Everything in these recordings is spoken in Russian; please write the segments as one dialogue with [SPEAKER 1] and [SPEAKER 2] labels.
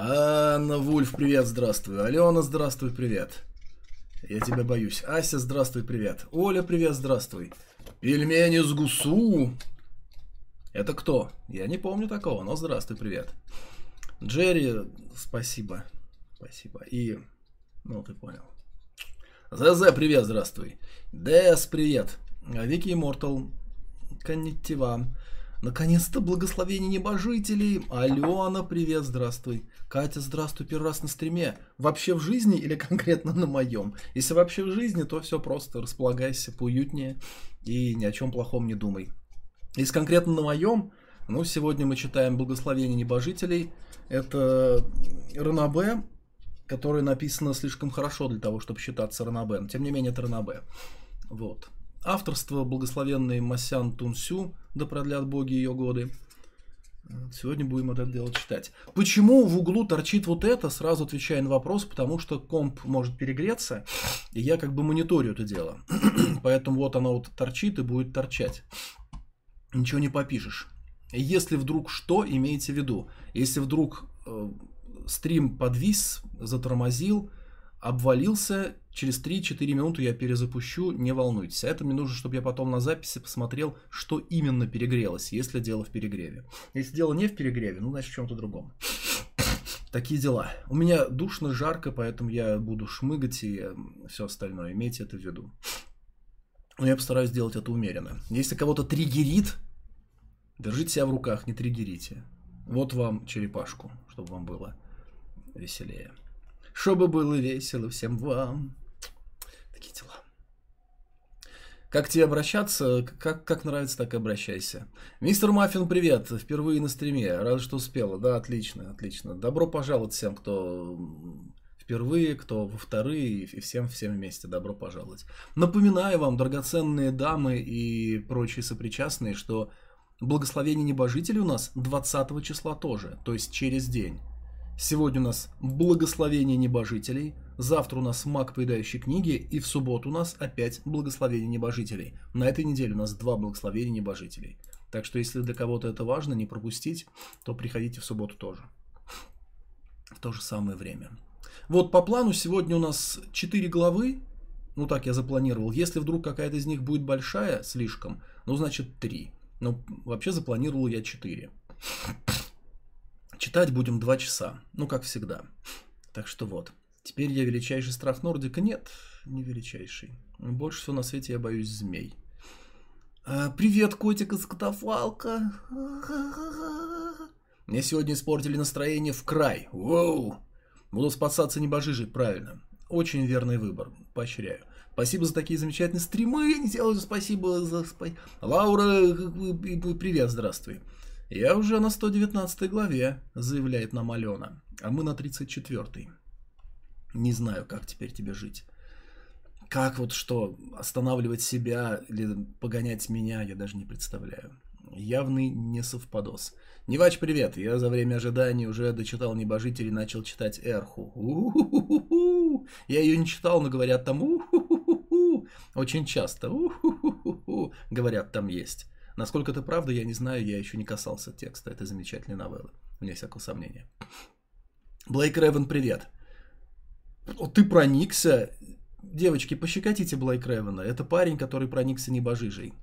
[SPEAKER 1] Анна Вульф, привет, здравствуй. Алена, здравствуй, привет. Я тебя боюсь. Ася, здравствуй, привет. Оля, привет, здравствуй. Пельмени с гусу. Это кто? Я не помню такого, но здравствуй, привет. Джерри, спасибо. Спасибо. И, ну, ты понял. ЗЗ, привет, здравствуй. Дэс, привет. Вики Иммортал, Коннектива. Наконец-то благословение небожителей. Алена, привет, здравствуй. Катя, здравствуй, первый раз на стриме. Вообще в жизни или конкретно на моем? Если вообще в жизни, то все просто, располагайся поуютнее и ни о чем плохом не думай. Если конкретно на моем, ну, сегодня мы читаем благословение небожителей. Это Ранабе, которое написано слишком хорошо для того, чтобы считаться Ранабе. Тем не менее, это Ранабе. Вот. Авторство благословенный Масян Тунсю, да продлят боги ее годы. Сегодня будем это дело читать. Почему в углу торчит вот это? Сразу отвечаю на вопрос, потому что комп может перегреться, и я как бы мониторю это дело. Поэтому вот оно вот торчит и будет торчать. Ничего не попишешь. Если вдруг что, имейте в виду. Если вдруг э, стрим подвис, затормозил, обвалился, через 3-4 минуты я перезапущу, не волнуйтесь. А это мне нужно, чтобы я потом на записи посмотрел, что именно перегрелось, если дело в перегреве. Если дело не в перегреве, ну, значит, в чем-то другом. Такие дела. У меня душно, жарко, поэтому я буду шмыгать и все остальное. Имейте это в виду. Но я постараюсь сделать это умеренно. Если кого-то триггерит, держите себя в руках, не триггерите. Вот вам черепашку, чтобы вам было веселее. Чтобы было весело всем вам. Такие дела. Как тебе обращаться? Как, как нравится, так и обращайся. Мистер Маффин, привет. Впервые на стриме. Рад, что успела. Да, отлично, отлично. Добро пожаловать всем, кто впервые, кто во вторые, и всем-всем вместе добро пожаловать. Напоминаю вам, драгоценные дамы и прочие сопричастные, что благословение небожителей у нас 20 числа тоже, то есть через день. Сегодня у нас благословение небожителей, завтра у нас маг поедающей книги, и в субботу у нас опять благословение небожителей. На этой неделе у нас два благословения небожителей. Так что если для кого-то это важно, не пропустить, то приходите в субботу тоже. В то же самое время. Вот по плану сегодня у нас 4 главы, ну так я запланировал. Если вдруг какая-то из них будет большая слишком, ну значит 3. Но вообще запланировал я 4. Читать будем два часа, ну как всегда. Так что вот. Теперь я величайший страх Нордика? Нет, не величайший. Больше всего на свете я боюсь змей. А, привет, котик из катафалка. Мне сегодня испортили настроение в край. Воу. Буду спасаться небожижей, правильно. Очень верный выбор, поощряю. Спасибо за такие замечательные стримы. Спасибо за... Лаура, привет, здравствуй. «Я уже на 119 главе», — заявляет нам Алена, «а мы на 34-й. Не знаю, как теперь тебе жить. Как вот что, останавливать себя или погонять меня, я даже не представляю. Явный несовпадос. Невач, привет. Я за время ожидания уже дочитал Небожитель и начал читать Эрху. У-ху-ху-ху. Я ее не читал, но говорят там у-ху-ху-ху. Очень часто у-ху-ху-ху. Говорят, там есть. Насколько это правда, я не знаю, я еще не касался текста этой замечательной новеллы. Вне всякого сомнения. Блейк Ревен, привет. Ты проникся. Девочки, пощекотите Блейк Ревена. Это парень, который проникся небожижей.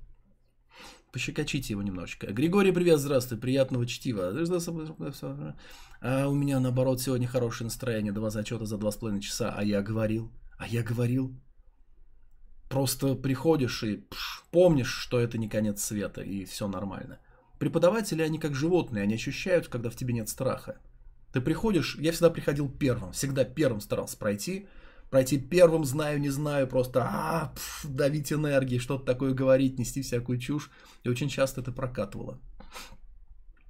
[SPEAKER 1] Пощекочите его немножечко. Григорий, привет, здравствуй, приятного чтива. А у меня, наоборот, сегодня хорошее настроение. Два зачета за два с половиной часа. А я говорил, а я говорил, Просто приходишь и пш, помнишь, что это не конец света, и все нормально. Преподаватели, они как животные, они ощущают, когда в тебе нет страха. Ты приходишь, я всегда приходил первым, всегда первым старался пройти, пройти первым, знаю, не знаю, просто а, пф, давить энергией, что-то такое говорить, нести всякую чушь. И очень часто это прокатывало.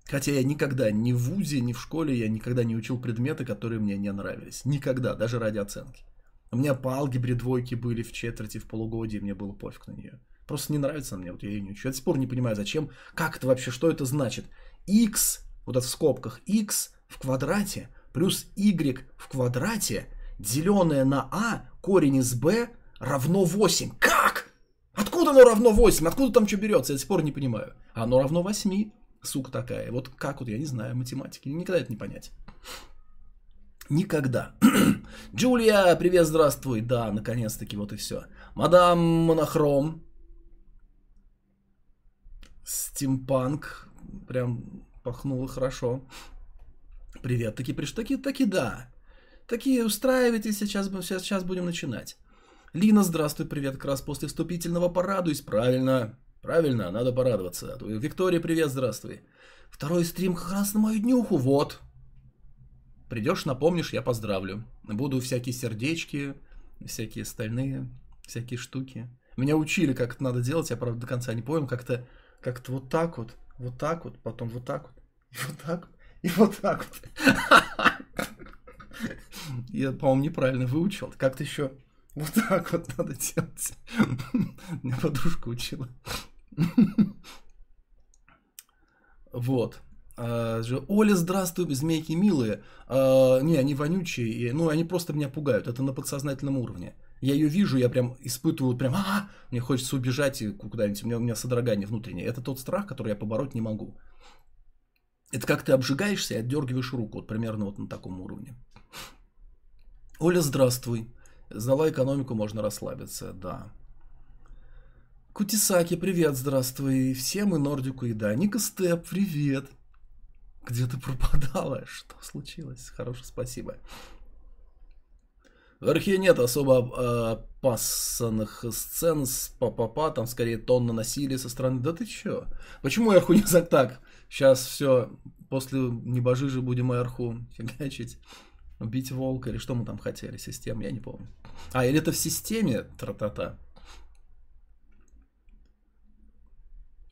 [SPEAKER 1] Хотя я никогда ни в ВУЗе, ни в школе, я никогда не учил предметы, которые мне не нравились. Никогда, даже ради оценки. У меня по алгебре двойки были в четверти, в полугодии, мне было пофиг на нее. Просто не нравится мне, вот я ее не учу. Я до сих пор не понимаю, зачем, как это вообще, что это значит. x, вот это в скобках, x в квадрате плюс y в квадрате, деленное на а, корень из b равно 8. Как? Откуда оно равно 8? Откуда там что берется? Я до сих пор не понимаю. Оно равно 8, сука такая. Вот как вот, я не знаю, математики. Никогда это не понять. Никогда. Джулия, привет, здравствуй. Да, наконец-таки, вот и все. Мадам Монохром. Стимпанк. Прям пахнуло хорошо. Привет, таки приш, таки, да. Такие устраивайтесь, сейчас, сейчас будем начинать. Лина, здравствуй, привет, как раз после вступительного порадуюсь. Правильно, правильно, надо порадоваться. Виктория, привет, здравствуй. Второй стрим как раз на мою днюху, вот. Придешь, напомнишь, я поздравлю. Буду всякие сердечки, всякие остальные, всякие штуки. Меня учили, как это надо делать, я, правда, до конца не понял, как-то как вот так вот, вот так вот, потом вот так вот, вот так вот, и вот так вот. Я, по-моему, неправильно выучил. Как-то еще вот так вот надо делать. Меня подружка учила. Вот. А, Оля, здравствуй, змейки милые. А, не, они вонючие, ну, они просто меня пугают, это на подсознательном уровне. Я ее вижу, я прям испытываю, прям, а, мне хочется убежать куда-нибудь, у меня, у меня содрогание внутреннее. Это тот страх, который я побороть не могу. Это как ты обжигаешься и отдергиваешь руку, вот примерно вот на таком уровне. Оля, здравствуй. Сдала экономику, можно расслабиться, да. Кутисаки, привет, здравствуй. Всем и Нордику, и да. Ника Степ, привет. Где ты пропадала? Что случилось? Хорошо, спасибо. В архе нет особо опасных сцен с папа там скорее тонна насилия со стороны. Да ты чё? Почему не за так? Сейчас все, после небожижи будем Арху фигачить. Убить волка или что мы там хотели, систему, я не помню. А, или это в системе тра-та-та.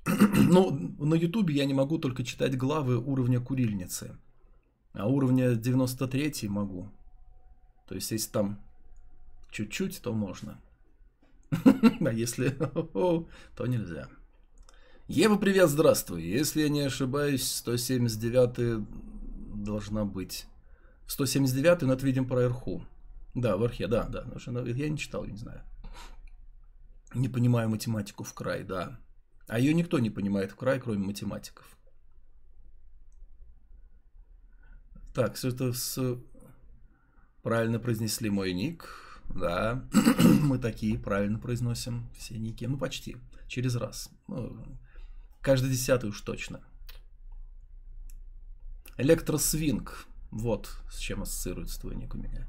[SPEAKER 1] Ну, на ютубе я не могу только читать главы уровня курильницы. А уровня 93 могу. То есть, если там чуть-чуть, то можно. А если то нельзя. Ева, привет, здравствуй. Если я не ошибаюсь, 179 должна быть. 179 но это видим про Эрху. Да, в Архе, да, да. Я не читал, я не знаю. Не понимаю математику в край, да. А ее никто не понимает в край, кроме математиков. Так, все это с... правильно произнесли мой ник. Да, мы такие правильно произносим все ники. Ну, почти. Через раз. Ну, каждый десятый уж точно. Электросвинг. Вот с чем ассоциируется твой ник у меня.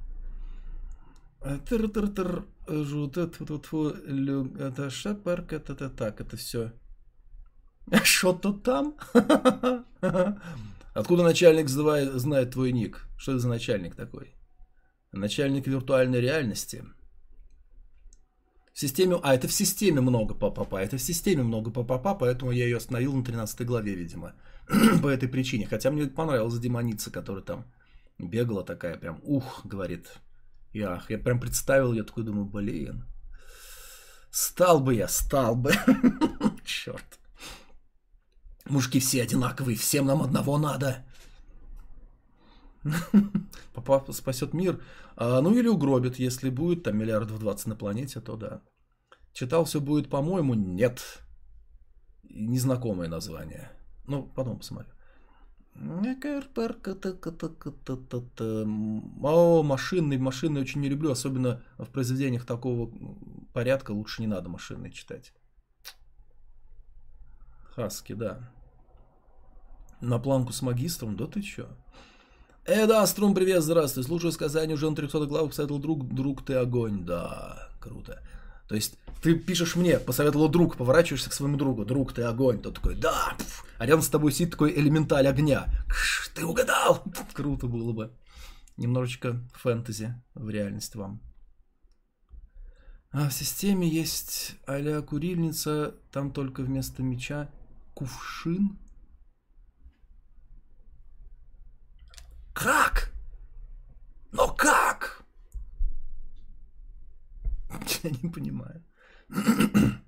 [SPEAKER 1] Тыр-тыр-тыр, жут, это шепарк, это так, это все Что-то там? Откуда начальник знает твой ник? Что это за начальник такой? Начальник виртуальной реальности. В системе... А, это в системе много папа Это в системе много папа поэтому я ее остановил на 13 главе, видимо. По этой причине. Хотя мне понравилась демоница, которая там бегала такая прям, ух, говорит. Я, я прям представил ее, такой думаю, блин. Стал бы я, стал бы. Черт. Мужики все одинаковые, всем нам одного надо. Папа спасет мир. А, ну или угробит, если будет там миллиардов 20 на планете, то да. Читал все будет, по-моему, нет. Незнакомое название. Ну, потом посмотрю. О, машинный, машинный очень не люблю, особенно в произведениях такого порядка лучше не надо машинный читать. Хаски, да. На планку с магистром? Да ты чё? Э, да, Струм, привет, здравствуй. Слушаю сказание уже на 300 главах, посоветовал друг, друг ты огонь. Да, круто. То есть ты пишешь мне, посоветовал друг, поворачиваешься к своему другу, друг ты огонь, тот такой, да, пф, а рядом с тобой сидит такой элементаль огня. Кш, ты угадал! Круто было бы. Немножечко фэнтези в реальность вам. А в системе есть а курильница, там только вместо меча кувшин. Как? Но как? Я не понимаю.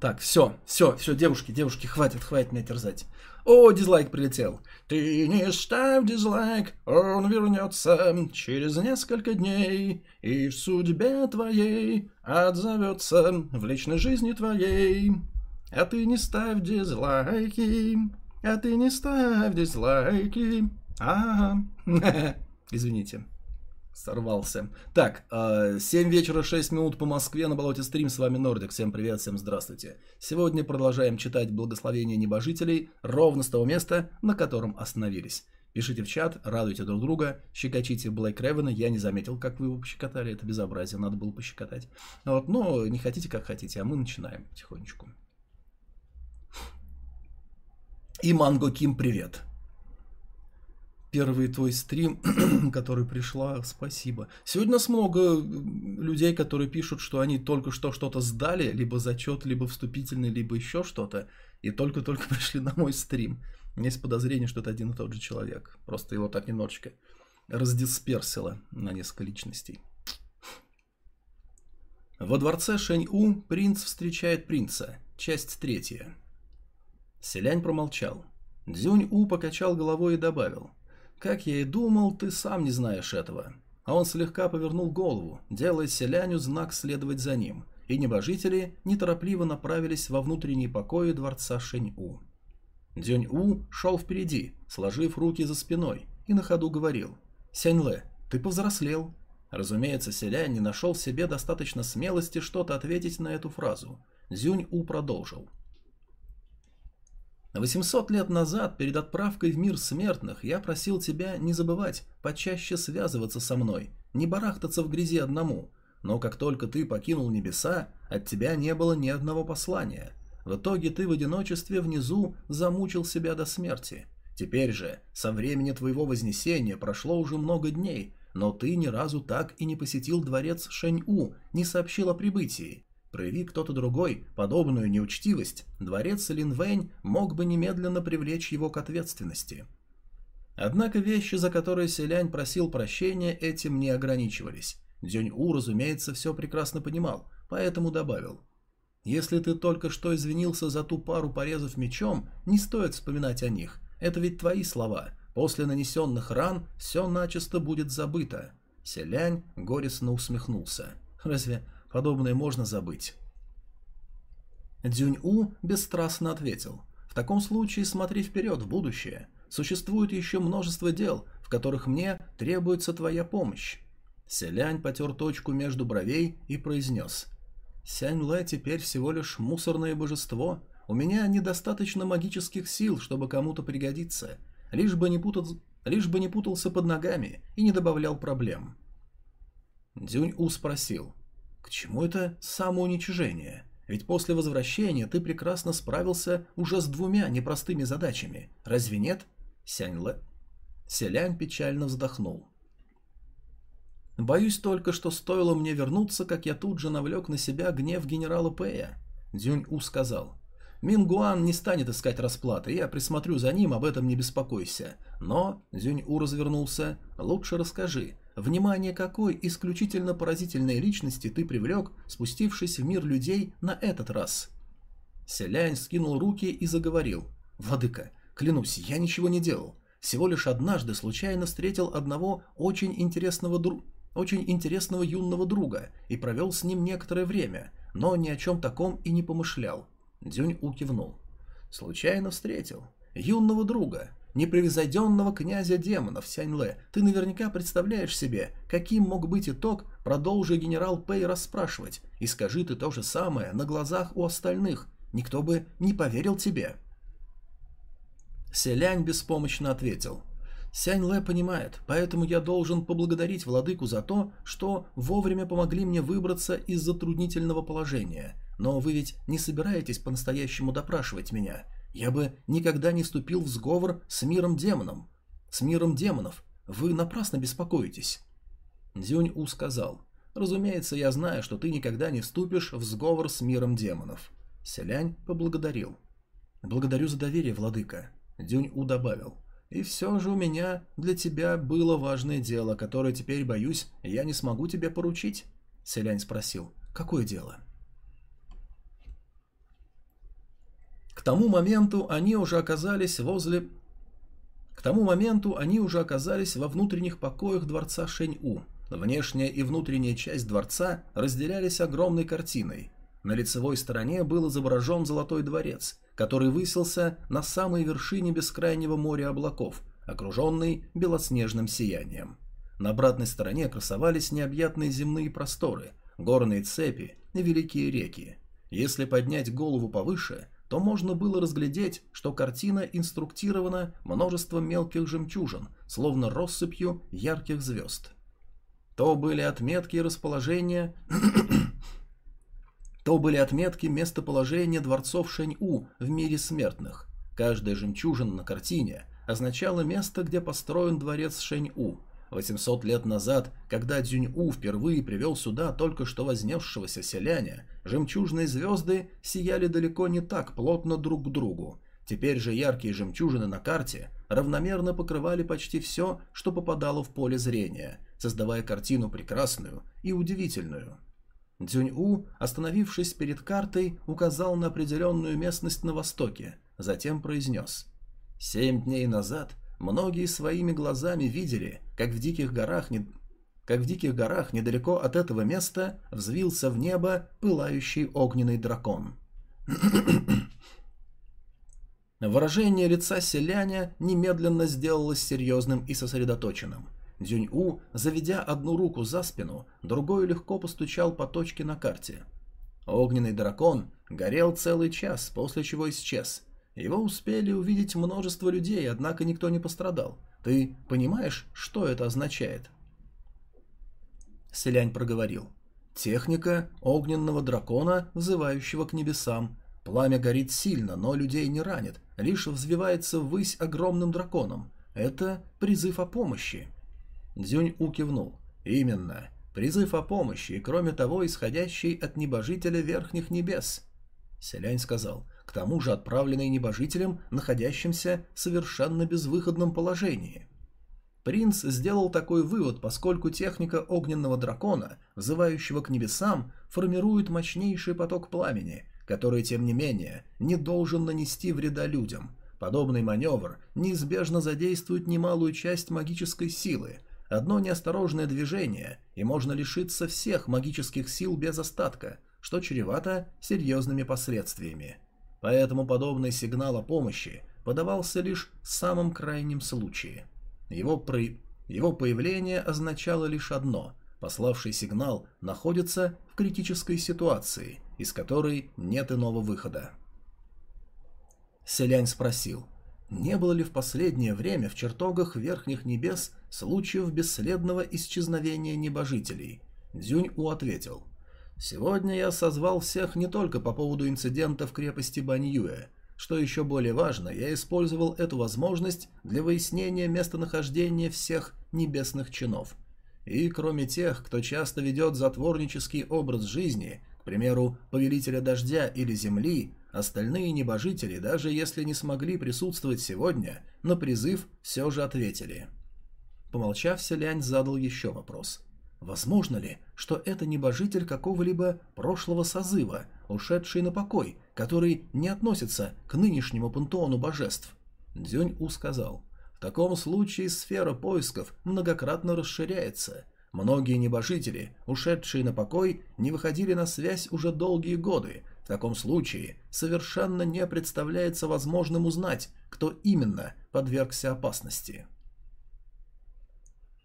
[SPEAKER 1] Так, все, все, все, девушки, девушки, хватит, хватит меня терзать. О, дизлайк прилетел. Ты не ставь дизлайк, он вернется через несколько дней и в судьбе твоей отзовется в личной жизни твоей. А ты не ставь дизлайки, а ты не ставь дизлайки. Ага. Извините. Сорвался. Так, 7 а, вечера 6 минут по Москве на болоте стрим. С вами Нордик. Всем привет, всем здравствуйте. Сегодня продолжаем читать благословение небожителей ровно с того места, на котором остановились. Пишите в чат, радуйте друг друга, щекочите Блэк Ревена. Я не заметил, как вы его пощекотали. Это безобразие, надо было пощекотать. Вот, но не хотите, как хотите, а мы начинаем потихонечку. И Манго Ким, привет первый твой стрим, который пришла, спасибо. Сегодня нас много людей, которые пишут, что они только что что-то сдали, либо зачет, либо вступительный, либо еще что-то, и только-только пришли на мой стрим. Есть подозрение, что это один и тот же человек. Просто его так немножечко раздисперсило на несколько личностей. Во дворце Шэнь-У принц встречает принца. Часть третья. Селянь промолчал. Дзюнь-У покачал головой и добавил – «Как я и думал, ты сам не знаешь этого». А он слегка повернул голову, делая селяню знак следовать за ним, и небожители неторопливо направились во внутренние покои дворца Шэнь-У. Дюнь-У шел впереди, сложив руки за спиной, и на ходу говорил «Сянь-Лэ, ты повзрослел». Разумеется, селянь не нашел в себе достаточно смелости что-то ответить на эту фразу. Зюнь-У продолжил – 800 лет назад, перед отправкой в мир смертных, я просил тебя не забывать, почаще связываться со мной, не барахтаться в грязи одному. Но как только ты покинул небеса, от тебя не было ни одного послания. В итоге ты в одиночестве внизу замучил себя до смерти. Теперь же, со времени твоего вознесения прошло уже много дней, но ты ни разу так и не посетил дворец Шэнь-У, не сообщил о прибытии. Прояви кто-то другой подобную неучтивость, дворец Линвэнь мог бы немедленно привлечь его к ответственности. Однако вещи, за которые Селянь просил прощения, этим не ограничивались. Дзюнь-У, разумеется, все прекрасно понимал, поэтому добавил. «Если ты только что извинился за ту пару порезов мечом, не стоит вспоминать о них. Это ведь твои слова. После нанесенных ран все начисто будет забыто». Селянь горестно усмехнулся. «Разве Подобное можно забыть. Дзюнь-У бесстрастно ответил. В таком случае смотри вперед, в будущее. Существует еще множество дел, в которых мне требуется твоя помощь. Селянь потер точку между бровей и произнес. Сянь-Лэ теперь всего лишь мусорное божество. У меня недостаточно магических сил, чтобы кому-то пригодиться. Лишь бы не, путал... лишь бы не путался под ногами и не добавлял проблем. Дзюнь-У спросил. К чему это самоуничижение? Ведь после возвращения ты прекрасно справился уже с двумя непростыми задачами. Разве нет? Сянь-Лэ... Селянь печально вздохнул. Боюсь только, что стоило мне вернуться, как я тут же навлек на себя гнев генерала Пэя. Дзюнь-У сказал. Мингуан не станет искать расплаты, я присмотрю за ним, об этом не беспокойся. Но, Дзюнь-У развернулся, лучше расскажи, Внимание какой исключительно поразительной личности ты привлек, спустившись в мир людей на этот раз. Селянь скинул руки и заговорил. «Владыка, клянусь, я ничего не делал. Всего лишь однажды случайно встретил одного очень интересного дру... очень интересного юного друга и провел с ним некоторое время, но ни о чем таком и не помышлял». Дюнь-У кивнул. «Случайно встретил. Юного друга непревзойденного князя демонов Сяньле, ты наверняка представляешь себе, каким мог быть итог, продолжи генерал Пэй расспрашивать, и скажи ты то же самое на глазах у остальных, никто бы не поверил тебе. Селянь беспомощно ответил. Сянь Лэ понимает, поэтому я должен поблагодарить владыку за то, что вовремя помогли мне выбраться из затруднительного положения. Но вы ведь не собираетесь по-настоящему допрашивать меня, я бы никогда не вступил в сговор с миром демоном. С миром демонов. Вы напрасно беспокоитесь. Дзюнь-У сказал. Разумеется, я знаю, что ты никогда не вступишь в сговор с миром демонов. Селянь поблагодарил. Благодарю за доверие, владыка. Дюнь-У добавил. И все же у меня для тебя было важное дело, которое теперь, боюсь, я не смогу тебе поручить. Селянь спросил. Какое дело? К тому моменту они уже оказались возле... К тому моменту они уже оказались во внутренних покоях дворца Шэнь-У. Внешняя и внутренняя часть дворца разделялись огромной картиной. На лицевой стороне был изображен Золотой дворец, который высился на самой вершине бескрайнего моря облаков, окруженный белоснежным сиянием. На обратной стороне красовались необъятные земные просторы, горные цепи и великие реки. Если поднять голову повыше, то можно было разглядеть, что картина инструктирована множеством мелких жемчужин, словно россыпью ярких звезд. То были отметки расположения... то были отметки местоположения дворцов Шэнь-У в мире смертных. Каждая жемчужина на картине означала место, где построен дворец Шэнь-У. 800 лет назад, когда Дзюнь-У впервые привел сюда только что вознесшегося селяня, жемчужные звезды сияли далеко не так плотно друг к другу. Теперь же яркие жемчужины на карте равномерно покрывали почти все, что попадало в поле зрения, создавая картину прекрасную и удивительную. Дзюнь-У, остановившись перед картой, указал на определенную местность на востоке, затем произнес «Семь дней назад многие своими глазами видели, как в диких горах не... как в диких горах недалеко от этого места взвился в небо пылающий огненный дракон». Выражение лица селяня немедленно сделалось серьезным и сосредоточенным. Дзюнь-У, заведя одну руку за спину, другой легко постучал по точке на карте. Огненный дракон горел целый час, после чего исчез. Его успели увидеть множество людей, однако никто не пострадал. Ты понимаешь, что это означает? Селянь проговорил. Техника огненного дракона, взывающего к небесам. Пламя горит сильно, но людей не ранит, лишь взвивается ввысь огромным драконом. Это призыв о помощи. Дзюнь-У кивнул. «Именно. Призыв о помощи, и кроме того, исходящий от небожителя верхних небес». Селянь сказал, к тому же отправленный небожителем, находящимся в совершенно безвыходном положении. Принц сделал такой вывод, поскольку техника огненного дракона, взывающего к небесам, формирует мощнейший поток пламени, который, тем не менее, не должен нанести вреда людям. Подобный маневр неизбежно задействует немалую часть магической силы, Одно неосторожное движение, и можно лишиться всех магических сил без остатка, что чревато серьезными последствиями. Поэтому подобный сигнал о помощи подавался лишь в самом крайнем случае. Его, про... Его появление означало лишь одно – пославший сигнал находится в критической ситуации, из которой нет иного выхода. Селянь спросил – не было ли в последнее время в чертогах верхних небес случаев бесследного исчезновения небожителей? Дзюнь-У ответил. «Сегодня я созвал всех не только по поводу инцидента в крепости Баньюэ. Что еще более важно, я использовал эту возможность для выяснения местонахождения всех небесных чинов. И кроме тех, кто часто ведет затворнический образ жизни, к примеру, повелителя дождя или земли, Остальные небожители, даже если не смогли присутствовать сегодня, на призыв все же ответили. Помолчав, Селянь задал еще вопрос. Возможно ли, что это небожитель какого-либо прошлого созыва, ушедший на покой, который не относится к нынешнему пантеону божеств? Дзюнь-У сказал. В таком случае сфера поисков многократно расширяется. Многие небожители, ушедшие на покой, не выходили на связь уже долгие годы, в таком случае совершенно не представляется возможным узнать, кто именно подвергся опасности.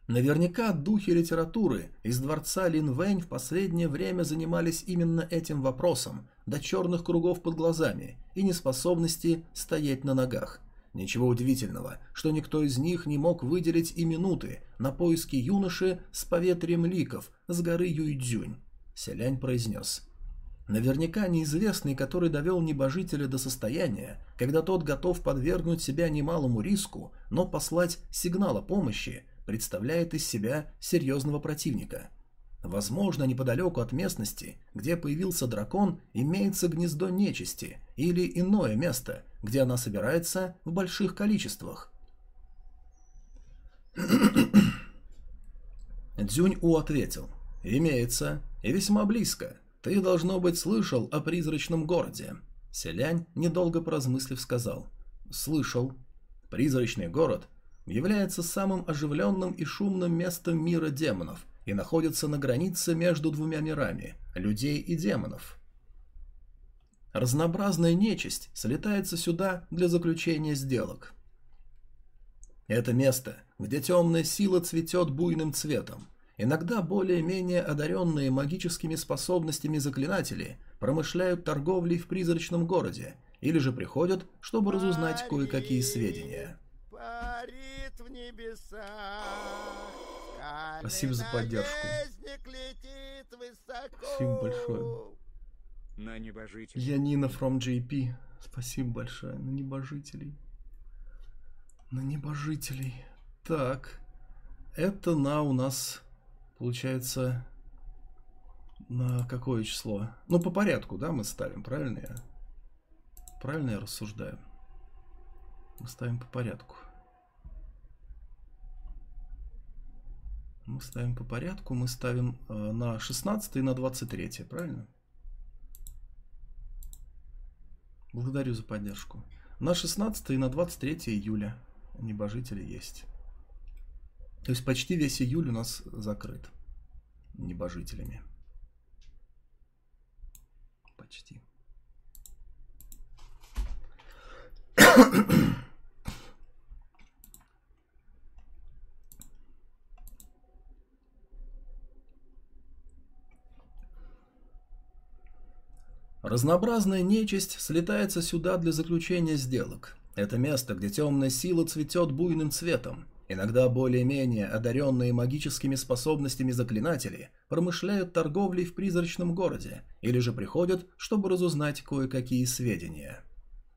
[SPEAKER 1] Наверняка духи литературы из дворца Линвэнь в последнее время занимались именно этим вопросом, до черных кругов под глазами и неспособности стоять на ногах. Ничего удивительного, что никто из них не мог выделить и минуты на поиски юноши с поветрием ликов с горы Юйдзюнь. Селянь произнес. Наверняка неизвестный, который довел небожителя до состояния, когда тот готов подвергнуть себя немалому риску, но послать сигнал о помощи, представляет из себя серьезного противника. Возможно, неподалеку от местности, где появился дракон, имеется гнездо нечисти или иное место, где она собирается в больших количествах. Дзюнь-У ответил, «Имеется, и весьма близко. «Ты, должно быть, слышал о призрачном городе». Селянь, недолго поразмыслив, сказал. «Слышал. Призрачный город является самым оживленным и шумным местом мира демонов и находится на границе между двумя мирами – людей и демонов». Разнообразная нечисть слетается сюда для заключения сделок. Это место, где темная сила цветет буйным цветом. Иногда более-менее одаренные магическими способностями заклинатели промышляют торговлей в призрачном городе или же приходят, чтобы разузнать кое-какие сведения. Парит в небесах, Спасибо за поддержку. Спасибо большое. На небожителей. Янина from JP. Спасибо большое. На небожителей. На небожителей. Так. Это на у нас, получается, на какое число? Ну, по порядку, да, мы ставим, правильно я? Правильно я рассуждаю? Мы ставим по порядку. Мы ставим по порядку, мы ставим э, на 16 и на 23, правильно? Благодарю за поддержку. На 16 и на 23 июля небожители есть. То есть почти весь июль у нас закрыт небожителями. Почти. Разнообразная нечисть слетается сюда для заключения сделок. Это место, где темная сила цветет буйным цветом. Иногда более-менее одаренные магическими способностями заклинатели промышляют торговлей в призрачном городе или же приходят, чтобы разузнать кое-какие сведения.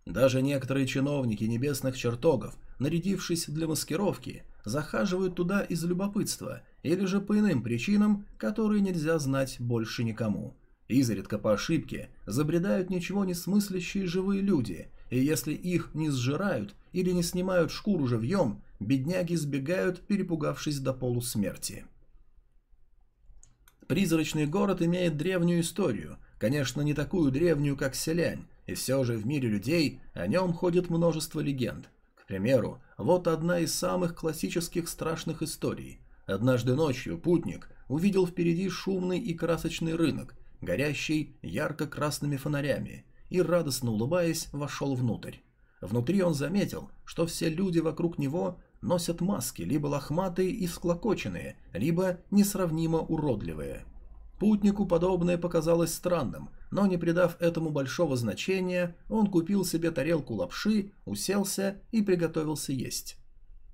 [SPEAKER 1] Даже некоторые чиновники небесных чертогов, нарядившись для маскировки, захаживают туда из любопытства или же по иным причинам, которые нельзя знать больше никому – Изредка по ошибке забредают ничего не смыслящие живые люди, и если их не сжирают или не снимают шкуру живьем, бедняги сбегают, перепугавшись до полусмерти. Призрачный город имеет древнюю историю, конечно, не такую древнюю, как Селянь, и все же в мире людей о нем ходит множество легенд. К примеру, вот одна из самых классических страшных историй. Однажды ночью путник увидел впереди шумный и красочный рынок, горящий ярко-красными фонарями, и, радостно улыбаясь, вошел внутрь. Внутри он заметил, что все люди вокруг него носят маски, либо лохматые и склокоченные, либо несравнимо уродливые. Путнику подобное показалось странным, но не придав этому большого значения, он купил себе тарелку лапши, уселся и приготовился есть.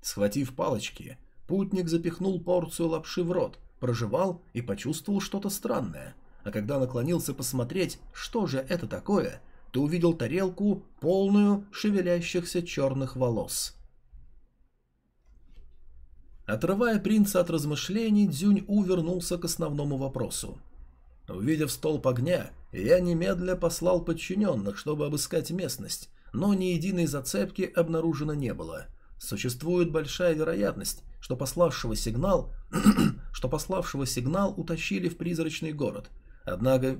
[SPEAKER 1] Схватив палочки, путник запихнул порцию лапши в рот, прожевал и почувствовал что-то странное – а когда наклонился посмотреть, что же это такое, то увидел тарелку, полную шевелящихся черных волос. Отрывая принца от размышлений, Дзюнь-У вернулся к основному вопросу. Увидев столб огня, я немедля послал подчиненных, чтобы обыскать местность, но ни единой зацепки обнаружено не было. Существует большая вероятность, что пославшего сигнал, что пославшего сигнал утащили в призрачный город, Однако,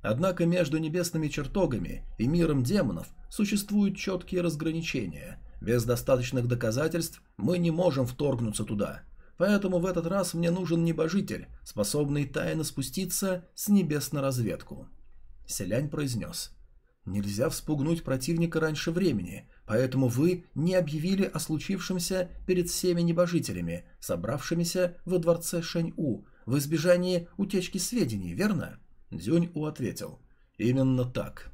[SPEAKER 1] однако между небесными чертогами и миром демонов существуют четкие разграничения. Без достаточных доказательств мы не можем вторгнуться туда. Поэтому в этот раз мне нужен небожитель, способный тайно спуститься с небес на разведку. Селянь произнес. Нельзя вспугнуть противника раньше времени, поэтому вы не объявили о случившемся перед всеми небожителями, собравшимися во дворце Шэнь-У, в избежание утечки сведений, верно?» Дзюнь-У ответил. «Именно так».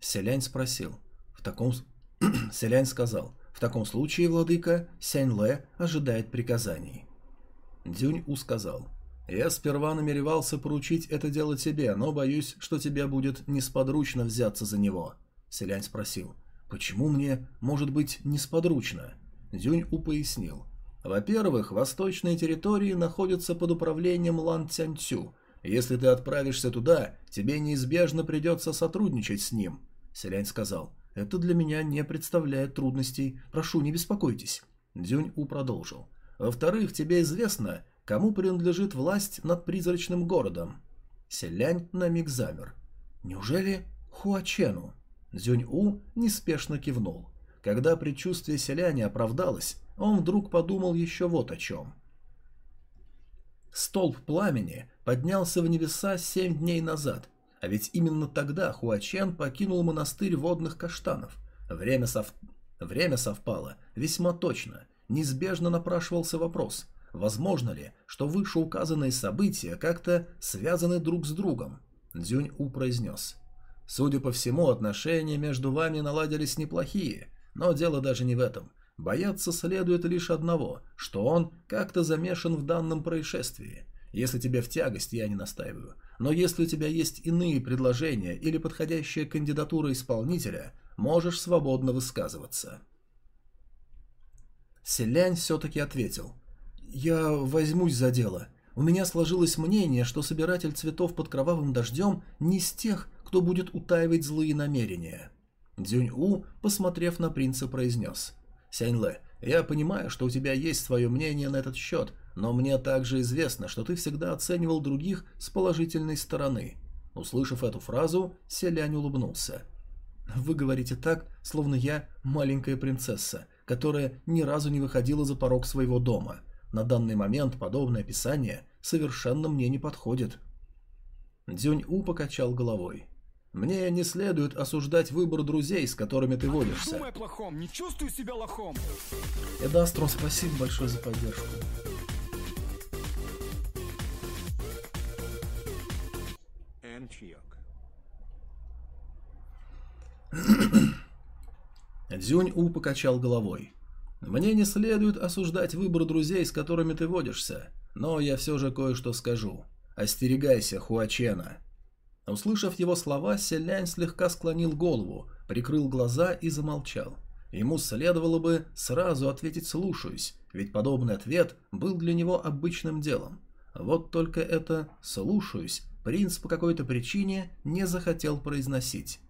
[SPEAKER 1] Селянь спросил. «В таком...» Селянь сказал. «В таком случае, владыка, Сянь-Лэ ожидает приказаний». Дзюнь-У сказал. «Я сперва намеревался поручить это дело тебе, но боюсь, что тебе будет несподручно взяться за него». Селянь спросил. «Почему мне, может быть, несподручно?» Дзюнь-У пояснил. Во-первых, восточные территории находятся под управлением Лан Цянцю. Если ты отправишься туда, тебе неизбежно придется сотрудничать с ним. Селянь сказал, это для меня не представляет трудностей. Прошу, не беспокойтесь. Дзюнь-У продолжил. Во-вторых, тебе известно, кому принадлежит власть над призрачным городом. Селянь на миг замер. Неужели Хуачену? Дзюнь-У неспешно кивнул. Когда предчувствие селяня оправдалось, он вдруг подумал еще вот о чем. Столб пламени поднялся в небеса семь дней назад, А ведь именно тогда Хуачен покинул монастырь водных каштанов. Время, сов... Время совпало весьма точно. Неизбежно напрашивался вопрос, возможно ли, что вышеуказанные события как-то связаны друг с другом. Дзюнь-У произнес. Судя по всему, отношения между вами наладились неплохие, но дело даже не в этом. Бояться следует лишь одного, что он как-то замешан в данном происшествии. Если тебе в тягость, я не настаиваю. Но если у тебя есть иные предложения или подходящая кандидатура исполнителя, можешь свободно высказываться. Селянь все-таки ответил. «Я возьмусь за дело. У меня сложилось мнение, что собиратель цветов под кровавым дождем не из тех, кто будет утаивать злые намерения». Дзюнь-У, посмотрев на принца, произнес. «Сянь-Лэ, я понимаю, что у тебя есть свое мнение на этот счет, но мне также известно, что ты всегда оценивал других с положительной стороны». Услышав эту фразу, Селянь улыбнулся. «Вы говорите так, словно я маленькая принцесса, которая ни разу не выходила за порог своего дома. На данный момент подобное описание совершенно мне не подходит». Дзюнь-У покачал головой. «Мне не следует осуждать выбор друзей, с которыми ты водишься».
[SPEAKER 2] Думай о плохом, не чувствую себя лохом.
[SPEAKER 1] Эдастро, спасибо большое за поддержку.
[SPEAKER 2] Энчьёк.
[SPEAKER 1] Дзюнь-У покачал головой. «Мне не следует осуждать выбор друзей, с которыми ты водишься, но я все же кое-что скажу. Остерегайся Хуачена». Услышав его слова, Селянь слегка склонил голову, прикрыл глаза и замолчал. Ему следовало бы сразу ответить «слушаюсь», ведь подобный ответ был для него обычным делом. Вот только это «слушаюсь» принц по какой-то причине не захотел произносить.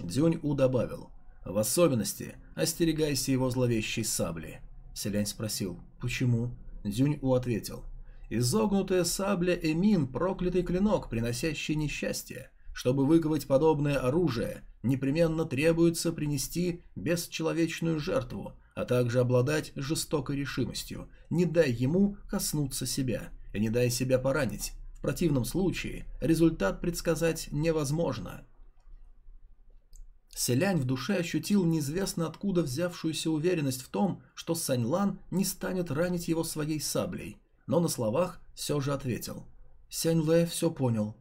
[SPEAKER 1] Дзюнь-У добавил «В особенности остерегайся его зловещей сабли». Селянь спросил «Почему?» Дзюнь-У ответил «Изогнутая сабля Эмин – проклятый клинок, приносящий несчастье. Чтобы выковать подобное оружие, непременно требуется принести бесчеловечную жертву, а также обладать жестокой решимостью. Не дай ему коснуться себя, и не дай себя поранить. В противном случае результат предсказать невозможно. Селянь в душе ощутил неизвестно откуда взявшуюся уверенность в том, что Саньлан не станет ранить его своей саблей, но на словах все же ответил. Сянь Лэ все понял.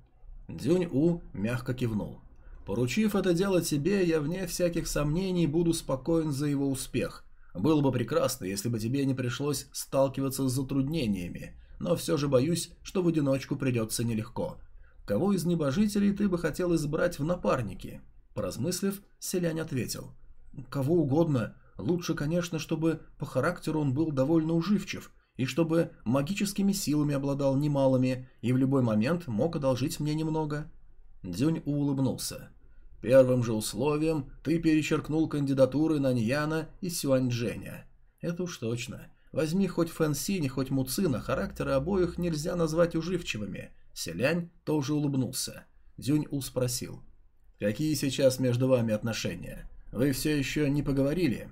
[SPEAKER 1] Дюнь-У мягко кивнул. Поручив это дело тебе, я вне всяких сомнений буду спокоен за его успех. Было бы прекрасно, если бы тебе не пришлось сталкиваться с затруднениями, но все же боюсь, что в одиночку придется нелегко. Кого из небожителей ты бы хотел избрать в напарники?» Поразмыслив, селянь ответил. «Кого угодно. Лучше, конечно, чтобы по характеру он был довольно уживчив, и чтобы магическими силами обладал немалыми, и в любой момент мог одолжить мне немного». Дзюнь улыбнулся. «Первым же условием ты перечеркнул кандидатуры Наньяна и Сюаньчжэня. Это уж точно. Возьми хоть Фэн Синь, хоть Муцина, характеры обоих нельзя назвать уживчивыми. Селянь тоже улыбнулся. Дзюнь-У спросил. «Какие сейчас между вами отношения? Вы все еще не поговорили?»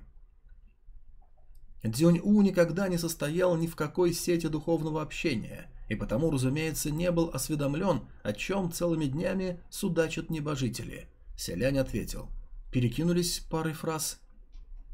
[SPEAKER 1] Дзюнь-У никогда не состоял ни в какой сети духовного общения, и потому, разумеется, не был осведомлен, о чем целыми днями судачат небожители. Селянь ответил. Перекинулись парой фраз.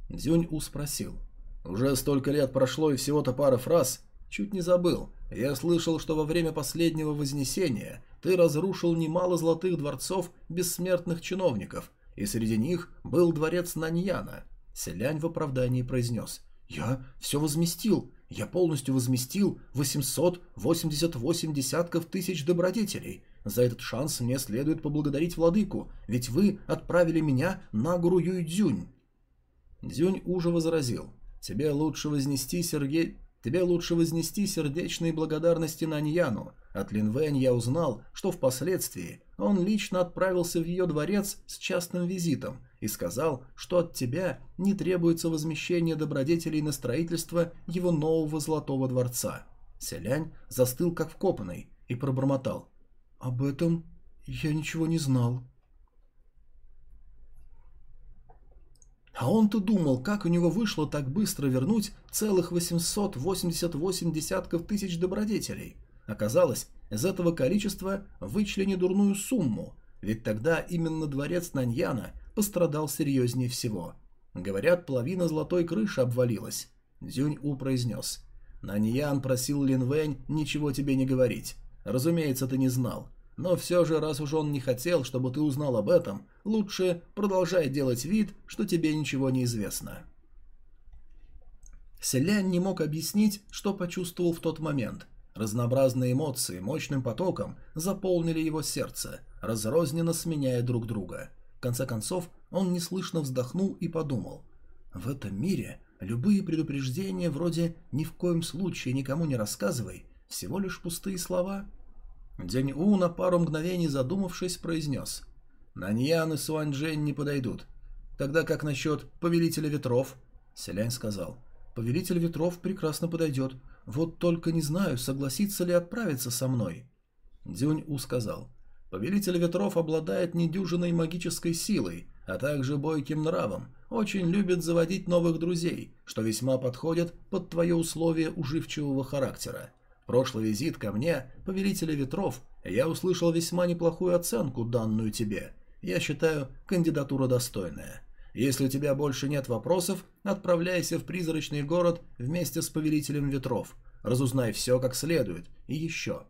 [SPEAKER 1] Дзюнь-У спросил. Уже столько лет прошло и всего-то пара фраз. Чуть не забыл. Я слышал, что во время последнего вознесения ты разрушил немало золотых дворцов бессмертных чиновников, и среди них был дворец Наньяна. Селянь в оправдании произнес. «Я все возместил. Я полностью возместил 888 десятков тысяч добродетелей. За этот шанс мне следует поблагодарить владыку, ведь вы отправили меня на гору Юйдзюнь». Дзюнь уже возразил. Тебе лучше вознести Сергей... Тебе лучше вознести сердечные благодарности Наньяну. От Линвэнь я узнал, что впоследствии он лично отправился в ее дворец с частным визитом и сказал, что от тебя не требуется возмещение добродетелей на строительство его нового золотого дворца. Селянь застыл как вкопанный и пробормотал. «Об этом я ничего не знал». А он-то думал, как у него вышло так быстро вернуть целых 888 десятков тысяч добродетелей. Оказалось, из этого количества вычли недурную сумму. ведь тогда именно дворец Наньяна пострадал серьезнее всего. Говорят, половина золотой крыши обвалилась. Дзюнь-У произнес. Наньян просил Лин Вэнь ничего тебе не говорить. Разумеется, ты не знал. Но все же, раз уж он не хотел, чтобы ты узнал об этом, лучше продолжай делать вид, что тебе ничего не известно. Селянь не мог объяснить, что почувствовал в тот момент. Разнообразные эмоции мощным потоком заполнили его сердце, разрозненно сменяя друг друга. Конце концов, он неслышно вздохнул и подумал. «В этом мире любые предупреждения вроде «ни в коем случае никому не рассказывай» всего лишь пустые слова». Дянь-У на пару мгновений задумавшись произнес. «Наньян и Суаньчжэнь не подойдут. Тогда как насчет Повелителя Ветров?» Селянь сказал. «Повелитель Ветров прекрасно подойдет. Вот только не знаю, согласится ли отправиться со мной». Дюнь-У сказал. «Повелитель Ветров обладает недюжиной магической силой, а также бойким нравом, очень любит заводить новых друзей, что весьма подходит под твое условие уживчивого характера. Прошлый визит ко мне, повелителя ветров, я услышал весьма неплохую оценку, данную тебе. Я считаю, кандидатура достойная. Если у тебя больше нет вопросов, отправляйся в призрачный город вместе с повелителем ветров. Разузнай все как следует. И еще.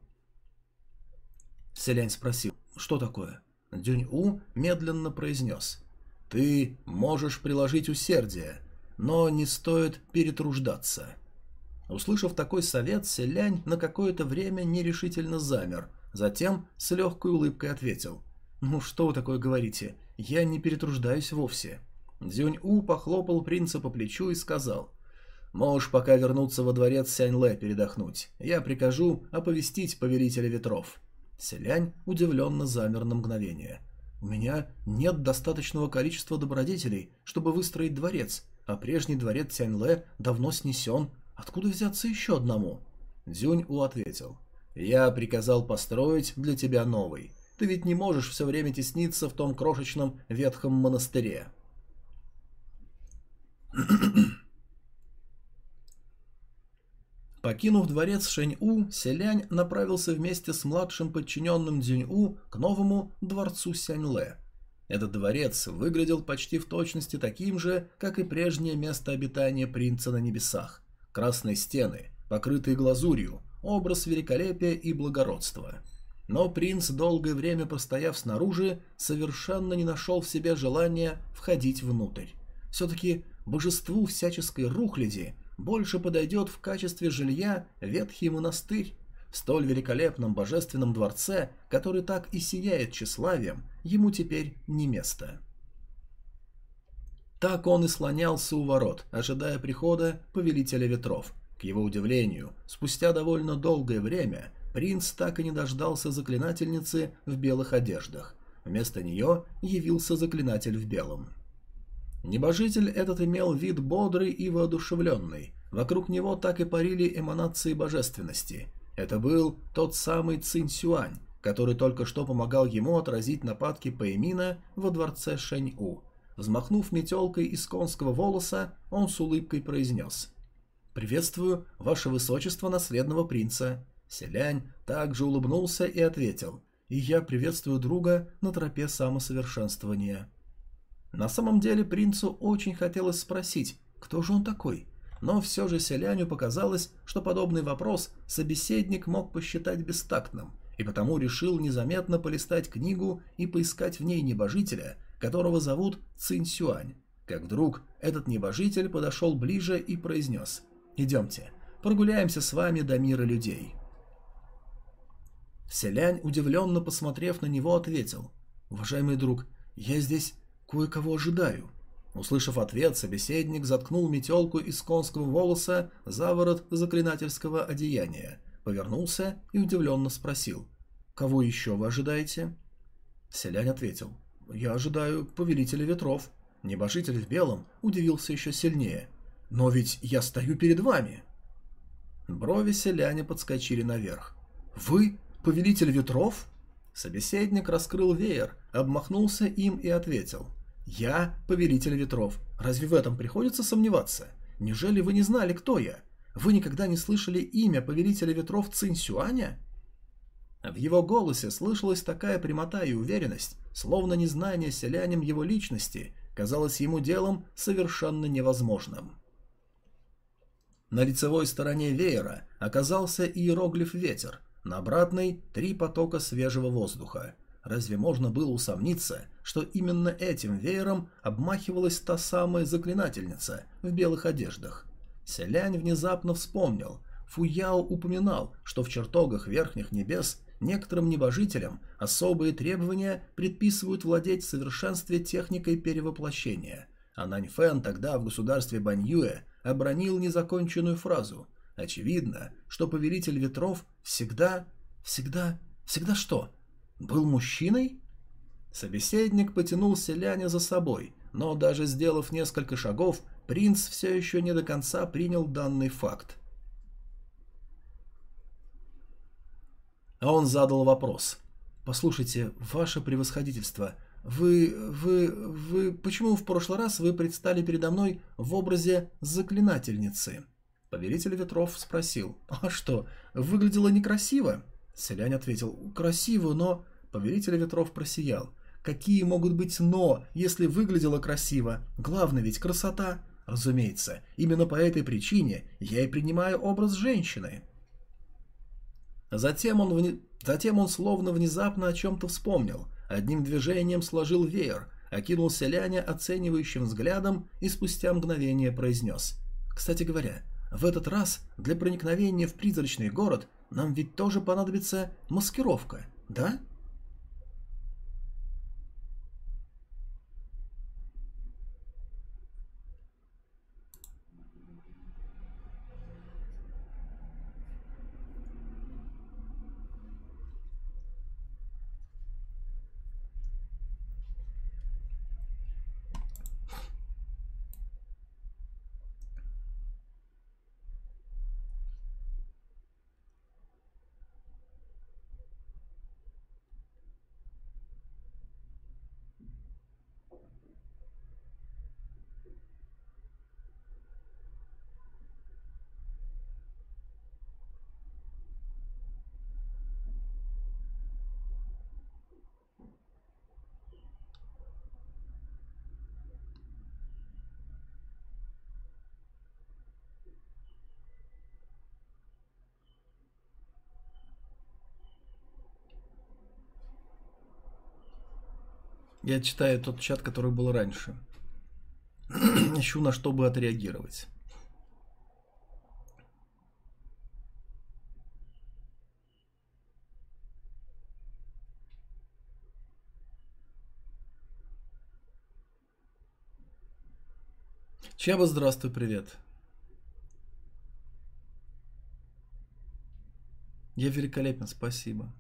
[SPEAKER 1] Селянь спросил, что такое? Дюнь-У медленно произнес. Ты можешь приложить усердие, но не стоит перетруждаться. Услышав такой совет, Селянь на какое-то время нерешительно замер, затем с легкой улыбкой ответил. «Ну что вы такое говорите? Я не перетруждаюсь вовсе». Дзюнь-У похлопал принца по плечу и сказал. «Можешь пока вернуться во дворец Сянь-Лэ передохнуть. Я прикажу оповестить повелителя ветров». Селянь удивленно замер на мгновение. «У меня нет достаточного количества добродетелей, чтобы выстроить дворец, а прежний дворец Сянь-Лэ давно снесен, Откуда взяться еще одному? Дзюнь-У ответил. Я приказал построить для тебя новый. Ты ведь не можешь все время тесниться в том крошечном ветхом монастыре. Покинув дворец Шэнь-У, Селянь направился вместе с младшим подчиненным Дзюнь-У к новому дворцу Сянь-Лэ. Этот дворец выглядел почти в точности таким же, как и прежнее место обитания принца на небесах красные стены, покрытые глазурью, образ великолепия и благородства. Но принц, долгое время постояв снаружи, совершенно не нашел в себе желания входить внутрь. Все-таки божеству всяческой рухляди больше подойдет в качестве жилья ветхий монастырь. В столь великолепном божественном дворце, который так и сияет тщеславием, ему теперь не место. Так он и слонялся у ворот, ожидая прихода Повелителя Ветров. К его удивлению, спустя довольно долгое время принц так и не дождался заклинательницы в белых одеждах. Вместо нее явился заклинатель в белом. Небожитель этот имел вид бодрый и воодушевленный. Вокруг него так и парили эманации божественности. Это был тот самый Цинь Сюань, который только что помогал ему отразить нападки Пэймина во дворце Шэнь-У. Взмахнув метелкой из конского волоса, он с улыбкой произнес. «Приветствую, ваше высочество, наследного принца». Селянь также улыбнулся и ответил. «И я приветствую друга на тропе самосовершенствования». На самом деле принцу очень хотелось спросить, кто же он такой, но все же селяню показалось, что подобный вопрос собеседник мог посчитать бестактным, и потому решил незаметно полистать книгу и поискать в ней небожителя, которого зовут Цинь Сюань. Как вдруг этот небожитель подошел ближе и произнес «Идемте, прогуляемся с вами до мира людей». Селянь, удивленно посмотрев на него, ответил «Уважаемый друг, я здесь кое-кого ожидаю». Услышав ответ, собеседник заткнул метелку из конского волоса за ворот заклинательского одеяния, повернулся и удивленно спросил «Кого еще вы ожидаете?» Селянь ответил «Я ожидаю повелителя ветров». Небожитель в белом удивился еще сильнее. «Но ведь я стою перед вами!» Брови селяне подскочили наверх. «Вы повелитель ветров?» Собеседник раскрыл веер, обмахнулся им и ответил. «Я повелитель ветров. Разве в этом приходится сомневаться? Неужели вы не знали, кто я? Вы никогда не слышали имя повелителя ветров Цинь Сюаня?» В его голосе слышалась такая прямота и уверенность, словно незнание селянем его личности казалось ему делом совершенно невозможным. На лицевой стороне веера оказался иероглиф «Ветер», на обратной – три потока свежего воздуха. Разве можно было усомниться, что именно этим веером обмахивалась та самая заклинательница в белых одеждах? Селянь внезапно вспомнил. Фуяо упоминал, что в чертогах верхних небес некоторым небожителям особые требования предписывают владеть в совершенстве техникой перевоплощения. А Наньфэн тогда в государстве Баньюэ обронил незаконченную фразу. Очевидно, что повелитель ветров всегда, всегда, всегда что? Был мужчиной? Собеседник потянул селяня за собой, но даже сделав несколько шагов, принц все еще не до конца принял данный факт. А он задал вопрос. «Послушайте, ваше превосходительство, вы... вы... вы... почему в прошлый раз вы предстали передо мной в образе заклинательницы?» Повелитель ветров спросил. «А что, выглядело некрасиво?» Селянь ответил. «Красиво, но...» Повелитель ветров просиял. «Какие могут быть «но», если выглядело красиво? Главное ведь красота!» «Разумеется, именно по этой причине я и принимаю образ женщины». Затем он, вне... Затем он словно внезапно о чем-то вспомнил. Одним движением сложил веер, окинул селяня оценивающим взглядом и спустя мгновение произнес. «Кстати говоря, в этот раз для проникновения в призрачный город нам ведь тоже понадобится маскировка, да?» Я читаю тот чат, который был раньше. Ищу на что бы отреагировать. Чеба, здравствуй, привет. Я великолепен, спасибо.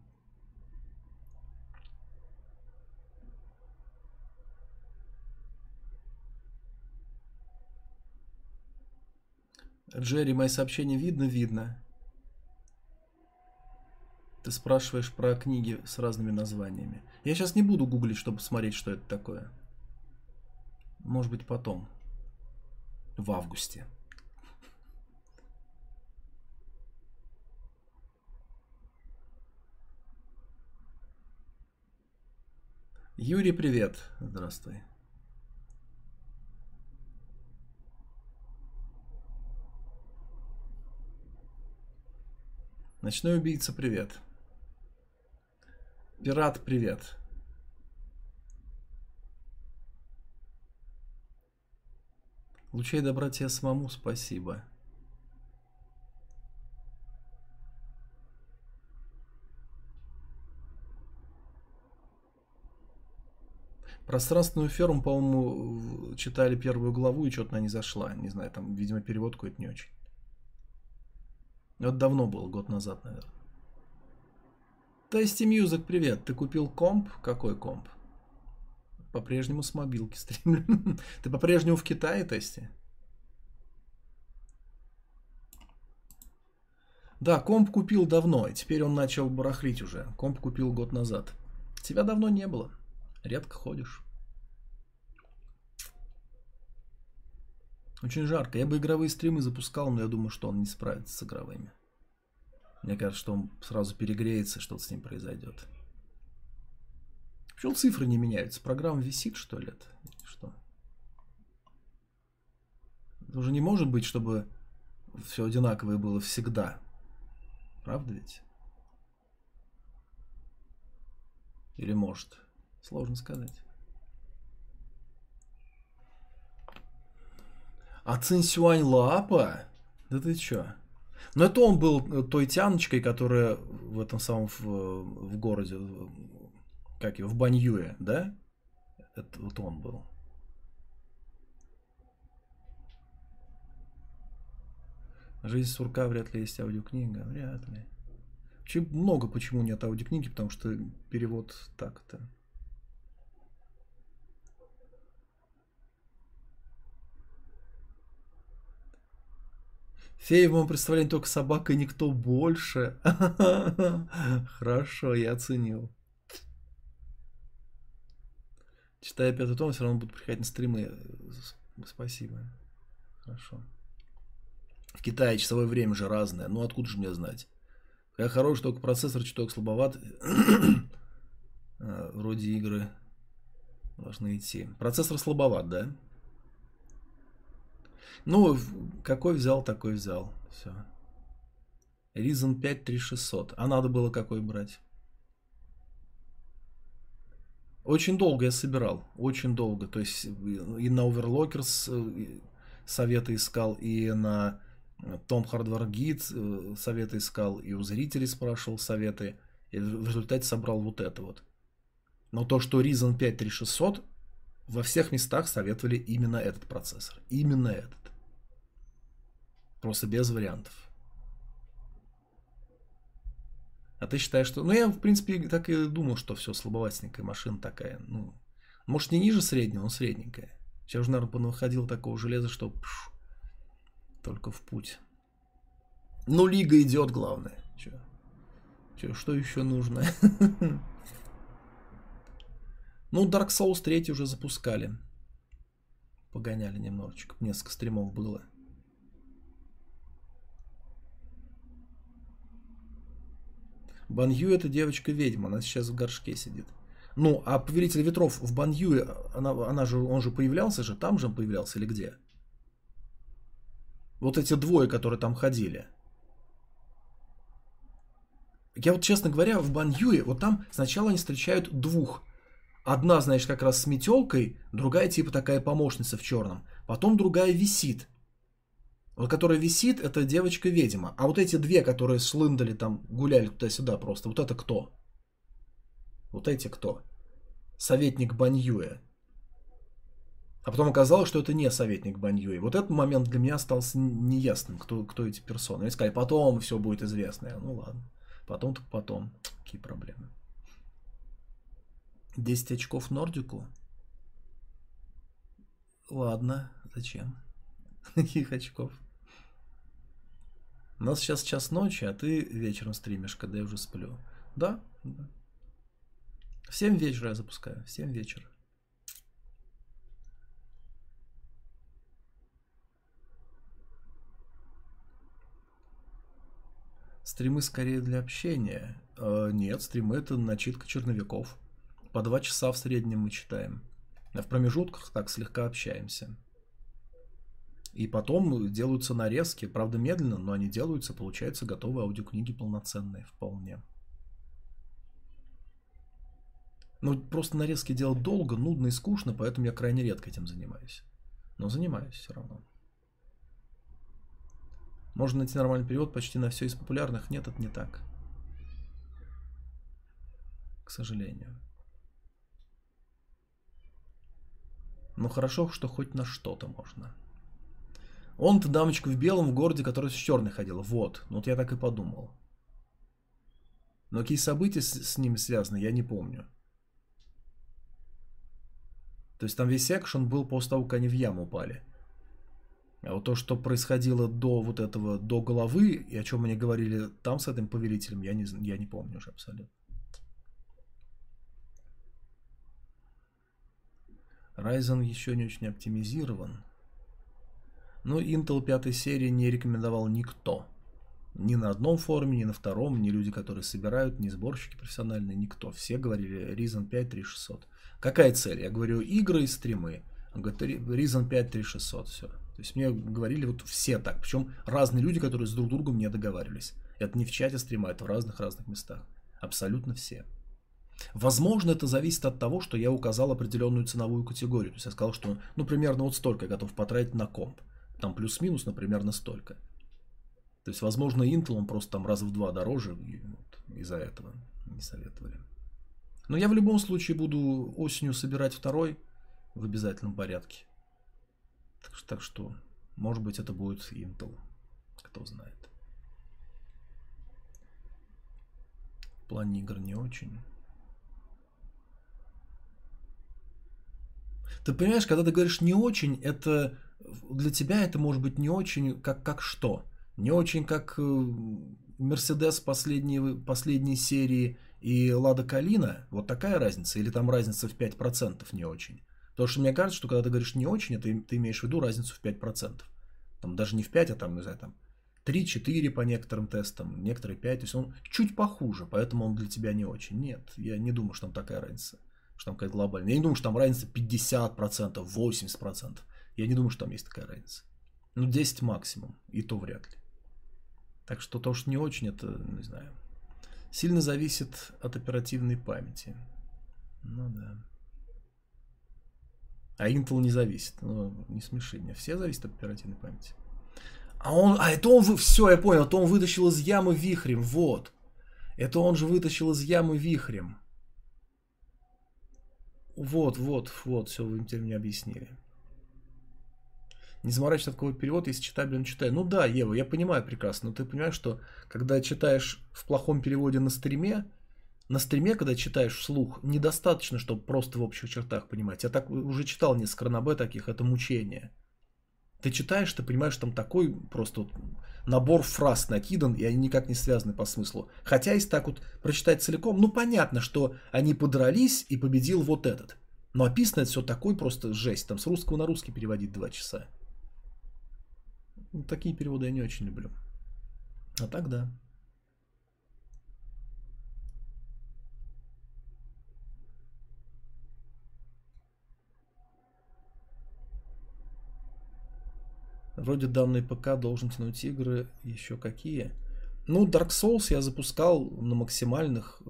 [SPEAKER 1] Джерри, мои сообщения видно? Видно. Ты спрашиваешь про книги с разными названиями. Я сейчас не буду гуглить, чтобы смотреть, что это такое. Может быть, потом. В августе. Юрий, привет. Здравствуй. Ночной убийца, привет. Пират, привет. Лучей добра тебе самому спасибо. Пространственную ферму, по-моему, читали первую главу и что-то она не зашла. Не знаю, там, видимо, перевод какой-то не очень. Это давно было, год назад, наверное. Tasty Music, привет. Ты купил комп? Какой комп? По-прежнему с мобилки стримлю. Ты по-прежнему в Китае, Tasty? Да, комп купил давно, и теперь он начал барахлить уже. Комп купил год назад. Тебя давно не было. Редко ходишь. Очень жарко. Я бы игровые стримы запускал, но я думаю, что он не справится с игровыми. Мне кажется, что он сразу перегреется, что-то с ним произойдет. Почему цифры не меняются? Программа висит, что ли? Это? Что? Это уже не может быть, чтобы все одинаковое было всегда. Правда ведь? Или может? Сложно сказать. А Цинсюань Лапа? Да ты чё? Но это он был э, той тяночкой, которая в этом самом в, в городе, как его, в Баньюе, да? Это вот он был. Жизнь сурка вряд ли есть аудиокнига, вряд ли. Вообще много почему нет аудиокниги, потому что перевод так-то. Фея в моем представлении только собака и никто больше. Хорошо, я оценил. Читая пятый том, все равно буду приходить на стримы. Спасибо. Хорошо. В Китае часовое время же разное. Ну откуда же мне знать? Я хороший, только процессор чуток слабоват. А, вроде игры должны идти. Процессор слабоват, да? Ну, какой взял, такой взял. Все. Reason 5 3600. А надо было какой брать? Очень долго я собирал. Очень долго. То есть и на Overlockers э, советы искал, и на Том Hardware Guide советы искал, и у зрителей спрашивал советы. И в результате собрал вот это вот. Но то, что Reason 5 3600, во всех местах советовали именно этот процессор. Именно этот. Просто без вариантов. А ты считаешь, что... Ну, я, в принципе, так и думал, что все, слабоватенькая машина такая. Ну, может, не ниже среднего, но средненькая. Сейчас уже, наверное, выходило такого железа, что пш, только в путь. Ну, лига идет, главное. Че? Че, что еще нужно? Ну, Dark Souls 3 уже запускали. Погоняли немножечко. Несколько стримов было. Банью это девочка-ведьма, она сейчас в горшке сидит. Ну, а Повелитель Ветров в Баньюе, она, она же, он же появлялся же, там же он появлялся или где? Вот эти двое, которые там ходили. Я вот, честно говоря, в Баньюе, вот там сначала они встречают двух. Одна, знаешь, как раз с метелкой, другая типа такая помощница в черном. Потом другая висит. Вот которая висит, это девочка-ведьма. А вот эти две, которые слындали там, гуляли туда-сюда просто, вот это кто? Вот эти кто? Советник Баньюэ. А потом оказалось, что это не советник Баньюэ. Вот этот момент для меня остался неясным, кто, кто эти персоны. Они сказали, потом все будет известно. Ну ладно, потом так потом. Какие проблемы. 10 очков Нордику? Ладно, зачем? Каких очков? У нас сейчас час ночи, а ты вечером стримишь, когда я уже сплю. Да, да. В 7 вечера я запускаю. В 7 вечера. Стримы скорее для общения. Э, нет, стримы это начитка черновиков. По два часа в среднем мы читаем. А в промежутках так слегка общаемся. И потом делаются нарезки, правда медленно, но они делаются, получаются готовые аудиокниги полноценные вполне. Ну, просто нарезки делать долго, нудно и скучно, поэтому я крайне редко этим занимаюсь. Но занимаюсь все равно. Можно найти нормальный перевод почти на все из популярных. Нет, это не так. К сожалению. Но хорошо, что хоть на что-то можно. Он-то дамочка в белом в городе, которая с черной ходила. Вот. Ну вот я так и подумал. Но какие события с, с ними связаны, я не помню. То есть там весь экшен был после того, как они в яму упали. А вот то, что происходило до вот этого, до головы, и о чем они говорили там с этим повелителем, я не, я не помню уже абсолютно. Ryzen еще не очень оптимизирован. Ну, Intel пятой серии не рекомендовал никто. Ни на одном форуме, ни на втором, ни люди, которые собирают, ни сборщики профессиональные, никто. Все говорили Reason 5 3600. Какая цель? Я говорю игры и стримы. Он говорит Reason 5 3600. Все. То есть мне говорили вот все так. Причем разные люди, которые с друг другом не договаривались. Это не в чате стрима, это в разных-разных местах. Абсолютно все. Возможно, это зависит от того, что я указал определенную ценовую категорию. То есть я сказал, что ну примерно вот столько я готов потратить на комп. Там плюс-минус, но примерно столько. То есть, возможно, Intel он просто там раз в два дороже вот из-за этого не советовали. Но я в любом случае буду осенью собирать второй в обязательном порядке. Так, так что, может быть, это будет Intel. Кто знает. В плане игр не очень. Ты понимаешь, когда ты говоришь не очень, это для тебя это может быть не очень, как, как что? Не очень как Мерседес последней, последней серии и Лада Калина. Вот такая разница. Или там разница в 5% не очень. Потому что мне кажется, что когда ты говоришь не очень, это ты имеешь в виду разницу в 5%. Там даже не в 5, а там, не знаю, там 3-4 по некоторым тестам, некоторые 5. То есть он чуть похуже, поэтому он для тебя не очень. Нет, я не думаю, что там такая разница. Что там какая-то глобальная. Я не думаю, что там разница 50%, 80%. Я не думаю, что там есть такая разница. Ну, 10 максимум, и то вряд ли. Так что то, что не очень, это, не знаю, сильно зависит от оперативной памяти. Ну да. А Intel не зависит. Ну, не смеши меня. Все зависят от оперативной памяти. А он, а это он, все, я понял, это он вытащил из ямы вихрем, вот. Это он же вытащил из ямы вихрем. Вот, вот, вот, все, вы теперь мне объяснили. Не заморачивайся такой перевод, если читабельно читаю. Ну да, Ева, я понимаю прекрасно, но ты понимаешь, что когда читаешь в плохом переводе на стриме, на стриме, когда читаешь вслух, недостаточно, чтобы просто в общих чертах понимать. Я так уже читал несколько ранобе таких, это мучение. Ты читаешь, ты понимаешь, там такой просто вот набор фраз накидан, и они никак не связаны по смыслу. Хотя, если так вот прочитать целиком, ну понятно, что они подрались и победил вот этот. Но описано это все такой просто жесть. Там с русского на русский переводить два часа. Ну, такие переводы я не очень люблю. А так да. Вроде данный ПК должен тянуть игры еще какие. Ну, Dark Souls я запускал на максимальных.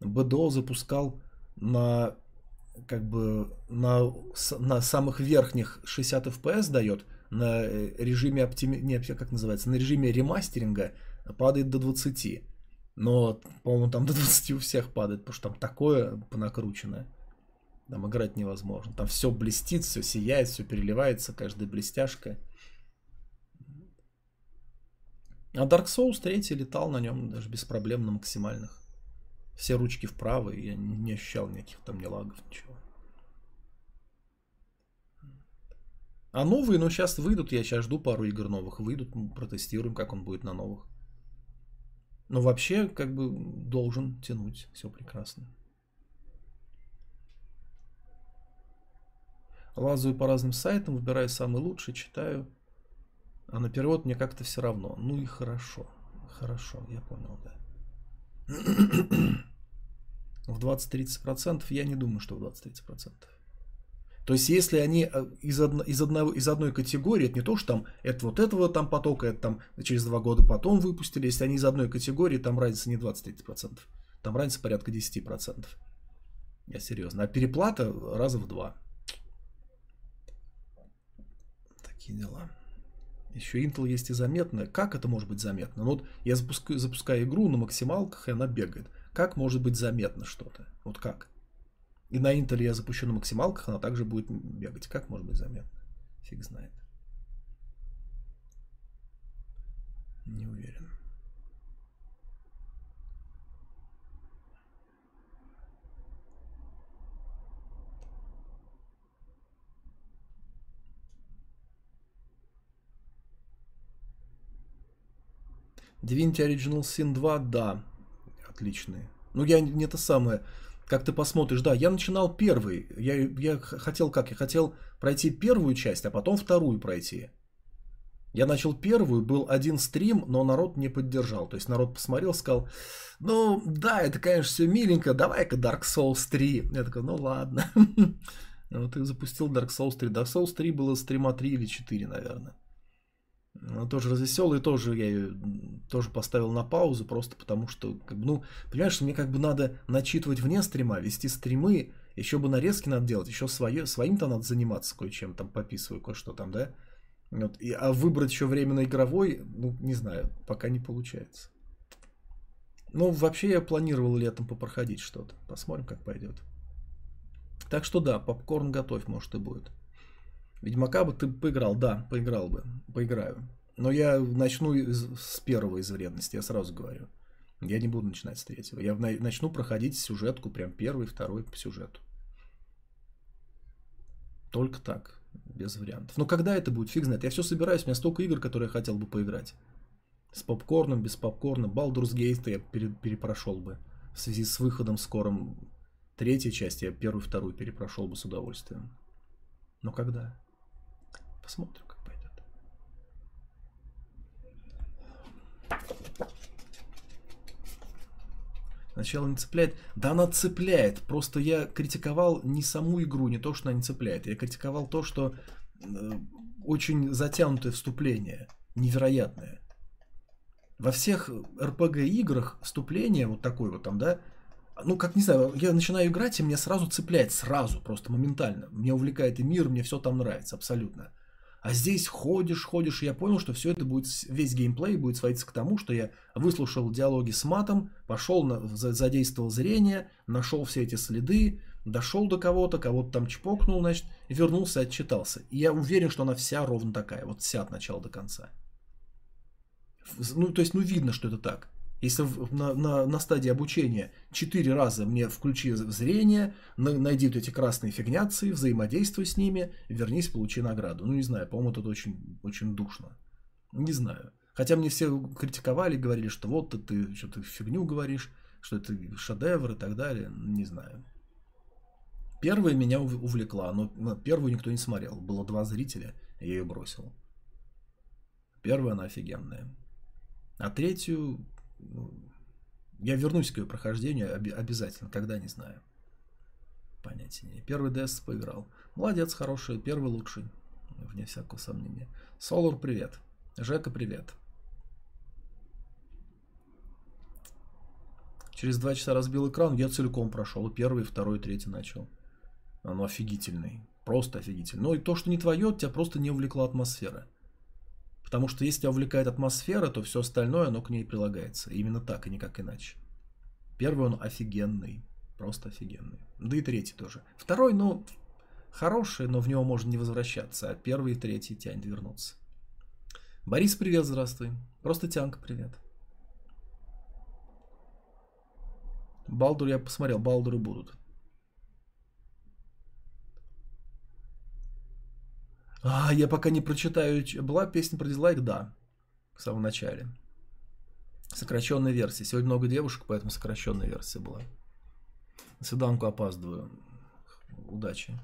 [SPEAKER 1] BDO э, запускал на как бы на, на самых верхних 60 FPS дает на э, режиме оптими... не, как называется, на режиме ремастеринга падает до 20. Но, по-моему, там до 20 у всех падает, потому что там такое понакрученное. Там играть невозможно. Там все блестит, все сияет, все переливается, каждая блестяшка. А Dark Souls 3 летал на нем даже без проблем на максимальных. Все ручки вправо, и я не ощущал никаких там ни лагов, ничего. А новые, ну, сейчас выйдут, я сейчас жду пару игр новых, выйдут, протестируем, как он будет на новых. Но вообще, как бы, должен тянуть, все прекрасно. Лазаю по разным сайтам, выбираю самый лучший, читаю. А на перевод мне как-то все равно. Ну и хорошо. Хорошо, я понял, да. В 20-30% я не думаю, что в 20-30%. То есть, если они э, из, одно, из, одного, из одной категории, это не то, что там это вот этого там потока, это там через два года потом выпустили, если они из одной категории, там разница не 20-30%, там разница порядка 10%. Я серьезно. А переплата раза в два. Такие дела. Еще Intel есть и заметно. Как это может быть заметно? Ну вот я запускаю, запускаю игру на максималках, и она бегает. Как может быть заметно что-то? Вот как? И на Intel я запущу на максималках, она также будет бегать. Как может быть заметно? Фиг знает. Не уверен. Divinity Original Sin 2, да, отличные. Ну, я не то самое как ты посмотришь, да, я начинал первый, я, я хотел как, я хотел пройти первую часть, а потом вторую пройти. Я начал первую, был один стрим, но народ не поддержал. То есть народ посмотрел, сказал, ну да, это, конечно, все миленько, давай-ка Dark Souls 3. Я такой, ну ладно. Ну, ты запустил Dark Souls 3. Dark Souls 3 было стрима 3 или 4, наверное. Тоже развеселая, тоже я ее тоже поставил на паузу, просто потому что, как бы, ну, понимаешь, мне как бы надо начитывать вне стрима, вести стримы, еще бы нарезки надо делать, еще свое, своим-то надо заниматься кое-чем, там пописываю кое-что там, да. Вот, и, а выбрать еще временно игровой, ну, не знаю, пока не получается. Ну, вообще я планировал летом попроходить что-то. Посмотрим, как пойдет. Так что да, попкорн готовь, может и будет. Ведьмака бы ты поиграл, да, поиграл бы, поиграю. Но я начну с первого из вредности, я сразу говорю. Я не буду начинать с третьего. Я начну проходить сюжетку, прям первый, второй по сюжету. Только так, без вариантов. Но когда это будет, фиг знает. Я все собираюсь, у меня столько игр, которые я хотел бы поиграть. С попкорном, без попкорна. Baldur's Gate я перепрошел бы. В связи с выходом скорым третьей части я первую, вторую перепрошел бы с удовольствием. Но когда? Посмотрим, как пойдет. Сначала не цепляет. Да она цепляет. Просто я критиковал не саму игру, не то, что она не цепляет. Я критиковал то, что э, очень затянутое вступление. Невероятное. Во всех RPG играх вступление вот такое вот там, да, ну, как не знаю, я начинаю играть, и мне сразу цепляет, сразу, просто моментально. Мне увлекает и мир, мне все там нравится, абсолютно. А здесь ходишь, ходишь, и я понял, что все это будет, весь геймплей будет сводиться к тому, что я выслушал диалоги с матом, пошел, на, задействовал зрение, нашел все эти следы, дошел до кого-то, кого-то там чпокнул, значит, вернулся, отчитался. И я уверен, что она вся ровно такая, вот вся от начала до конца. Ну, то есть, ну, видно, что это так. Если на, на, на стадии обучения четыре раза мне включи зрение, найди вот эти красные фигняции, взаимодействуй с ними, вернись, получи награду. Ну, не знаю, по-моему, это очень, очень душно. Не знаю. Хотя мне все критиковали, говорили, что вот ты, ты что-то фигню говоришь, что это шедевр и так далее. Не знаю. Первая меня увлекла, но первую никто не смотрел. Было два зрителя, я ее бросил. Первая она офигенная. А третью ну, я вернусь к ее прохождению обязательно, когда не знаю. Понятия не. Первый DS поиграл. Молодец, хороший, первый лучший. Вне всякого сомнения. Солар, привет. Жека, привет. Через два часа разбил экран, я целиком прошел. Первый, второй, третий начал. Оно офигительный. Просто офигительный. Но и то, что не твое, тебя просто не увлекла атмосфера. Потому что если тебя увлекает атмосфера, то все остальное, оно к ней прилагается. Именно так и никак иначе. Первый он офигенный. Просто офигенный. Да и третий тоже. Второй, ну, хороший, но в него можно не возвращаться. А первый и третий тянет вернуться. Борис, привет, здравствуй. Просто Тянка, привет. Балдур я посмотрел, Балдуры будут. А, я пока не прочитаю. Была песня про дизлайк? Да. В самом начале. Сокращенная версия. Сегодня много девушек, поэтому сокращенная версия была. На свиданку опаздываю. Удачи.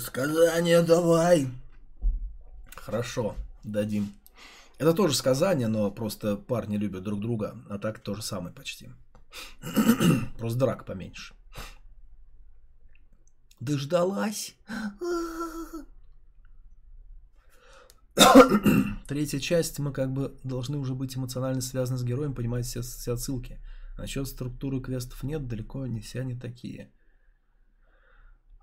[SPEAKER 1] Сказание давай. Хорошо, дадим. Это тоже сказание, но просто парни любят друг друга, а так то же самое почти. Просто драк поменьше. Дождалась. Третья часть, мы как бы должны уже быть эмоционально связаны с героем, понимать все, все отсылки. Насчет структуры квестов нет, далеко не все они такие.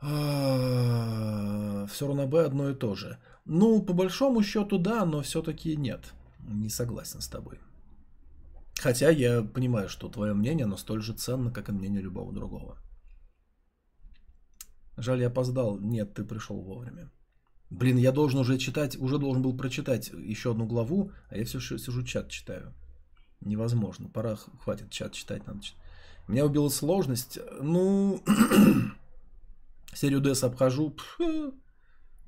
[SPEAKER 1] А, все равно Б одно и то же. Ну, по большому счету, да, но все-таки нет. Не согласен с тобой. Хотя я понимаю, что твое мнение, оно столь же ценно, как и мнение любого другого. Жаль, я опоздал. Нет, ты пришел вовремя. Блин, я должен уже читать, уже должен был прочитать еще одну главу, а я все сижу чат читаю. Невозможно. Пора, хватит чат читать, надо. Меня убила сложность. Ну, серию DS обхожу.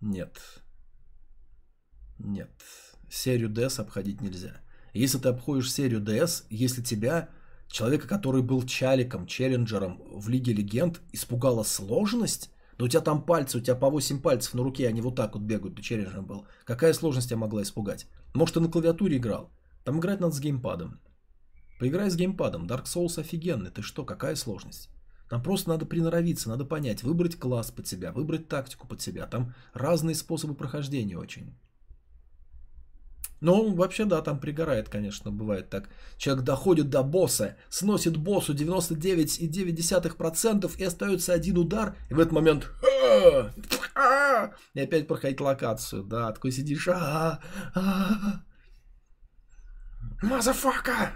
[SPEAKER 1] Нет. Нет. Серию DS обходить нельзя. Если ты обходишь серию DS, если тебя Человека, который был чаликом, челленджером в Лиге Легенд, испугала сложность? Да у тебя там пальцы, у тебя по 8 пальцев на руке, они вот так вот бегают, ты челленджером был. Какая сложность тебя могла испугать? Может, ты на клавиатуре играл? Там играть надо с геймпадом. Поиграй с геймпадом. Dark Souls офигенный. Ты что, какая сложность? Там просто надо приноровиться, надо понять, выбрать класс под себя, выбрать тактику под себя. Там разные способы прохождения очень. Ну, вообще, да, там пригорает, конечно, бывает так. Человек доходит до босса, сносит боссу 99,9% и остается один удар, и в этот момент и опять проходить локацию, да, такой сидишь, Мазафака!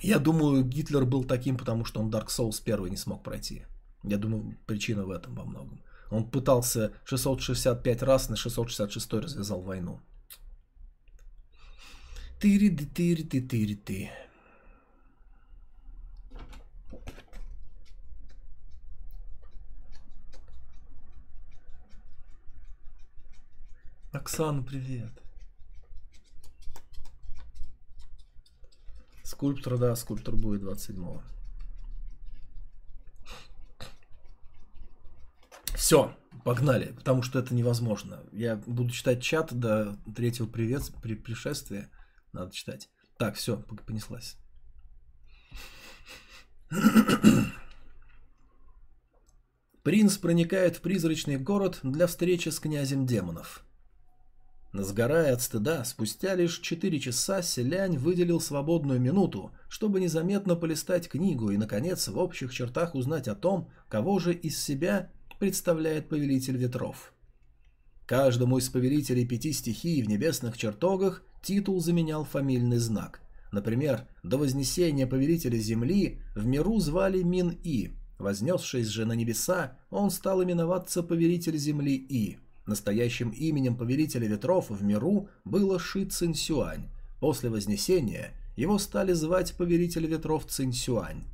[SPEAKER 1] Я думаю, Гитлер был таким, потому что он Dark Souls первый не смог пройти. Я думаю, причина в этом во многом. Он пытался 665 раз, на 666 развязал войну. Тыри-ды, тыри-ты, тыри-ты. Оксана, привет. Скульптор, да, скульптор будет 27-го. Все, погнали, потому что это невозможно. Я буду читать чат до третьего привет, при пришествия. Надо читать. Так, все, понеслась. Принц проникает в призрачный город для встречи с князем демонов. Сгорая от стыда, спустя лишь 4 часа селянь выделил свободную минуту, чтобы незаметно полистать книгу и, наконец, в общих чертах узнать о том, кого же из себя представляет Повелитель Ветров. Каждому из повелителей пяти стихий в небесных чертогах титул заменял фамильный знак. Например, до вознесения повелителя Земли в миру звали Мин-И. Вознесшись же на небеса, он стал именоваться Повелитель Земли-И. Настоящим именем Повелителя Ветров в миру было Ши Цинсюань. После Вознесения его стали звать Повелитель Ветров Цинсюань.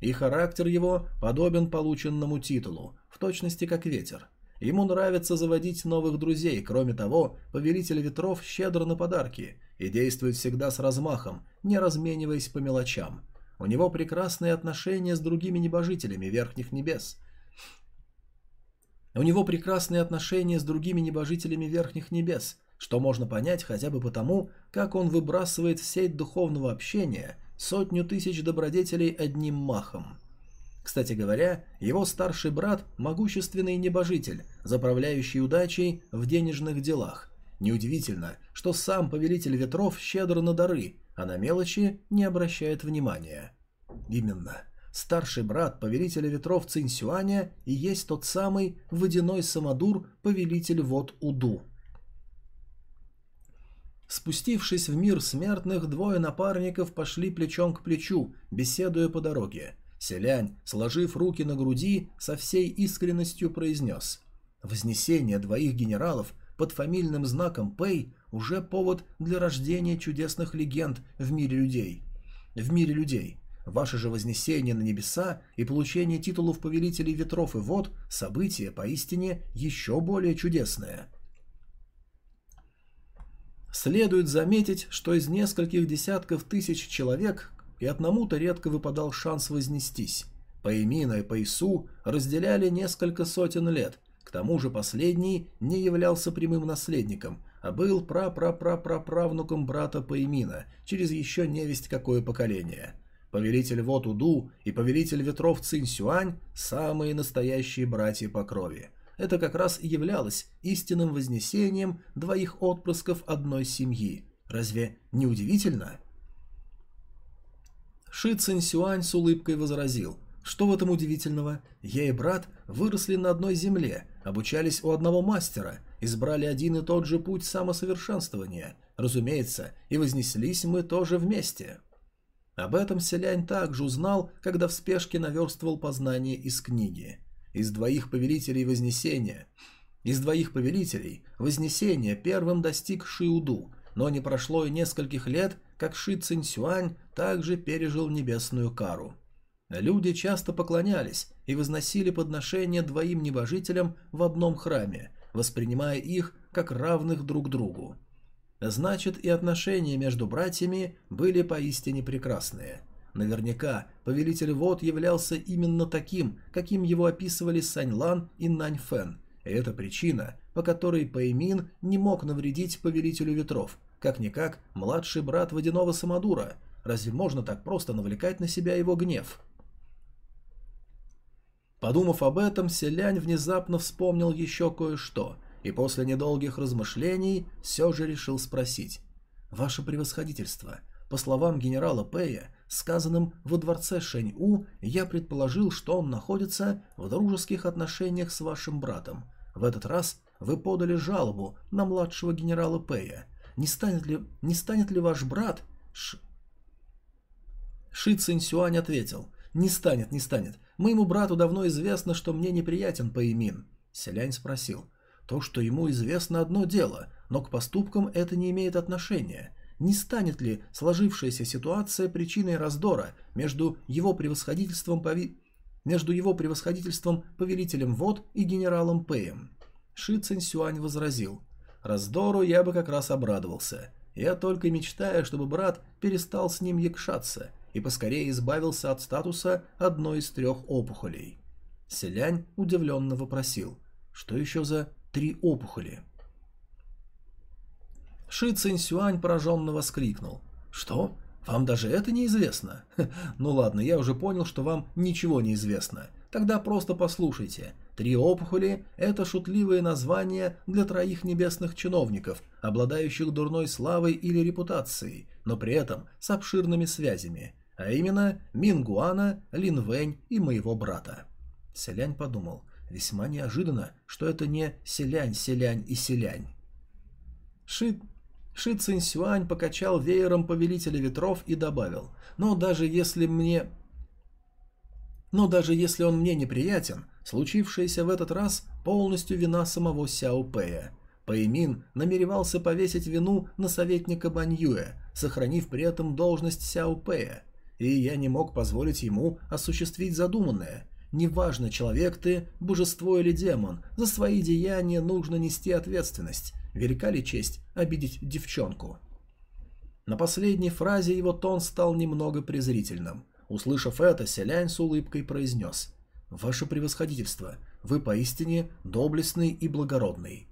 [SPEAKER 1] И характер его подобен полученному титулу, в точности как ветер. Ему нравится заводить новых друзей, кроме того, Повелитель Ветров щедр на подарки и действует всегда с размахом, не размениваясь по мелочам. У него прекрасные отношения с другими небожителями Верхних Небес. У него прекрасные отношения с другими небожителями Верхних Небес, что можно понять хотя бы потому, как он выбрасывает в сеть духовного общения сотню тысяч добродетелей одним махом. Кстати говоря, его старший брат – могущественный небожитель, заправляющий удачей в денежных делах. Неудивительно, что сам повелитель ветров щедр на дары, а на мелочи не обращает внимания. Именно. Старший брат повелителя ветров Цинсюаня и есть тот самый водяной самодур повелитель вод Уду. Спустившись в мир смертных, двое напарников пошли плечом к плечу, беседуя по дороге. Селянь, сложив руки на груди, со всей искренностью произнес. Вознесение двоих генералов под фамильным знаком Пэй уже повод для рождения чудесных легенд в мире людей. В мире людей. Ваше же вознесение на небеса и получение титулов повелителей ветров и вод – событие поистине еще более чудесное. Следует заметить, что из нескольких десятков тысяч человек, и одному-то редко выпадал шанс вознестись. Паэмина и Паису разделяли несколько сотен лет, к тому же последний не являлся прямым наследником, а был пра-пра-пра-пра-правнуком брата Паэмина через еще невесть какое поколение. Повелитель Вод Уду и повелитель ветров Цинь Сюань – самые настоящие братья по крови. Это как раз и являлось истинным вознесением двоих отпрысков одной семьи. Разве не удивительно? Ши Цинсюань с улыбкой возразил. Что в этом удивительного? Я и брат выросли на одной земле, обучались у одного мастера, избрали один и тот же путь самосовершенствования. Разумеется, и вознеслись мы тоже вместе. Об этом Селянь также узнал, когда в спешке наверстывал познание из книги. Из двоих повелителей Вознесения. Из двоих повелителей Вознесения первым достиг Шиуду, но не прошло и нескольких лет, как Ши Цинсюань также пережил небесную кару. Люди часто поклонялись и возносили подношения двоим небожителям в одном храме, воспринимая их как равных друг другу. Значит, и отношения между братьями были поистине прекрасные. Наверняка повелитель вод являлся именно таким, каким его описывали Сань Лан и Нань Фэн. И это причина, по которой Пэймин не мог навредить повелителю ветров, как-никак младший брат водяного самодура. Разве можно так просто навлекать на себя его гнев? Подумав об этом, Селянь внезапно вспомнил еще кое-что, и после недолгих размышлений все же решил спросить. «Ваше превосходительство, по словам генерала Пэя, сказанным во дворце Шэнь-У, я предположил, что он находится в дружеских отношениях с вашим братом. В этот раз вы подали жалобу на младшего генерала Пэя. Не станет ли, не станет ли ваш брат...» Ш... Ши Цинсюань ответил. «Не станет, не станет. Моему брату давно известно, что мне неприятен Пэймин». Селянь спросил. «То, что ему известно, одно дело, но к поступкам это не имеет отношения. Не станет ли сложившаяся ситуация причиной раздора между его превосходительством пови... между его превосходительством повелителем вод и генералом Пэем?» Ши Цинсюань возразил. «Раздору я бы как раз обрадовался. Я только мечтаю, чтобы брат перестал с ним якшаться» и поскорее избавился от статуса одной из трех опухолей. Селянь удивленно вопросил, что еще за три опухоли? Ши Цинсюань пораженно воскликнул. «Что? Вам даже это неизвестно? Ну ладно, я уже понял, что вам ничего не известно. Тогда просто послушайте. Три опухоли – это шутливое название для троих небесных чиновников, обладающих дурной славой или репутацией, но при этом с обширными связями а именно Мингуана, Линвэнь и моего брата. Селянь подумал, весьма неожиданно, что это не Селянь, Селянь и Селянь. Ши, Ши Цинсюань покачал веером повелителя ветров и добавил, но даже если мне... Но даже если он мне неприятен, случившееся в этот раз полностью вина самого Сяо Пэя. Пэймин намеревался повесить вину на советника Баньюэ, сохранив при этом должность Сяо Пэя и я не мог позволить ему осуществить задуманное. Неважно, человек ты, божество или демон, за свои деяния нужно нести ответственность. Велика ли честь обидеть девчонку? На последней фразе его тон стал немного презрительным. Услышав это, Селянь с улыбкой произнес «Ваше превосходительство, вы поистине доблестный и благородный».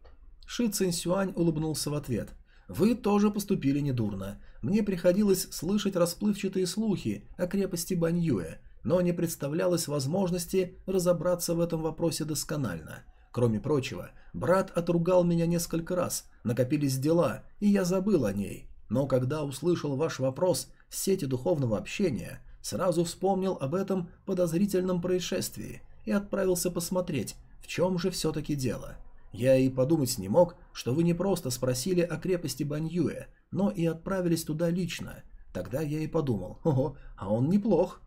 [SPEAKER 1] Ши Цинсюань улыбнулся в ответ – вы тоже поступили недурно. Мне приходилось слышать расплывчатые слухи о крепости Баньюэ, но не представлялось возможности разобраться в этом вопросе досконально. Кроме прочего, брат отругал меня несколько раз, накопились дела, и я забыл о ней. Но когда услышал ваш вопрос в сети духовного общения, сразу вспомнил об этом подозрительном происшествии и отправился посмотреть, в чем же все-таки дело. Я и подумать не мог, что вы не просто спросили о крепости Баньюэ, но и отправились туда лично. Тогда я и подумал, ого, а он неплох.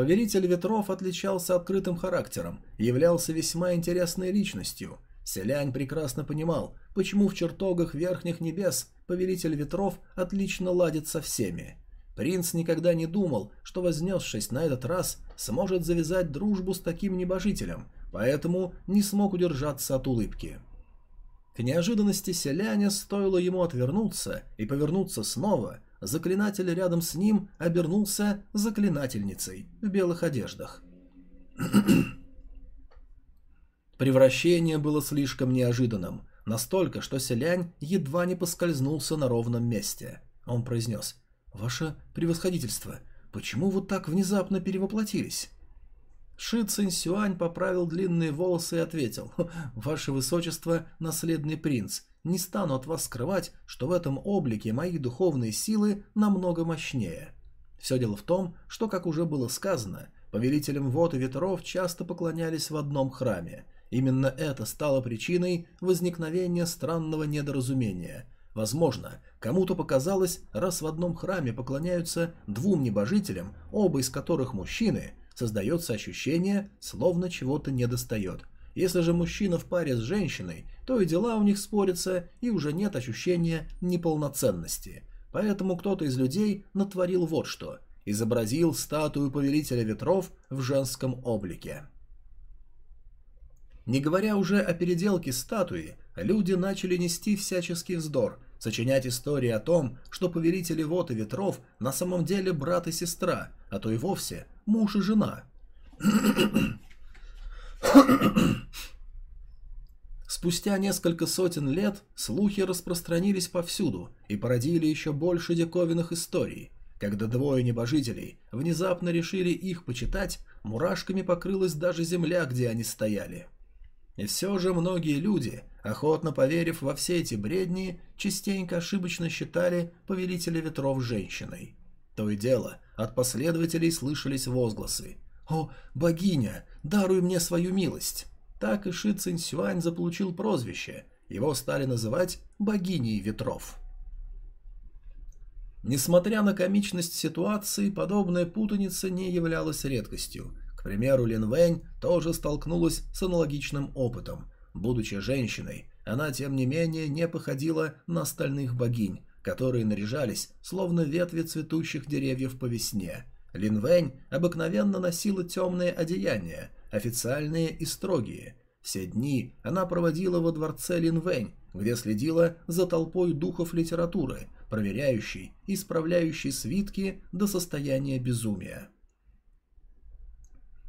[SPEAKER 1] Повелитель ветров отличался открытым характером, являлся весьма интересной личностью. Селянь прекрасно понимал, почему в чертогах верхних небес повелитель ветров отлично ладит со всеми. Принц никогда не думал, что вознесшись на этот раз, сможет завязать дружбу с таким небожителем – поэтому не смог удержаться от улыбки. К неожиданности селяне стоило ему отвернуться и повернуться снова, заклинатель рядом с ним обернулся заклинательницей в белых одеждах. Превращение было слишком неожиданным, настолько, что селянь едва не поскользнулся на ровном месте. Он произнес «Ваше превосходительство, почему вы так внезапно перевоплотились?» Ши Цинсюань поправил длинные волосы и ответил, «Ваше Высочество, наследный принц, не стану от вас скрывать, что в этом облике мои духовные силы намного мощнее. Все дело в том, что, как уже было сказано, повелителям вод и ветров часто поклонялись в одном храме. Именно это стало причиной возникновения странного недоразумения. Возможно, кому-то показалось, раз в одном храме поклоняются двум небожителям, оба из которых мужчины – создается ощущение, словно чего-то недостает. Если же мужчина в паре с женщиной, то и дела у них спорятся, и уже нет ощущения неполноценности. Поэтому кто-то из людей натворил вот что – изобразил статую повелителя ветров в женском облике. Не говоря уже о переделке статуи, люди начали нести всяческий вздор, сочинять истории о том, что повелители вод и ветров на самом деле брат и сестра, а то и вовсе муж и жена. Спустя несколько сотен лет слухи распространились повсюду и породили еще больше диковинных историй. Когда двое небожителей внезапно решили их почитать, мурашками покрылась даже земля, где они стояли. И все же многие люди, охотно поверив во все эти бредни, частенько ошибочно считали повелителя ветров женщиной. То и дело, от последователей слышались возгласы «О, богиня, даруй мне свою милость!» Так и Ши Цинь заполучил прозвище, его стали называть «богиней ветров». Несмотря на комичность ситуации, подобная путаница не являлась редкостью. К примеру, Лин Вэнь тоже столкнулась с аналогичным опытом. Будучи женщиной, она, тем не менее, не походила на остальных богинь, которые наряжались, словно ветви цветущих деревьев по весне. Лин Вэнь обыкновенно носила темные одеяния, официальные и строгие. Все дни она проводила во дворце Лин Вэнь, где следила за толпой духов литературы – проверяющий и исправляющий свитки до состояния безумия.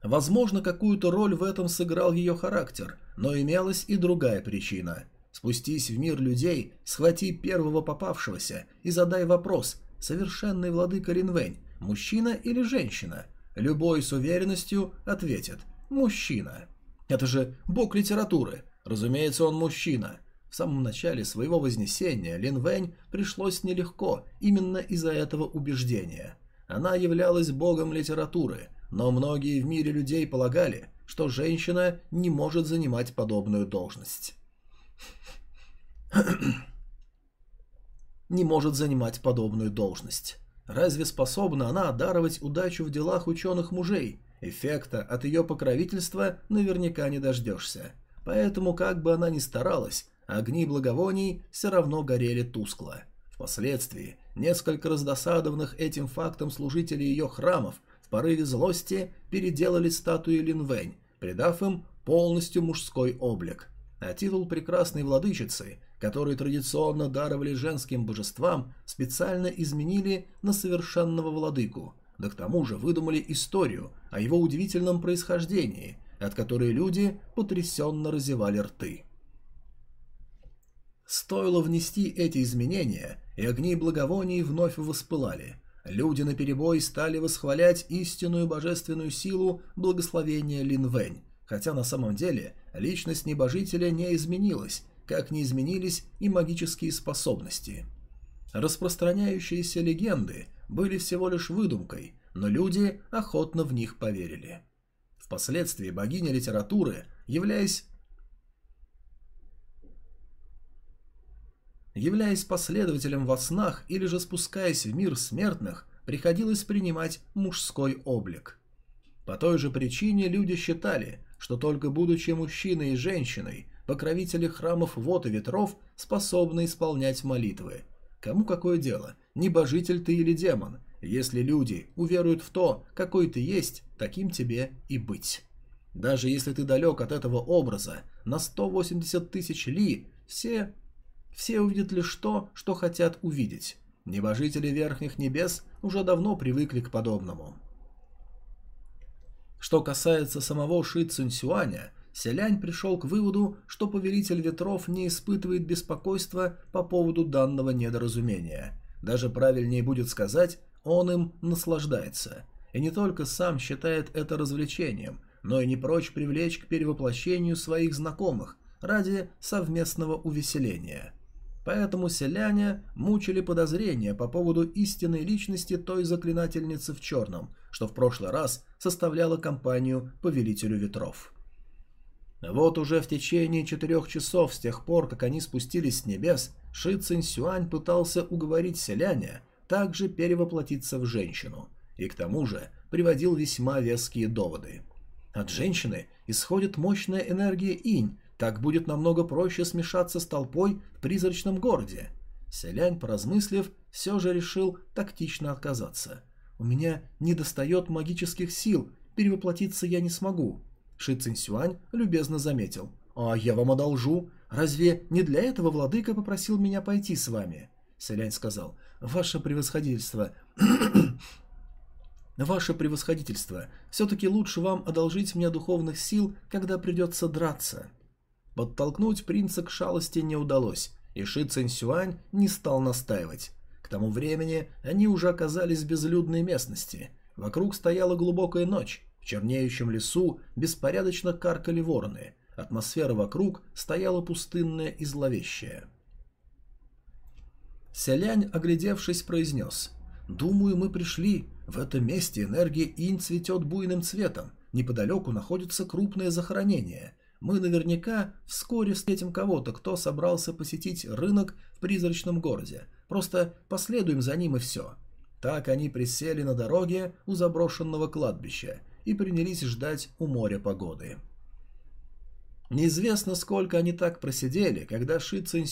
[SPEAKER 1] Возможно, какую-то роль в этом сыграл ее характер, но имелась и другая причина. Спустись в мир людей, схвати первого попавшегося и задай вопрос, совершенный владыка Ринвэнь, мужчина или женщина? Любой с уверенностью ответит «мужчина». Это же бог литературы. Разумеется, он мужчина. В самом начале своего вознесения Лин Вэнь пришлось нелегко именно из-за этого убеждения. Она являлась богом литературы, но многие в мире людей полагали, что женщина не может занимать подобную должность. не может занимать подобную должность. Разве способна она одаривать удачу в делах ученых мужей? Эффекта от ее покровительства наверняка не дождешься. Поэтому, как бы она ни старалась, огни благовоний все равно горели тускло. Впоследствии несколько раздосадованных этим фактом служителей ее храмов в порыве злости переделали статуи Линвэнь, придав им полностью мужской облик. А титул прекрасной владычицы, который традиционно даровали женским божествам, специально изменили на совершенного владыку, да к тому же выдумали историю о его удивительном происхождении, от которой люди потрясенно разевали рты. Стоило внести эти изменения, и огни благовоний вновь воспылали. Люди наперебой стали восхвалять истинную божественную силу благословения Линвэнь, хотя на самом деле личность небожителя не изменилась, как не изменились и магические способности. Распространяющиеся легенды были всего лишь выдумкой, но люди охотно в них поверили. Впоследствии богиня литературы, являясь Являясь последователем во снах или же спускаясь в мир смертных, приходилось принимать мужской облик. По той же причине люди считали, что только будучи мужчиной и женщиной, покровители храмов вод и ветров способны исполнять молитвы. Кому какое дело, небожитель ты или демон, если люди уверуют в то, какой ты есть, таким тебе и быть. Даже если ты далек от этого образа, на 180 тысяч ли, все все увидят лишь то, что хотят увидеть. Небожители верхних небес уже давно привыкли к подобному. Что касается самого Ши Цинсюаня, Селянь пришел к выводу, что повелитель ветров не испытывает беспокойства по поводу данного недоразумения. Даже правильнее будет сказать, он им наслаждается. И не только сам считает это развлечением, но и не прочь привлечь к перевоплощению своих знакомых ради совместного увеселения. Поэтому селяне мучили подозрения по поводу истинной личности той заклинательницы в черном, что в прошлый раз составляла компанию Повелителю Ветров. Вот уже в течение четырех часов с тех пор, как они спустились с небес, Ши Цинь Сюань пытался уговорить селяня также перевоплотиться в женщину, и к тому же приводил весьма веские доводы. От женщины исходит мощная энергия инь, так будет намного проще смешаться с толпой в призрачном городе. Селянь, поразмыслив, все же решил тактично отказаться. «У меня не достает магических сил, перевоплотиться я не смогу». Ши Цинсюань любезно заметил. «А я вам одолжу. Разве не для этого владыка попросил меня пойти с вами?» Селянь сказал. «Ваше превосходительство...» «Ваше превосходительство, все-таки лучше вам одолжить мне духовных сил, когда придется драться». Подтолкнуть принца к шалости не удалось, и Ши Цинсюань не стал настаивать. К тому времени они уже оказались в безлюдной местности. Вокруг стояла глубокая ночь, в чернеющем лесу беспорядочно каркали вороны, атмосфера вокруг стояла пустынная и зловещая. Селянь, оглядевшись, произнес. «Думаю, мы пришли. В этом месте энергия инь цветет буйным цветом. Неподалеку находится крупное захоронение. Мы наверняка вскоре встретим кого-то, кто собрался посетить рынок в призрачном городе. Просто последуем за ним и все». Так они присели на дороге у заброшенного кладбища и принялись ждать у моря погоды. Неизвестно, сколько они так просидели, когда Ши Цинь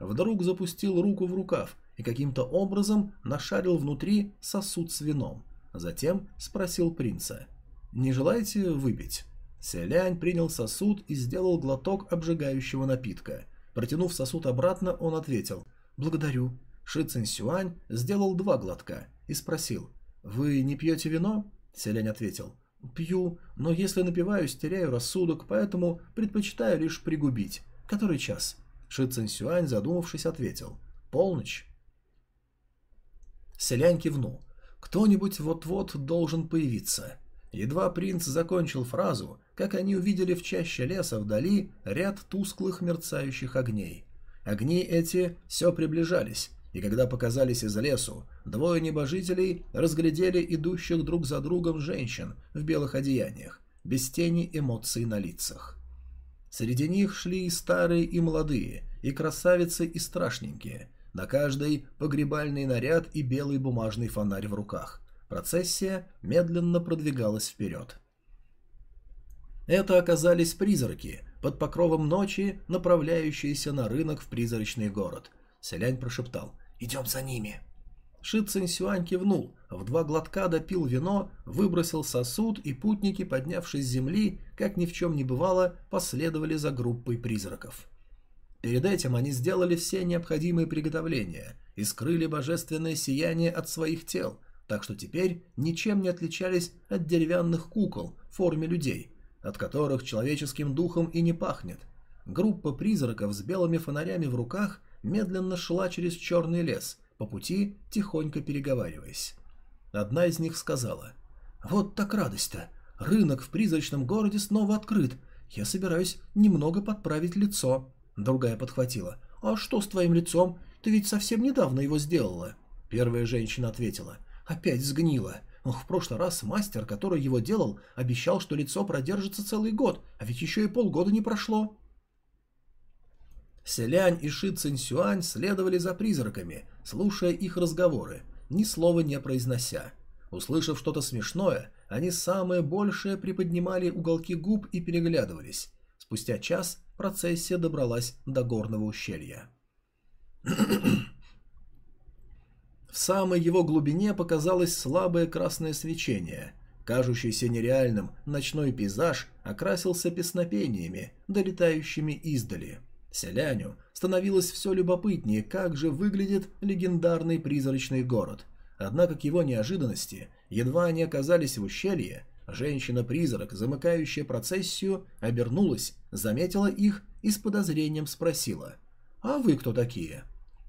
[SPEAKER 1] вдруг запустил руку в рукав и каким-то образом нашарил внутри сосуд с вином. Затем спросил принца. «Не желаете выпить?» Селянь принял сосуд и сделал глоток обжигающего напитка. Протянув сосуд обратно, он ответил «Благодарю». Ши Цинь сделал два глотка и спросил «Вы не пьете вино?» Селянь ответил «Пью, но если напиваюсь, теряю рассудок, поэтому предпочитаю лишь пригубить. Который час?» Ши Цинсюань, задумавшись, ответил «Полночь». Селянь кивнул. «Кто-нибудь вот-вот должен появиться». Едва принц закончил фразу, как они увидели в чаще леса вдали ряд тусклых мерцающих огней. Огни эти все приближались, и когда показались из лесу, двое небожителей разглядели идущих друг за другом женщин в белых одеяниях, без тени эмоций на лицах. Среди них шли и старые, и молодые, и красавицы, и страшненькие. На каждой погребальный наряд и белый бумажный фонарь в руках. Процессия медленно продвигалась вперед. Это оказались призраки, под покровом ночи, направляющиеся на рынок в призрачный город. Селянь прошептал Идем за ними». Ши Цинсюань кивнул, в два глотка допил вино, выбросил сосуд, и путники, поднявшись с земли, как ни в чем не бывало, последовали за группой призраков. Перед этим они сделали все необходимые приготовления и скрыли божественное сияние от своих тел, так что теперь ничем не отличались от деревянных кукол в форме людей, от которых человеческим духом и не пахнет. Группа призраков с белыми фонарями в руках – медленно шла через черный лес, по пути тихонько переговариваясь. Одна из них сказала, «Вот так радость-то! Рынок в призрачном городе снова открыт. Я собираюсь немного подправить лицо». Другая подхватила, «А что с твоим лицом? Ты ведь совсем недавно его сделала». Первая женщина ответила, «Опять сгнило. Ох, в прошлый раз мастер, который его делал, обещал, что лицо продержится целый год, а ведь еще и полгода не прошло». Селянь и Ши Цинсюань следовали за призраками, слушая их разговоры, ни слова не произнося. Услышав что-то смешное, они самое большее приподнимали уголки губ и переглядывались. Спустя час процессия добралась до горного ущелья. В самой его глубине показалось слабое красное свечение. Кажущийся нереальным ночной пейзаж окрасился песнопениями, долетающими издали. Селяню становилось все любопытнее, как же выглядит легендарный призрачный город. Однако к его неожиданности, едва они оказались в ущелье, женщина-призрак, замыкающая процессию, обернулась, заметила их и с подозрением спросила «А вы кто такие?»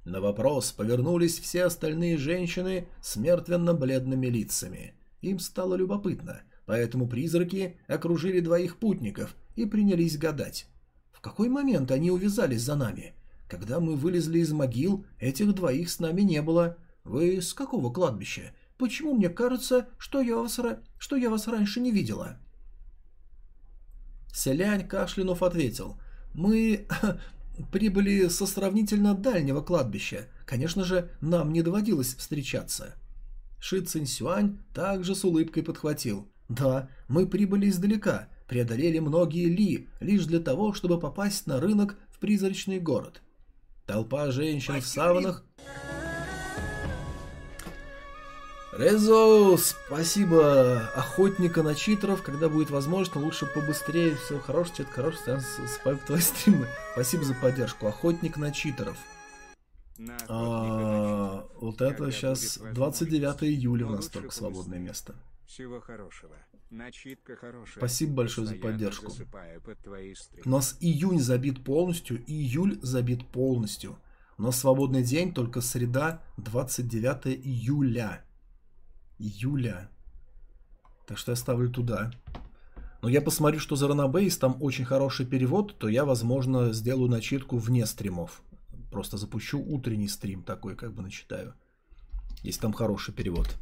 [SPEAKER 1] На вопрос повернулись все остальные женщины с мертвенно-бледными лицами. Им стало любопытно, поэтому призраки окружили двоих путников и принялись гадать, какой момент они увязались за нами? Когда мы вылезли из могил, этих двоих с нами не было. Вы с какого кладбища? Почему мне кажется, что я вас, что я вас раньше не видела?» Селянь кашлянув ответил. «Мы прибыли со сравнительно дальнего кладбища. Конечно же, нам не доводилось встречаться». Ши Цинсюань также с улыбкой подхватил. «Да, мы прибыли издалека, преодолели многие ли лишь для того, чтобы попасть на рынок в призрачный город. Толпа женщин в саванах... Резо, спасибо охотника на читеров, когда будет возможно, лучше побыстрее, все хорошо, чет хорошо, спать твои стримы. Спасибо за поддержку, охотник на читеров. А, Вот это сейчас
[SPEAKER 3] будет
[SPEAKER 1] 29
[SPEAKER 3] возможность,
[SPEAKER 1] июля у
[SPEAKER 3] но
[SPEAKER 1] нас только свободное место.
[SPEAKER 3] Всего хорошего. Начитка хорошая.
[SPEAKER 1] Спасибо большое за поддержку. У нас июнь забит полностью, июль забит полностью. У нас свободный день только среда, 29 июля. Июля. Так что я ставлю туда. Но я посмотрю, что за Ранобейс, там очень хороший перевод, то я, возможно, сделаю начитку вне стримов. Просто запущу утренний стрим такой, как бы начитаю. Если там хороший перевод.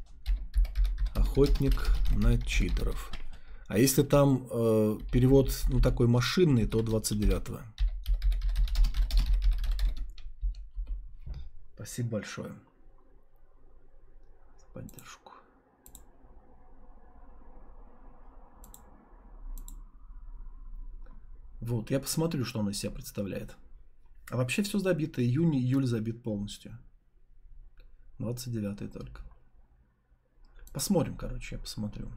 [SPEAKER 1] Охотник на читеров. А если там э, перевод ну, такой машинный, то 29-го. Спасибо большое за поддержку. Вот, я посмотрю, что он из себя представляет. А вообще все забито. Июнь, июль забит полностью. 29 только. Посмотрим, короче, я посмотрю.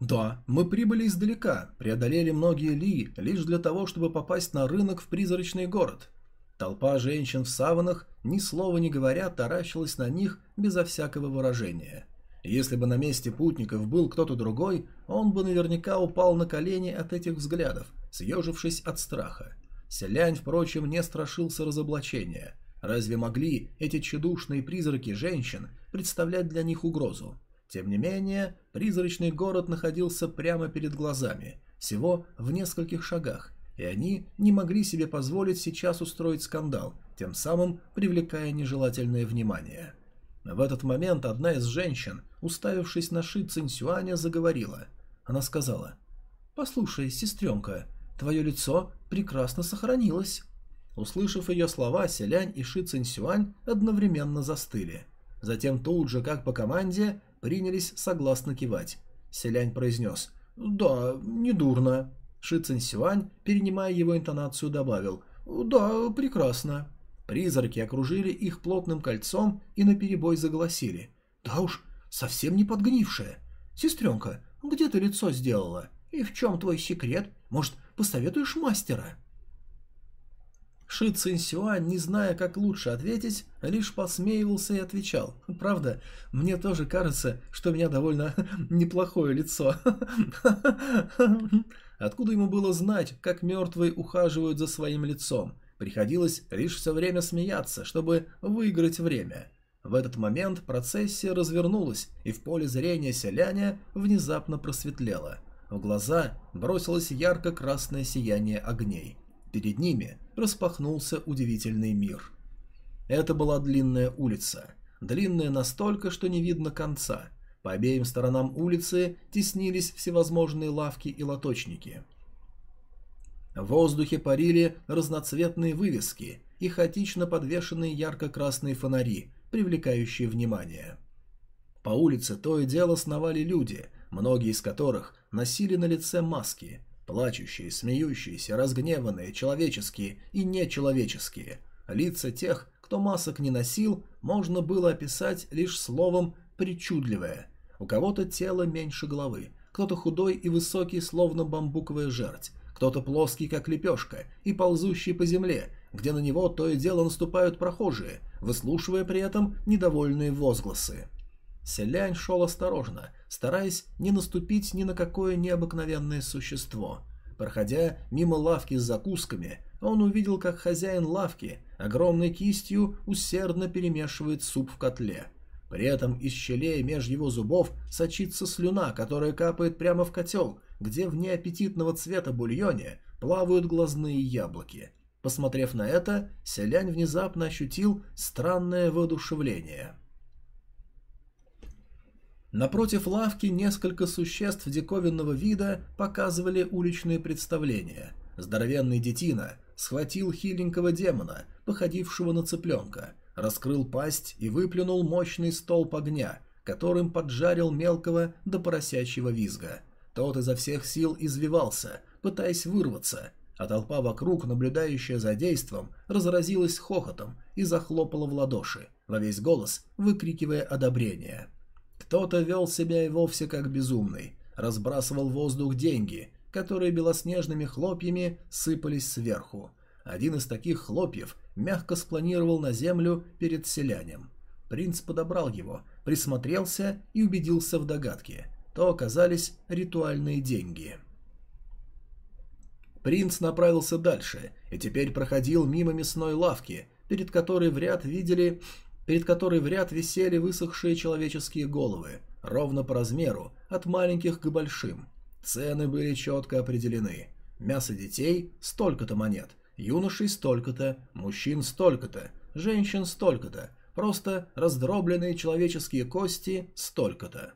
[SPEAKER 1] Да, мы прибыли издалека, преодолели многие ли, лишь для того, чтобы попасть на рынок в призрачный город. Толпа женщин в саванах, ни слова не говоря, таращилась на них безо всякого выражения. Если бы на месте путников был кто-то другой, он бы наверняка упал на колени от этих взглядов, съежившись от страха. Селянь, впрочем, не страшился разоблачения. Разве могли эти тщедушные призраки женщин представлять для них угрозу? Тем не менее, призрачный город находился прямо перед глазами, всего в нескольких шагах, и они не могли себе позволить сейчас устроить скандал, тем самым привлекая нежелательное внимание. В этот момент одна из женщин, уставившись на Ши Цинсюаня, заговорила. Она сказала, «Послушай, сестренка, твое лицо прекрасно сохранилось». Услышав ее слова, Селянь и Ши Цинсюань одновременно застыли. Затем тут же, как по команде, принялись согласно кивать. Селянь произнес «Да, недурно». Ши Цинсюань, перенимая его интонацию, добавил «Да, прекрасно». Призраки окружили их плотным кольцом и наперебой заголосили. «Да уж, совсем не подгнившая. Сестренка, где ты лицо сделала? И в чем твой секрет? Может, посоветуешь мастера?» Ши Цинсюань, не зная, как лучше ответить, лишь посмеивался и отвечал. «Правда, мне тоже кажется, что у меня довольно неплохое лицо». Откуда ему было знать, как мертвые ухаживают за своим лицом? Приходилось лишь все время смеяться, чтобы выиграть время. В этот момент процессия развернулась, и в поле зрения селяня внезапно просветлело. В глаза бросилось ярко-красное сияние огней. Перед ними распахнулся удивительный мир. Это была длинная улица. Длинная настолько, что не видно конца. По обеим сторонам улицы теснились всевозможные лавки и лоточники. В воздухе парили разноцветные вывески и хаотично подвешенные ярко-красные фонари, привлекающие внимание. По улице то и дело сновали люди, многие из которых носили на лице маски, плачущие, смеющиеся, разгневанные, человеческие и нечеловеческие. Лица тех, кто масок не носил, можно было описать лишь словом «причудливое». У кого-то тело меньше головы, кто-то худой и высокий, словно бамбуковая жерть, кто-то плоский, как лепешка, и ползущий по земле, где на него то и дело наступают прохожие, выслушивая при этом недовольные возгласы. Селянь шел осторожно, стараясь не наступить ни на какое необыкновенное существо. Проходя мимо лавки с закусками, он увидел, как хозяин лавки огромной кистью усердно перемешивает суп в котле. При этом из щелей меж его зубов сочится слюна, которая капает прямо в котел, где в неаппетитного цвета бульоне плавают глазные яблоки. Посмотрев на это, селянь внезапно ощутил странное воодушевление. Напротив лавки несколько существ диковинного вида показывали уличные представления. Здоровенный детина схватил хиленького демона, походившего на цыпленка, раскрыл пасть и выплюнул мощный столб огня, которым поджарил мелкого до поросячьего визга. Тот изо всех сил извивался, пытаясь вырваться, а толпа вокруг, наблюдающая за действом, разразилась хохотом и захлопала в ладоши, во весь голос выкрикивая одобрение. Кто-то вел себя и вовсе как безумный, разбрасывал в воздух деньги, которые белоснежными хлопьями сыпались сверху. Один из таких хлопьев мягко спланировал на землю перед селянем. Принц подобрал его, присмотрелся и убедился в догадке. То оказались ритуальные деньги. Принц направился дальше и теперь проходил мимо мясной лавки, перед которой в ряд видели перед которой в ряд висели высохшие человеческие головы, ровно по размеру, от маленьких к большим. Цены были четко определены. Мясо детей – столько-то монет, юношей – столько-то, мужчин – столько-то, женщин – столько-то, просто раздробленные человеческие кости – столько-то.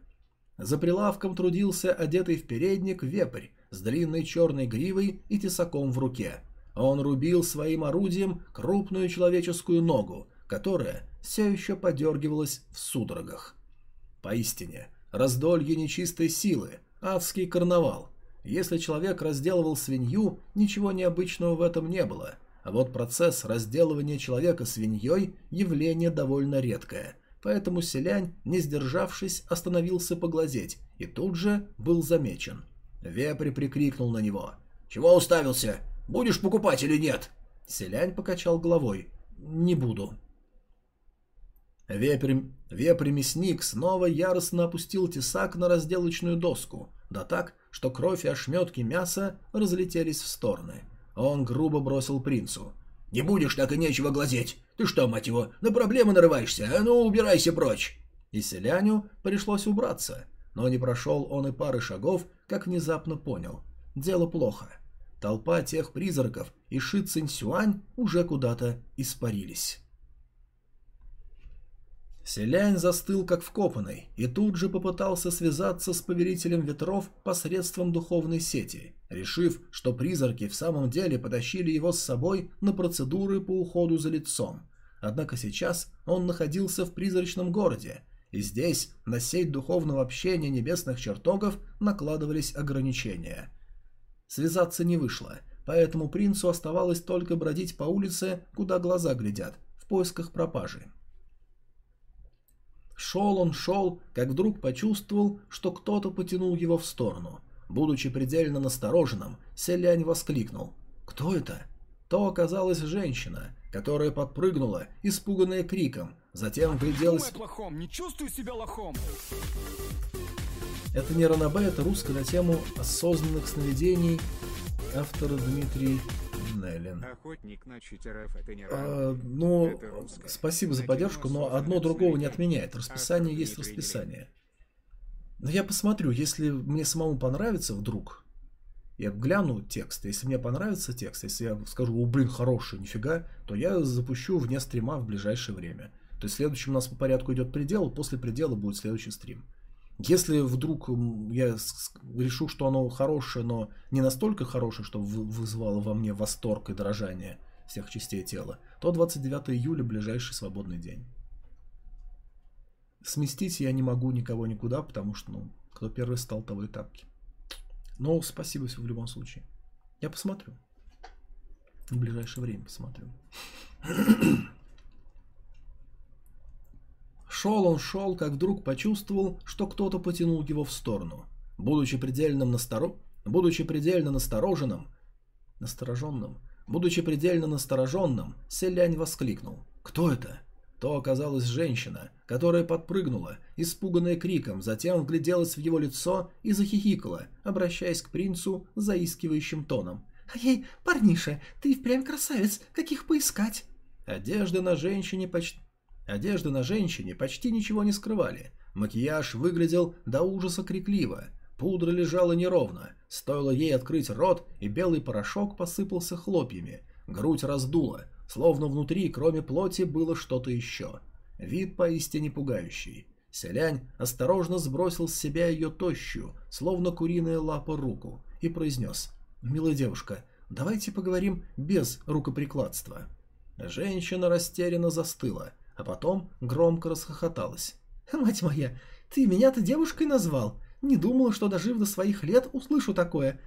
[SPEAKER 1] За прилавком трудился одетый в передник вепрь с длинной черной гривой и тесаком в руке. Он рубил своим орудием крупную человеческую ногу, которая все еще подергивалась в судорогах. Поистине, раздолье нечистой силы, адский карнавал. Если человек разделывал свинью, ничего необычного в этом не было, а вот процесс разделывания человека свиньей – явление довольно редкое, поэтому селянь, не сдержавшись, остановился поглазеть и тут же был замечен. Вепрь прикрикнул на него. «Чего уставился? Будешь покупать или нет?» Селянь покачал головой. «Не буду». Вепрь-мясник снова яростно опустил тесак на разделочную доску, да так, что кровь и ошметки мяса разлетелись в стороны. Он грубо бросил принцу. «Не будешь так и нечего глазеть! Ты что, мать его, на проблемы нарываешься? А ну, убирайся прочь!» И селяню пришлось убраться, но не прошел он и пары шагов, как внезапно понял. Дело плохо. Толпа тех призраков и Ши Цинь уже куда-то испарились. Селянь застыл как вкопанный и тут же попытался связаться с повелителем ветров посредством духовной сети, решив, что призраки в самом деле потащили его с собой на процедуры по уходу за лицом. Однако сейчас он находился в призрачном городе, и здесь на сеть духовного общения небесных чертогов накладывались ограничения. Связаться не вышло, поэтому принцу оставалось только бродить по улице, куда глаза глядят, в поисках пропажи. Шел он, шел, как вдруг почувствовал, что кто-то потянул его в сторону. Будучи предельно настороженным, Селянь воскликнул. «Кто это?» То оказалась женщина, которая подпрыгнула, испуганная криком, затем гляделась...
[SPEAKER 2] плохом, не чувствую себя лохом.
[SPEAKER 1] Это не Ранабе, это русская на тему осознанных сновидений. Автор Дмитрий Неллин.
[SPEAKER 3] Охотник на читеров это не
[SPEAKER 1] А, ну, спасибо за поддержку, но одно другого не отменяет. Расписание есть расписание. Но я посмотрю, если мне самому понравится вдруг, я гляну текст, если мне понравится текст, если я скажу, о, блин, хороший, нифига, то я запущу вне стрима в ближайшее время. То есть следующим у нас по порядку идет предел, после предела будет следующий стрим. Если вдруг я решу, что оно хорошее, но не настолько хорошее, что вызвало во мне восторг и дрожание всех частей тела, то 29 июля ближайший свободный день. Сместить я не могу никого никуда, потому что, ну, кто первый стал, того и тапки. Но спасибо в любом случае. Я посмотрю. В ближайшее время посмотрю. Шел он, шел, как вдруг почувствовал, что кто-то потянул его в сторону. Будучи предельно, насторо... Будучи предельно настороженным, настороженным, будучи предельно настороженным, Селянь воскликнул. «Кто это?» То оказалась женщина, которая подпрыгнула, испуганная криком, затем вгляделась в его лицо и захихикала, обращаясь к принцу заискивающим тоном. «Ей, парниша, ты впрямь красавец, каких поискать?» Одежда на женщине почти Одежды на женщине почти ничего не скрывали. Макияж выглядел до ужаса крикливо. Пудра лежала неровно. Стоило ей открыть рот, и белый порошок посыпался хлопьями. Грудь раздула, словно внутри, кроме плоти, было что-то еще. Вид поистине пугающий. Селянь осторожно сбросил с себя ее тощую, словно куриная лапа, руку, и произнес «Милая девушка, давайте поговорим без рукоприкладства». Женщина растерянно застыла – а потом громко расхохоталась. «Мать моя, ты меня-то девушкой назвал? Не думала, что дожив до своих лет услышу такое.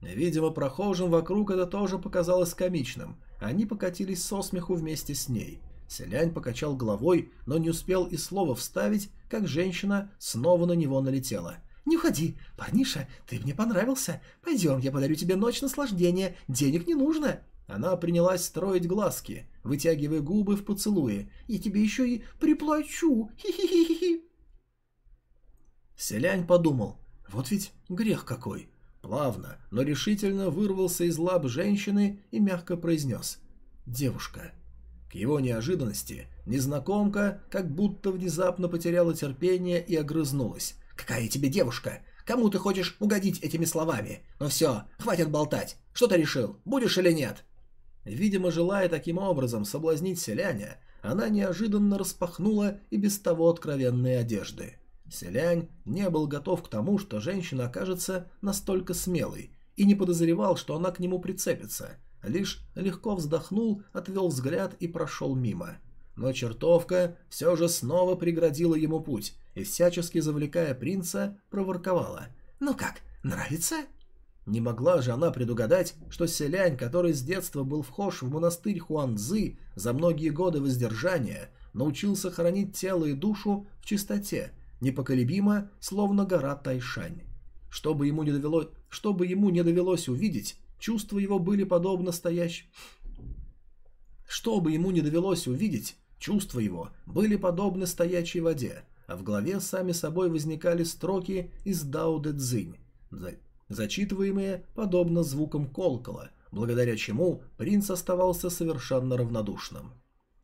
[SPEAKER 1] Видимо, прохожим вокруг это тоже показалось комичным. Они покатились со смеху вместе с ней. Селянь покачал головой, но не успел и слова вставить, как женщина снова на него налетела. «Не уходи, парниша, ты мне понравился. Пойдем, я подарю тебе ночь наслаждения, денег не нужно». Она принялась строить глазки, вытягивая губы в поцелуе. «Я тебе еще и приплачу! Хи-хи-хи-хи!» Селянь подумал, вот ведь грех какой. Плавно, но решительно вырвался из лап женщины и мягко произнес «Девушка». К его неожиданности незнакомка как будто внезапно потеряла терпение и огрызнулась. «Какая тебе девушка? Кому ты хочешь угодить этими словами? Ну все, хватит болтать. Что ты решил, будешь или нет?» Видимо, желая таким образом соблазнить селяня, она неожиданно распахнула и без того откровенные одежды. Селянь не был готов к тому, что женщина окажется настолько смелой, и не подозревал, что она к нему прицепится. Лишь легко вздохнул, отвел взгляд и прошел мимо. Но чертовка все же снова преградила ему путь и, всячески завлекая принца, проворковала. «Ну как, нравится?» Не могла же она предугадать, что селянь, который с детства был вхож в монастырь Хуанцзы за многие годы воздержания, научился хранить тело и душу в чистоте непоколебимо, словно гора Тайшань. Что бы ему не довелось, что бы ему не довелось увидеть, чувства его были подобны стоящим... Что бы ему не довелось увидеть, чувства его были подобны стоячей воде, а в голове сами собой возникали строки из Дао Дэ Цзинь, зачитываемые подобно звукам колокола, благодаря чему принц оставался совершенно равнодушным.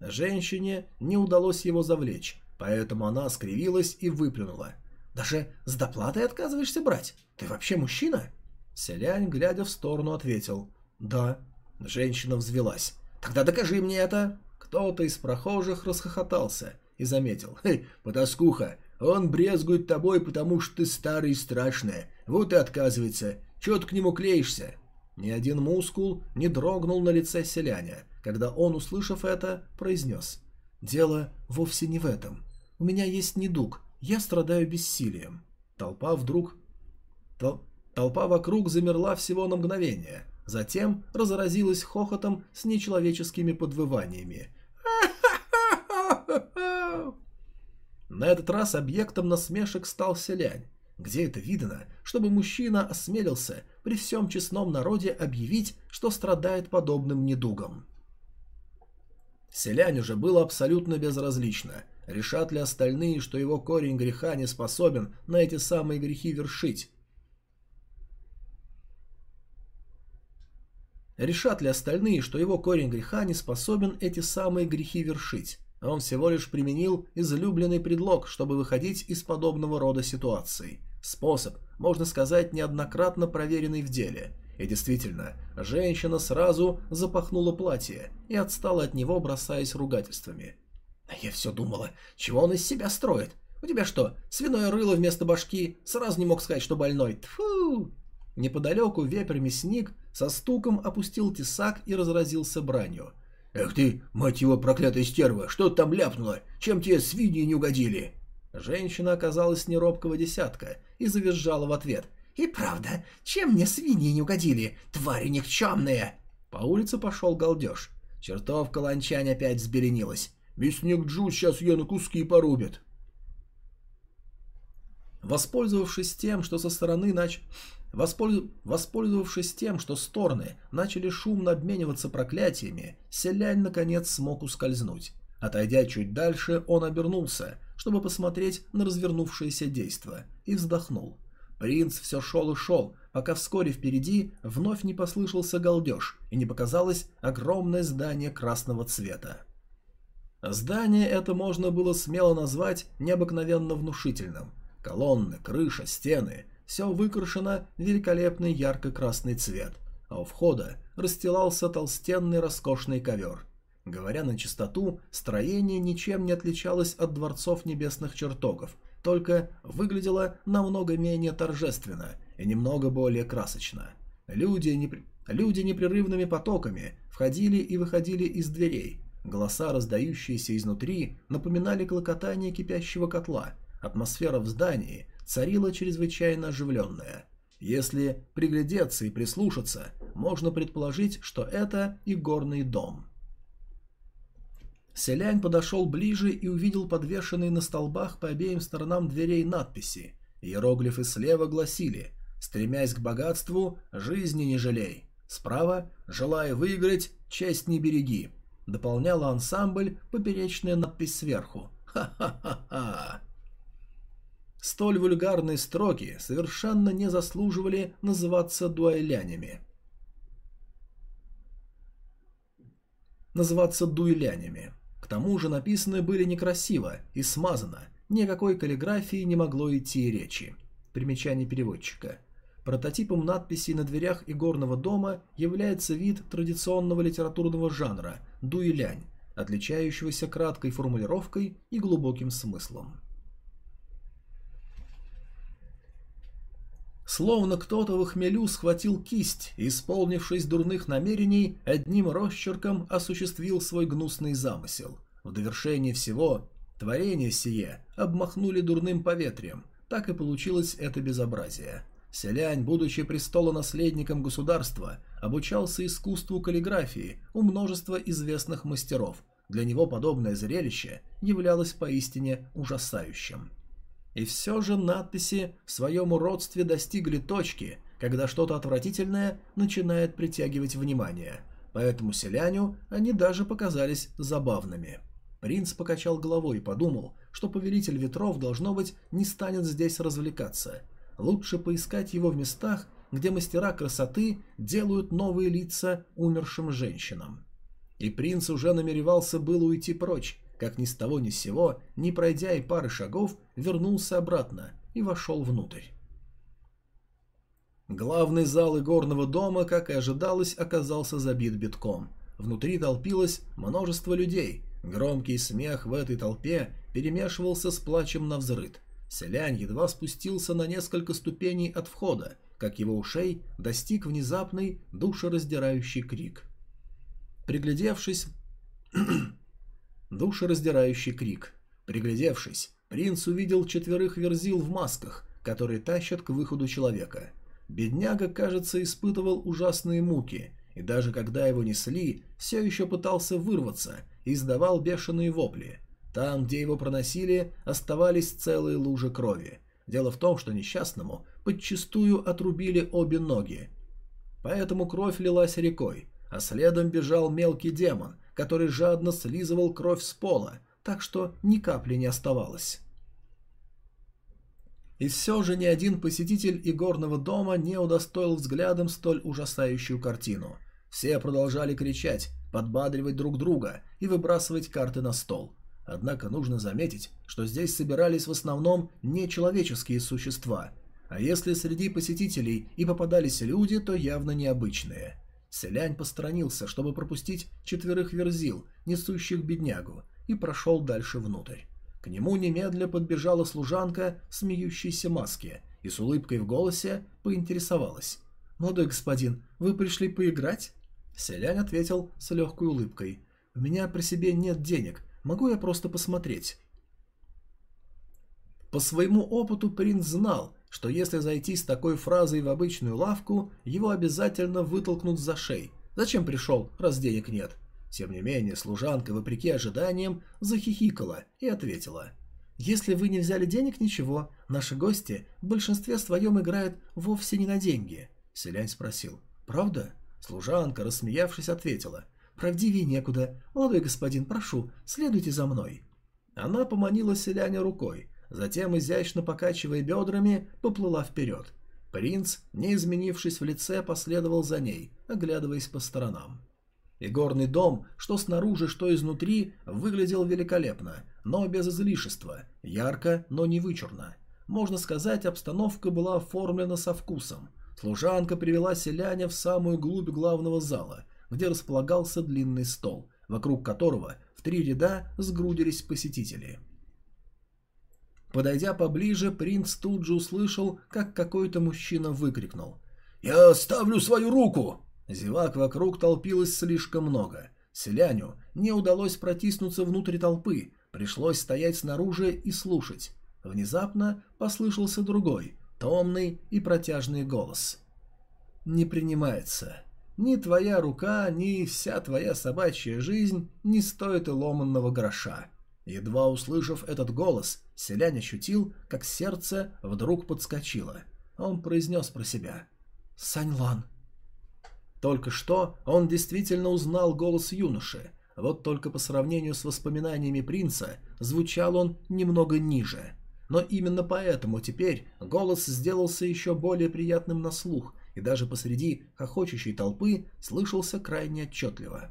[SPEAKER 1] Женщине не удалось его завлечь, Поэтому она скривилась и выплюнула. «Даже с доплатой отказываешься брать? Ты вообще мужчина?» Селянь, глядя в сторону, ответил. «Да». Женщина взвелась. «Тогда докажи мне это!» Кто-то из прохожих расхохотался и заметил. «Хей, потаскуха, он брезгует тобой, потому что ты старый и страшная. Вот и отказывается. Чего ты к нему клеишься?» Ни один мускул не дрогнул на лице селяня, когда он, услышав это, произнес. «Дело вовсе не в этом. У меня есть недуг, я страдаю бессилием. Толпа вдруг... Тол... Толпа вокруг замерла всего на мгновение, затем разразилась хохотом с нечеловеческими подвываниями. На этот раз объектом насмешек стал селянь. Где это видно, чтобы мужчина осмелился при всем честном народе объявить, что страдает подобным недугом? Селянь уже было абсолютно безразлично, Решат ли остальные, что его корень греха не способен на эти самые грехи вершить? Решат ли остальные, что его корень греха не способен эти самые грехи вершить? Он всего лишь применил излюбленный предлог, чтобы выходить из подобного рода ситуаций. Способ, можно сказать, неоднократно проверенный в деле. И действительно, женщина сразу запахнула платье и отстала от него, бросаясь ругательствами. А я все думала, чего он из себя строит? У тебя что, свиное рыло вместо башки? Сразу не мог сказать, что больной. Тфу! Неподалеку вепрь-мясник со стуком опустил тесак и разразился бранью. «Эх ты, мать его, проклятая стерва, что ты там ляпнула? Чем тебе свиньи не угодили?» Женщина оказалась неробкого десятка и завизжала в ответ. «И правда, чем мне свиньи не угодили, твари никчемные?» По улице пошел галдеж. Чертовка ланчань опять взберенилась. Мясник Джу сейчас ее на куски порубит. Воспользовавшись тем, что со стороны нач... Воспольз... Воспользовавшись тем, что стороны начали шумно обмениваться проклятиями, селянь наконец смог ускользнуть. Отойдя чуть дальше, он обернулся, чтобы посмотреть на развернувшееся действо, и вздохнул. Принц все шел и шел, пока вскоре впереди вновь не послышался галдеж и не показалось огромное здание красного цвета. Здание это можно было смело назвать необыкновенно внушительным. Колонны, крыша, стены – все выкрашено в великолепный ярко-красный цвет, а у входа расстилался толстенный роскошный ковер. Говоря на чистоту, строение ничем не отличалось от дворцов небесных чертогов, только выглядело намного менее торжественно и немного более красочно. Люди, непр... Люди непрерывными потоками входили и выходили из дверей, Голоса, раздающиеся изнутри, напоминали клокотание кипящего котла. Атмосфера в здании царила чрезвычайно оживленная. Если приглядеться и прислушаться, можно предположить, что это и горный дом. Селянь подошел ближе и увидел подвешенные на столбах по обеим сторонам дверей надписи. Иероглифы слева гласили «Стремясь к богатству, жизни не жалей». Справа «Желая выиграть, честь не береги». Дополняла ансамбль поперечная надпись сверху. Ха-ха-ха-ха. Столь вульгарные строки совершенно не заслуживали называться дуэлянями. Называться дуэлянями. К тому же написаны были некрасиво и смазано, никакой каллиграфии не могло идти речи. Примечание переводчика. Прототипом надписей на дверях игорного дома является вид традиционного литературного жанра – дуэлянь, отличающегося краткой формулировкой и глубоким смыслом. Словно кто-то в хмелю схватил кисть и, исполнившись дурных намерений, одним росчерком осуществил свой гнусный замысел. В довершение всего, творение сие обмахнули дурным поветрием, так и получилось это безобразие. Селянь, будучи престолонаследником государства, обучался искусству каллиграфии у множества известных мастеров. Для него подобное зрелище являлось поистине ужасающим. И все же надписи в своем уродстве достигли точки, когда что-то отвратительное начинает притягивать внимание, поэтому селяню они даже показались забавными. Принц покачал головой и подумал, что повелитель ветров, должно быть, не станет здесь развлекаться. Лучше поискать его в местах, где мастера красоты делают новые лица умершим женщинам. И принц уже намеревался было уйти прочь, как ни с того ни с сего, не пройдя и пары шагов, вернулся обратно и вошел внутрь. Главный зал игорного дома, как и ожидалось, оказался забит битком. Внутри толпилось множество людей. Громкий смех в этой толпе перемешивался с плачем на взрыд. Селянь едва спустился на несколько ступеней от входа, как его ушей достиг внезапный душераздирающий крик. Приглядевшись, Душераздирающий крик. Приглядевшись, принц увидел четверых верзил в масках, которые тащат к выходу человека. Бедняга, кажется, испытывал ужасные муки, и даже когда его несли, все еще пытался вырваться и издавал бешеные вопли. Там, где его проносили, оставались целые лужи крови. Дело в том, что несчастному подчистую отрубили обе ноги. Поэтому кровь лилась рекой, а следом бежал мелкий демон, который жадно слизывал кровь с пола, так что ни капли не оставалось. И все же ни один посетитель игорного дома не удостоил взглядом столь ужасающую картину. Все продолжали кричать, подбадривать друг друга и выбрасывать карты на стол. Однако нужно заметить, что здесь собирались в основном нечеловеческие существа, а если среди посетителей и попадались люди, то явно необычные. Селянь посторонился, чтобы пропустить четверых верзил, несущих беднягу, и прошел дальше внутрь. К нему немедля подбежала служанка в смеющейся маске и с улыбкой в голосе поинтересовалась. «Молодой господин, вы пришли поиграть?» Селянь ответил с легкой улыбкой. «У меня при себе нет денег, могу я просто посмотреть?» По своему опыту принц знал, что если зайти с такой фразой в обычную лавку, его обязательно вытолкнут за шеи. Зачем пришел, раз денег нет? Тем не менее, служанка, вопреки ожиданиям, захихикала и ответила. «Если вы не взяли денег, ничего. Наши гости в большинстве своем играют вовсе не на деньги». Селянь спросил. «Правда?» Служанка, рассмеявшись, ответила. «Правдивее некуда. Молодой господин, прошу, следуйте за мной». Она поманила селяня рукой, затем, изящно покачивая бедрами, поплыла вперед. Принц, не изменившись в лице, последовал за ней, оглядываясь по сторонам. Игорный дом, что снаружи, что изнутри, выглядел великолепно, но без излишества, ярко, но не вычурно. Можно сказать, обстановка была оформлена со вкусом. Служанка привела селяня в самую глубь главного зала, где располагался длинный стол, вокруг которого в три ряда сгрудились посетители – Подойдя поближе, принц тут же услышал, как какой-то мужчина выкрикнул. «Я оставлю свою руку!» Зевак вокруг толпилось слишком много. Селяню не удалось протиснуться внутрь толпы, пришлось стоять снаружи и слушать. Внезапно послышался другой, томный и протяжный голос. «Не принимается. Ни твоя рука, ни вся твоя собачья жизнь не стоит и ломанного гроша. Едва услышав этот голос, селянь ощутил, как сердце вдруг подскочило. Он произнес про себя «Саньлан». Только что он действительно узнал голос юноши, вот только по сравнению с воспоминаниями принца звучал он немного ниже. Но именно поэтому теперь голос сделался еще более приятным на слух, и даже посреди хохочущей толпы слышался крайне отчетливо.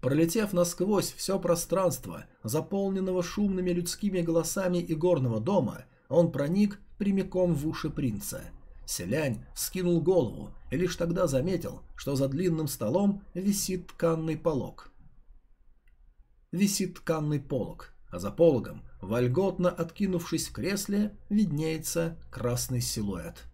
[SPEAKER 1] Пролетев насквозь все пространство, заполненного шумными людскими голосами и горного дома, он проник прямиком в уши принца. Селянь скинул голову и лишь тогда заметил, что за длинным столом висит тканный полог. Висит тканный полог, а за пологом, вольготно откинувшись в кресле, виднеется красный силуэт.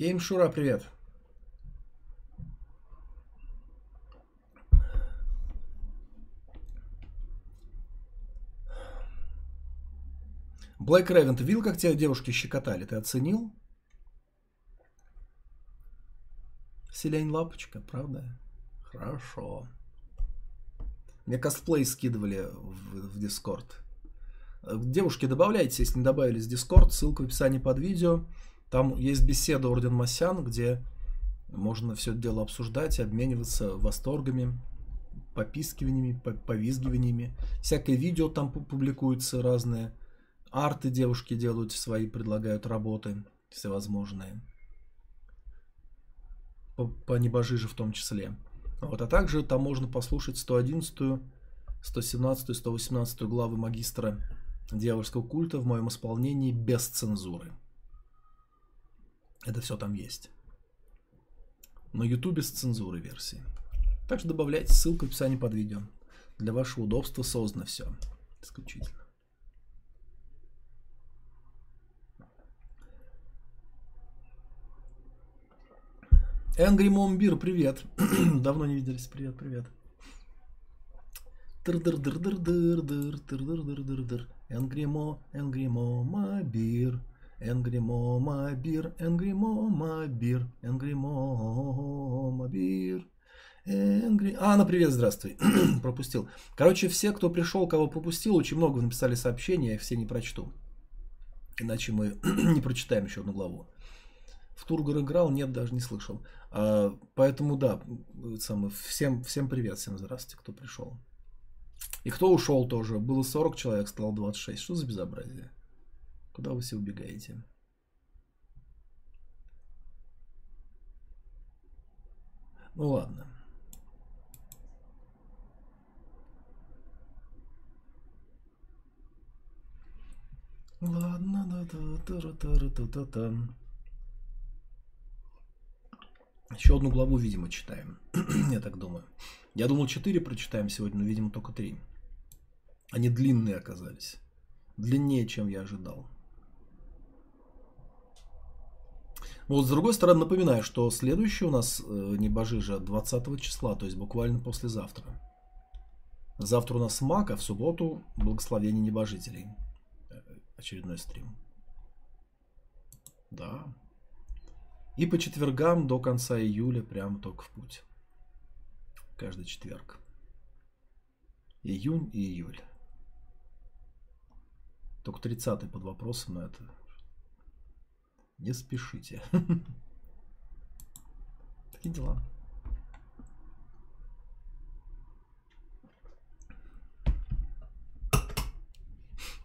[SPEAKER 1] Гейм привет. Блэк Ревен, ты видел, как тебя девушки щекотали? Ты оценил? Селянь Лапочка, правда? Хорошо. Мне косплей скидывали в, Discord. Девушки, добавляйтесь, если не добавились в Discord. Ссылка в описании под видео. Там есть беседа Орден Масян, где можно все это дело обсуждать, обмениваться восторгами, попискиваниями, повизгиваниями. Всякое видео там публикуется разные. Арты девушки делают свои, предлагают работы всевозможные. По, по небожиже в том числе. Вот, а также там можно послушать 111, 117, 118 главы магистра дьявольского культа в моем исполнении без цензуры. Это все там есть. На ютубе с цензурой версии. Также добавляйте ссылку в описании под видео. Для вашего удобства создано все. Исключительно. Энгри Момбир, привет. Давно не виделись. Привет, привет. Энгри Мо, Энгри Мо, Мабир. Энгримо бир, Энгримо бир, Энгримо бир. Энгри... А, ну привет, здравствуй. пропустил. Короче, все, кто пришел, кого пропустил, очень много написали сообщения, я их все не прочту. Иначе мы не прочитаем еще одну главу. В Тургор играл, нет, даже не слышал. А, поэтому да, самое, всем, всем привет, всем здравствуйте, кто пришел. И кто ушел тоже. Было 40 человек, стало 26. Что за безобразие? Куда вы все убегаете? Ну ладно. Ладно, да, да, да, да, да, да, да. Еще одну главу, видимо, читаем. Я так думаю. Я думал, 4 прочитаем сегодня, но, видимо, только 3. Они длинные оказались. Длиннее, чем я ожидал. Вот с другой стороны напоминаю, что следующий у нас э, небожижа 20 числа, то есть буквально послезавтра. Завтра у нас Мак, а в субботу благословение небожителей. Э, очередной стрим. Да. И по четвергам до конца июля прямо только в путь. Каждый четверг. Июнь и июль. Только 30 под вопросом, но это не спешите. Такие дела.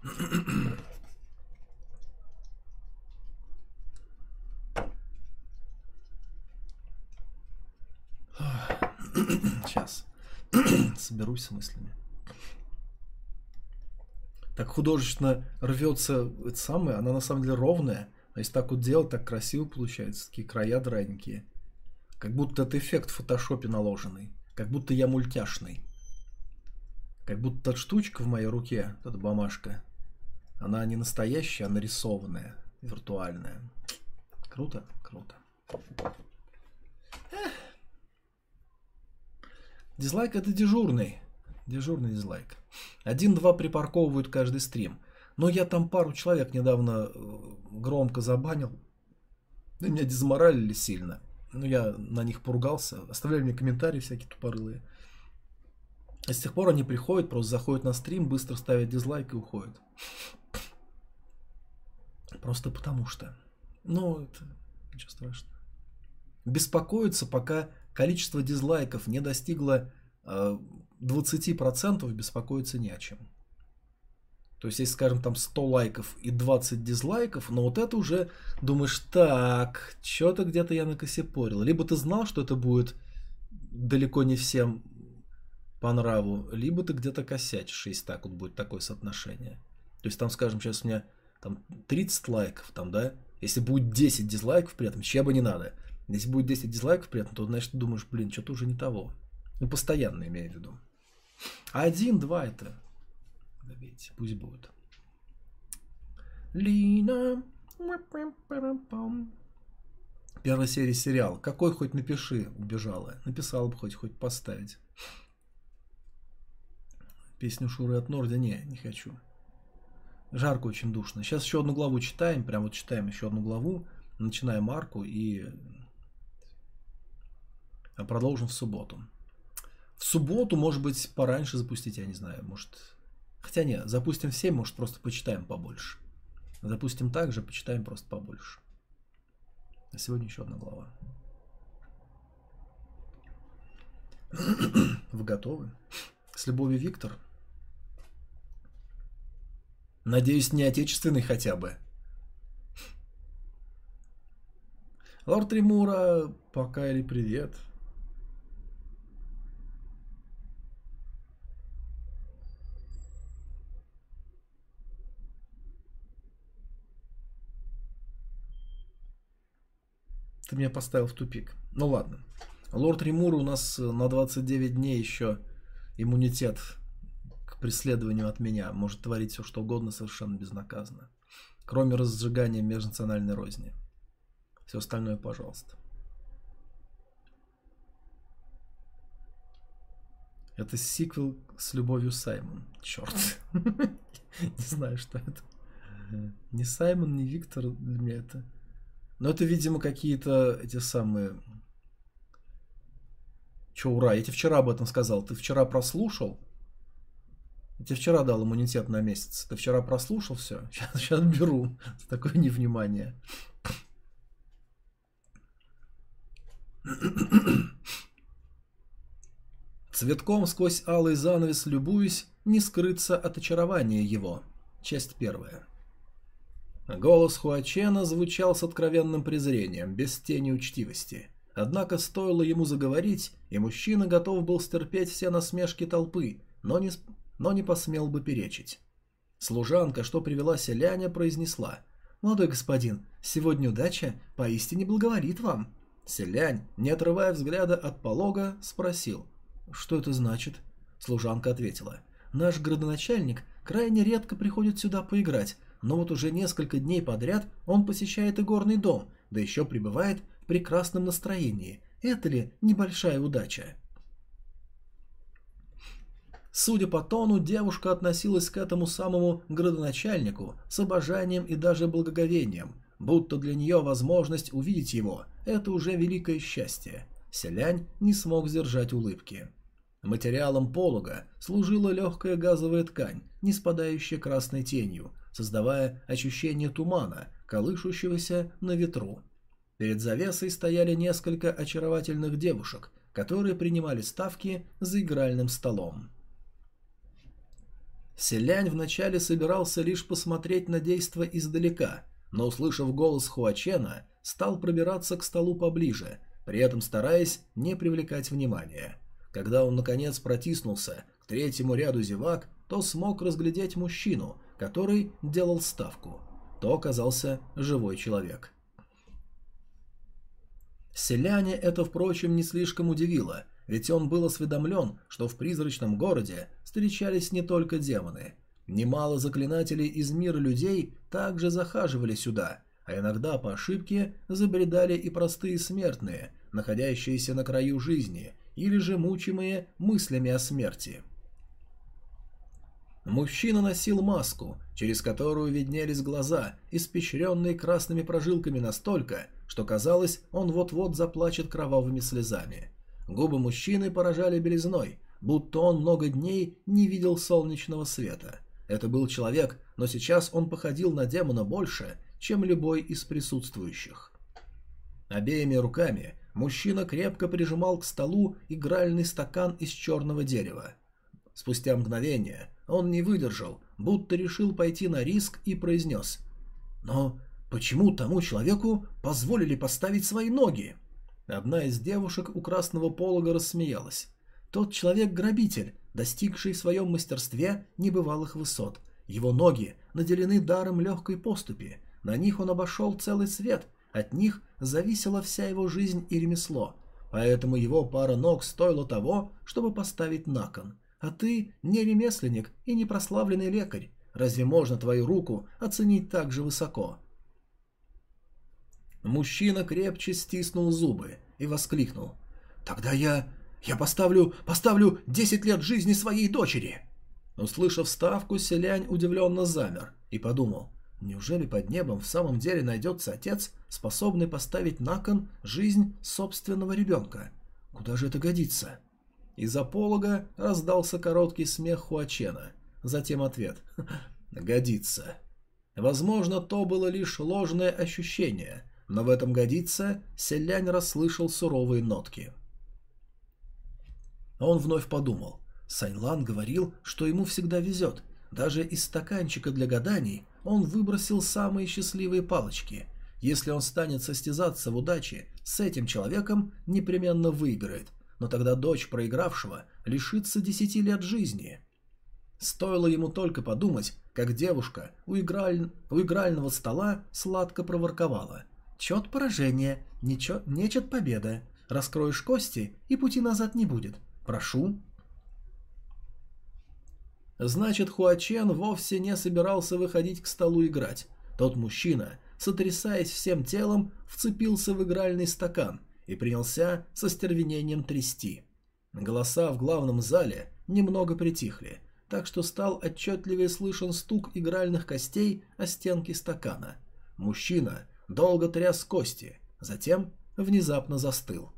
[SPEAKER 1] Сейчас. Соберусь с мыслями. Так художественно рвется это самое, она на самом деле ровная. А если так вот делать, так красиво получается. Такие края драненькие. Как будто это эффект в фотошопе наложенный. Как будто я мультяшный. Как будто эта штучка в моей руке, эта бумажка, она не настоящая, а нарисованная, виртуальная. Круто? Круто. Дизлайк это дежурный. Дежурный дизлайк. Один-два припарковывают каждый стрим. Но я там пару человек недавно э, громко забанил. И меня дезморалили сильно. Ну, я на них поругался. Оставляли мне комментарии всякие тупорылые. И с тех пор они приходят, просто заходят на стрим, быстро ставят дизлайк и уходят. Просто потому что. Ну, это ничего страшного. Беспокоиться, пока количество дизлайков не достигло э, 20%, беспокоиться не о чем. То есть, если, скажем, там 100 лайков и 20 дизлайков, но вот это уже думаешь, так, что-то где-то я накосипорил. Либо ты знал, что это будет далеко не всем по нраву, либо ты где-то косячишь, если так вот будет такое соотношение. То есть, там, скажем, сейчас у меня там 30 лайков, там, да, если будет 10 дизлайков при этом, чья бы не надо. Если будет 10 дизлайков при этом, то, значит, ты думаешь, блин, что-то уже не того. Ну, постоянно имею в виду. А один, два это Добейте, пусть будет. Лина. Первая серия сериал. Какой хоть напиши, убежала. Написала бы хоть, хоть поставить. Песню Шуры от Норди не, не хочу. Жарко очень душно. Сейчас еще одну главу читаем, прям вот читаем еще одну главу, начинаем арку и продолжим в субботу. В субботу, может быть, пораньше запустить, я не знаю, может Хотя нет, запустим в 7, может просто почитаем побольше. Запустим так же, почитаем просто побольше. А сегодня еще одна глава. Вы готовы? С любовью, Виктор. Надеюсь, не отечественный хотя бы. Лорд Римура, пока или привет. Ты меня поставил в тупик. Ну ладно. Лорд Римур у нас э, на 29 дней еще иммунитет к преследованию от меня. Может творить все, что угодно совершенно безнаказанно. Кроме разжигания межнациональной розни. Все остальное, пожалуйста. Это сиквел с любовью Саймон. Черт. Не знаю, что это. Не Саймон, не Виктор для меня это. Но это, видимо, какие-то эти самые... Че, ура, я тебе вчера об этом сказал. Ты вчера прослушал? Я тебе вчера дал иммунитет на месяц. Ты вчера прослушал все? Сейчас, сейчас беру. Такое невнимание. Цветком сквозь алый занавес любуюсь, не скрыться от очарования его. Часть первая. Голос Хуачена звучал с откровенным презрением, без тени учтивости. Однако стоило ему заговорить, и мужчина готов был стерпеть все насмешки толпы, но не, но не посмел бы перечить. Служанка, что привела селяня, произнесла «Молодой господин, сегодня удача поистине благоволит вам». Селянь, не отрывая взгляда от полога, спросил «Что это значит?» Служанка ответила «Наш градоначальник крайне редко приходит сюда поиграть, но вот уже несколько дней подряд он посещает игорный дом, да еще пребывает в прекрасном настроении. Это ли небольшая удача? Судя по тону, девушка относилась к этому самому градоначальнику с обожанием и даже благоговением, будто для нее возможность увидеть его – это уже великое счастье. Селянь не смог сдержать улыбки. Материалом полога служила легкая газовая ткань, не спадающая красной тенью, создавая ощущение тумана, колышущегося на ветру. Перед завесой стояли несколько очаровательных девушек, которые принимали ставки за игральным столом. Селянь вначале собирался лишь посмотреть на действо издалека, но, услышав голос Хуачена, стал пробираться к столу поближе, при этом стараясь не привлекать внимания. Когда он, наконец, протиснулся к третьему ряду зевак, то смог разглядеть мужчину, который делал ставку. То оказался живой человек. Селяне это, впрочем, не слишком удивило, ведь он был осведомлен, что в призрачном городе встречались не только демоны. Немало заклинателей из мира людей также захаживали сюда, а иногда по ошибке забредали и простые смертные, находящиеся на краю жизни, или же мучимые мыслями о смерти. Мужчина носил маску, через которую виднелись глаза, испещренные красными прожилками настолько, что казалось, он вот-вот заплачет кровавыми слезами. Губы мужчины поражали белизной, будто он много дней не видел солнечного света. Это был человек, но сейчас он походил на демона больше, чем любой из присутствующих. Обеими руками мужчина крепко прижимал к столу игральный стакан из черного дерева. Спустя мгновение он не выдержал, будто решил пойти на риск и произнес «Но почему тому человеку позволили поставить свои ноги?» Одна из девушек у красного полога рассмеялась. Тот человек-грабитель, достигший в своем мастерстве небывалых высот. Его ноги наделены даром легкой поступи. На них он обошел целый свет, от них зависела вся его жизнь и ремесло. Поэтому его пара ног стоила того, чтобы поставить на кон. А ты не ремесленник и не прославленный лекарь. Разве можно твою руку оценить так же высоко? Мужчина крепче стиснул зубы и воскликнул. «Тогда я... я поставлю... поставлю 10 лет жизни своей дочери!» Услышав ставку, селянь удивленно замер и подумал. Неужели под небом в самом деле найдется отец, способный поставить на кон жизнь собственного ребенка? Куда же это годится? Из-за полога раздался короткий смех Хуачена. Затем ответ. «Годится». Возможно, то было лишь ложное ощущение, но в этом годится селянь расслышал суровые нотки. Он вновь подумал. Саньлан говорил, что ему всегда везет. Даже из стаканчика для гаданий он выбросил самые счастливые палочки. Если он станет состязаться в удаче с этим человеком, непременно выиграет но тогда дочь проигравшего лишится десяти лет жизни. Стоило ему только подумать, как девушка у, играль... у игрального стола сладко проворковала. «Чет поражения, нечет, нечет победа. Раскроешь кости, и пути назад не будет. Прошу». Значит, Хуачен вовсе не собирался выходить к столу играть. Тот мужчина, сотрясаясь всем телом, вцепился в игральный стакан и принялся со стервенением трясти. Голоса в главном зале немного притихли, так что стал отчетливее слышен стук игральных костей о стенки стакана. Мужчина долго тряс кости, затем внезапно застыл.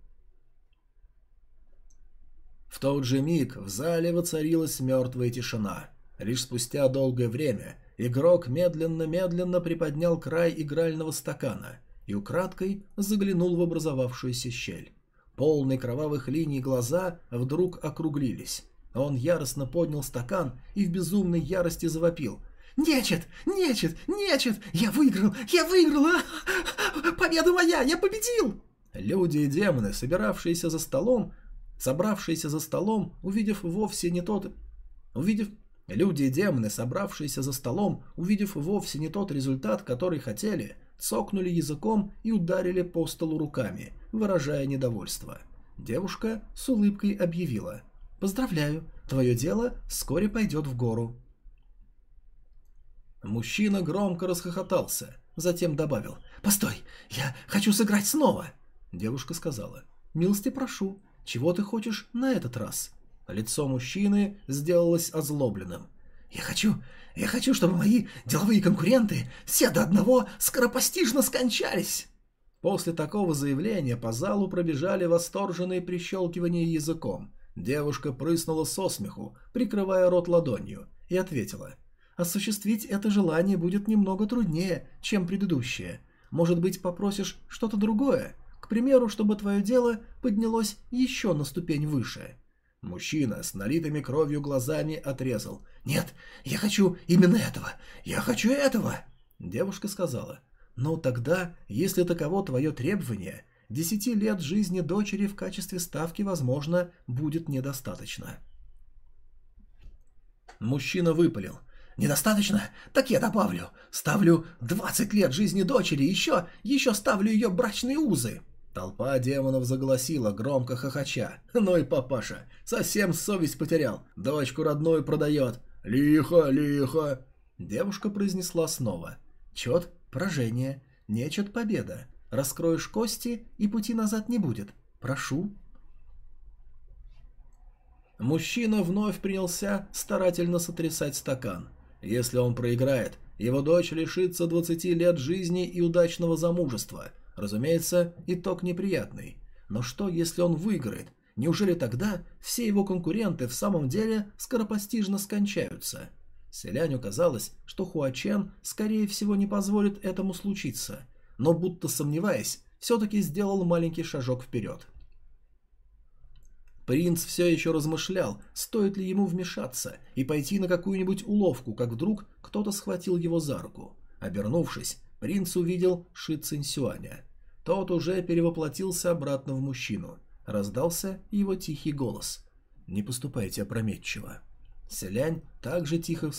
[SPEAKER 1] В тот же миг в зале воцарилась мертвая тишина. Лишь спустя долгое время игрок медленно-медленно приподнял край игрального стакана и украдкой заглянул в образовавшуюся щель. Полные кровавых линий глаза вдруг округлились. Он яростно поднял стакан и в безумной ярости завопил. «Нечет! Нечет! Нечет! Я выиграл! Я выиграл! А! Победа моя! Я победил!» Люди и демоны, собиравшиеся за столом, собравшиеся за столом, увидев вовсе не тот... Увидев... Люди и демоны, собравшиеся за столом, увидев вовсе не тот результат, который хотели, цокнули языком и ударили по столу руками, выражая недовольство. Девушка с улыбкой объявила. «Поздравляю, твое дело вскоре пойдет в гору». Мужчина громко расхохотался, затем добавил. «Постой, я хочу сыграть снова!» Девушка сказала. «Милости прошу, чего ты хочешь на этот раз?» Лицо мужчины сделалось озлобленным. «Я хочу я хочу, чтобы мои деловые конкуренты все до одного скоропостижно скончались!» После такого заявления по залу пробежали восторженные прищелкивания языком. Девушка прыснула со смеху, прикрывая рот ладонью, и ответила. «Осуществить это желание будет немного труднее, чем предыдущее. Может быть, попросишь что-то другое? К примеру, чтобы твое дело поднялось еще на ступень выше». Мужчина с налитыми кровью глазами отрезал. «Нет, я хочу именно этого! Я хочу этого!» Девушка сказала. «Ну тогда, если таково твое требование, десяти лет жизни дочери в качестве ставки, возможно, будет недостаточно». Мужчина выпалил. «Недостаточно? Так я добавлю. Ставлю двадцать лет жизни дочери, еще, еще ставлю ее брачные узы». Толпа демонов заголосила, громко хохоча. «Ну и папаша, совсем совесть потерял. Дочку родную продает. Лихо, лихо!» Девушка произнесла снова. «Чет, поражение. Нечет победа. Раскроешь кости, и пути назад не будет. Прошу. Мужчина вновь принялся старательно сотрясать стакан. Если он проиграет, его дочь лишится 20 лет жизни и удачного замужества. Разумеется, итог неприятный. Но что, если он выиграет? Неужели тогда все его конкуренты в самом деле скоропостижно скончаются? Селяню казалось, что Хуачен, скорее всего, не позволит этому случиться, но будто сомневаясь, все-таки сделал маленький шажок вперед. Принц все еще размышлял, стоит ли ему вмешаться и пойти на какую-нибудь уловку, как вдруг кто-то схватил его за руку. Обернувшись, принц увидел Ши Цинсюаня. Тот уже перевоплотился обратно в мужчину. Раздался его тихий голос. «Не поступайте опрометчиво». Селянь также тихо...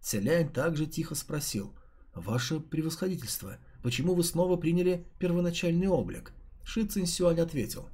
[SPEAKER 1] Селянь также тихо спросил. «Ваше превосходительство, почему вы снова приняли первоначальный облик?» Ши Цинсюань ответил.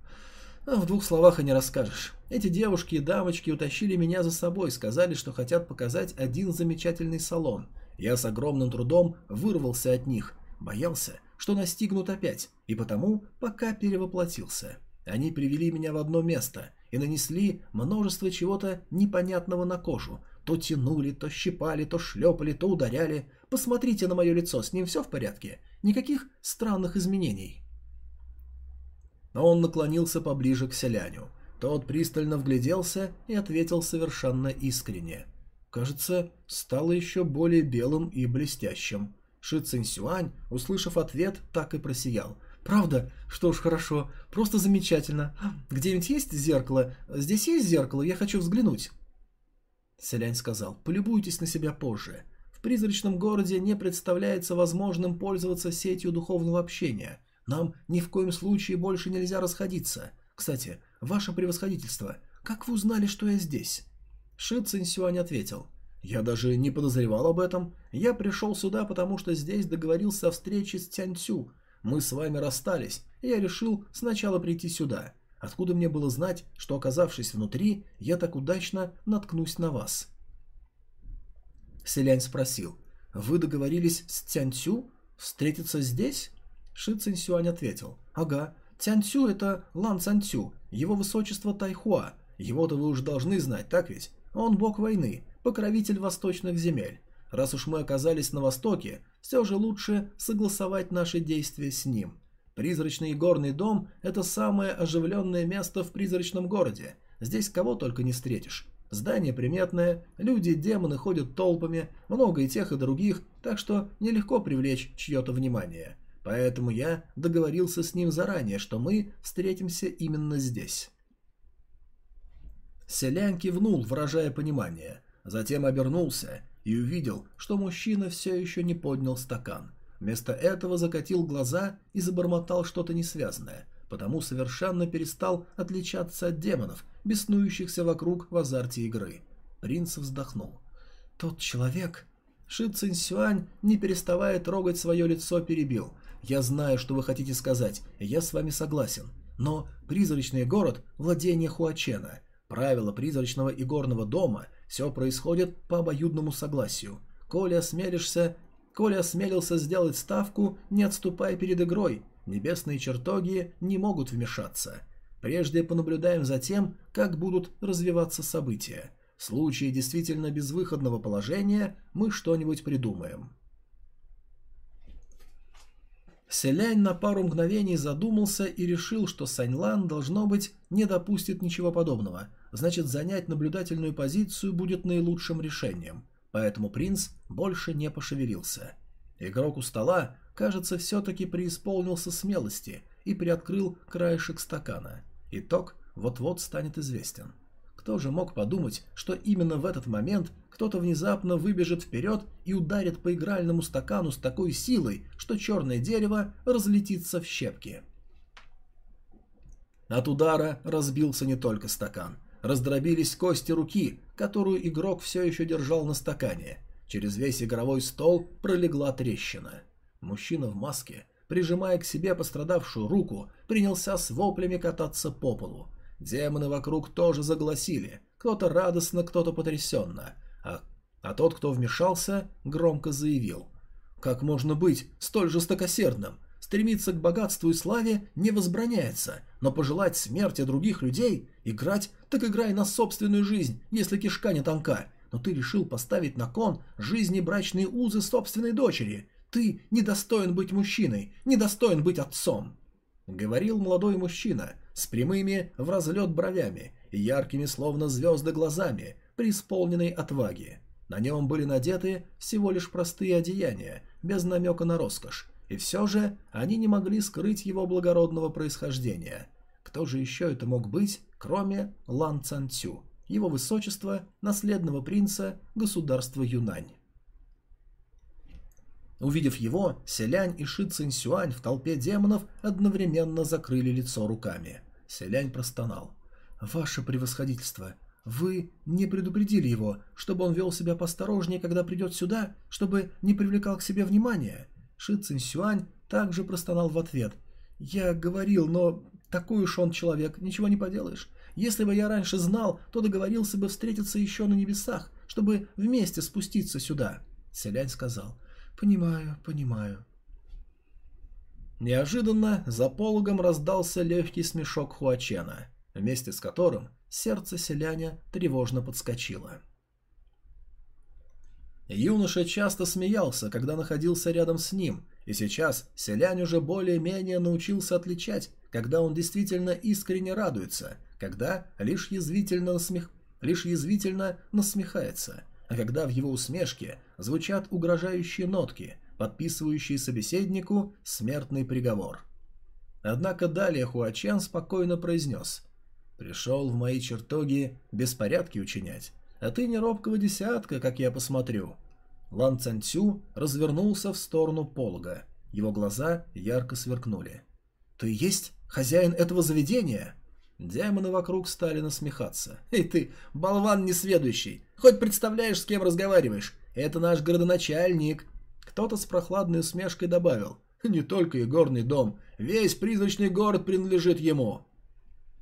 [SPEAKER 1] А в двух словах и не расскажешь. Эти девушки и дамочки утащили меня за собой, сказали, что хотят показать один замечательный салон. Я с огромным трудом вырвался от них, боялся, что настигнут опять, и потому пока перевоплотился. Они привели меня в одно место и нанесли множество чего-то непонятного на кожу. То тянули, то щипали, то шлепали, то ударяли. Посмотрите на мое лицо, с ним все в порядке? Никаких странных изменений. Но он наклонился поближе к селяню. Тот пристально вгляделся и ответил совершенно искренне. Кажется, стало еще более белым и блестящим. Ши Цинсюань, услышав ответ, так и просиял. «Правда? Что ж, хорошо. Просто замечательно. Где-нибудь есть зеркало? Здесь есть зеркало? Я хочу взглянуть». Селянь сказал, «Полюбуйтесь на себя позже. В призрачном городе не представляется возможным пользоваться сетью духовного общения. Нам ни в коем случае больше нельзя расходиться. Кстати, ваше превосходительство, как вы узнали, что я здесь?» Ши Цинсюань ответил. «Я даже не подозревал об этом. Я пришел сюда, потому что здесь договорился о встрече с Тяньцю. Мы с вами расстались, и я решил сначала прийти сюда. Откуда мне было знать, что, оказавшись внутри, я так удачно наткнусь на вас?» Селянь спросил. «Вы договорились с Тяньцю встретиться здесь?» Ши Цинсюань ответил. «Ага, Тяньцю это Лан Цанцю, его высочество Тайхуа. Его-то вы уж должны знать, так ведь? Он бог войны, покровитель восточных земель. Раз уж мы оказались на востоке, все же лучше согласовать наши действия с ним. Призрачный горный дом – это самое оживленное место в призрачном городе. Здесь кого только не встретишь. Здание приметное, люди демоны ходят толпами, много и тех и других, так что нелегко привлечь чье-то внимание. Поэтому я договорился с ним заранее, что мы встретимся именно здесь. Селянь кивнул, выражая понимание. Затем обернулся и увидел, что мужчина все еще не поднял стакан. Вместо этого закатил глаза и забормотал что-то несвязанное, потому совершенно перестал отличаться от демонов, беснующихся вокруг в азарте игры. Принц вздохнул. «Тот человек...» Ши Цинсюань, не переставая трогать свое лицо, перебил. Я знаю, что вы хотите сказать, я с вами согласен. Но призрачный город – владение Хуачена. Правила призрачного и горного дома – все происходит по обоюдному согласию. Коли осмелишься, коли осмелился сделать ставку, не отступай перед игрой. Небесные чертоги не могут вмешаться. Прежде понаблюдаем за тем, как будут развиваться события. В случае действительно безвыходного положения мы что-нибудь придумаем. Селянь на пару мгновений задумался и решил, что Саньлан, должно быть, не допустит ничего подобного, значит занять наблюдательную позицию будет наилучшим решением, поэтому принц больше не пошевелился. Игрок у стола, кажется, все-таки преисполнился смелости и приоткрыл краешек стакана. Итог вот-вот станет известен. Кто же мог подумать, что именно в этот момент кто-то внезапно выбежит вперед и ударит по игральному стакану с такой силой, что черное дерево разлетится в щепки. От удара разбился не только стакан. Раздробились кости руки, которую игрок все еще держал на стакане. Через весь игровой стол пролегла трещина. Мужчина в маске, прижимая к себе пострадавшую руку, принялся с воплями кататься по полу. Демоны вокруг тоже загласили, кто-то радостно, кто-то потрясенно, а, а тот, кто вмешался, громко заявил. Как можно быть столь жестокосердным? Стремиться к богатству и славе не возбраняется, но пожелать смерти других людей, играть, так играй на собственную жизнь, если кишка не тонка. Но ты решил поставить на кон жизни брачные узы собственной дочери. Ты недостоин быть мужчиной, недостоин быть отцом. Говорил молодой мужчина с прямыми в разлет бровями и яркими, словно звезды, глазами, преисполненной отваги. На нем были надеты всего лишь простые одеяния, без намека на роскошь, и все же они не могли скрыть его благородного происхождения. Кто же еще это мог быть, кроме Лан Цанцю, его высочества, наследного принца государства Юнань? Увидев его, Селянь и Ши Цинсюань в толпе демонов одновременно закрыли лицо руками. Селянь простонал. «Ваше превосходительство, вы не предупредили его, чтобы он вел себя посторожнее, когда придет сюда, чтобы не привлекал к себе внимания?» Ши Цинсюань также простонал в ответ. «Я говорил, но такой уж он человек, ничего не поделаешь. Если бы я раньше знал, то договорился бы встретиться еще на небесах, чтобы вместе спуститься сюда». Селянь сказал. «Понимаю, понимаю». Неожиданно за пологом раздался легкий смешок Хуачена, вместе с которым сердце селяня тревожно подскочило. Юноша часто смеялся, когда находился рядом с ним, и сейчас селянь уже более-менее научился отличать, когда он действительно искренне радуется, когда лишь язвительно, насмех... лишь язвительно насмехается, а когда в его усмешке звучат угрожающие нотки, подписывающие собеседнику смертный приговор. Однако далее Хуачен спокойно произнес Пришел в мои чертоги беспорядки учинять. А ты не робкого десятка, как я посмотрю. Лан Цанцю развернулся в сторону полога. Его глаза ярко сверкнули. «Ты есть хозяин этого заведения?» Демоны вокруг стали насмехаться. «Эй ты, болван несведущий! Хоть представляешь, с кем разговариваешь? Это наш городоначальник!» Кто-то с прохладной усмешкой добавил. «Не только и горный дом, весь призрачный город принадлежит ему!»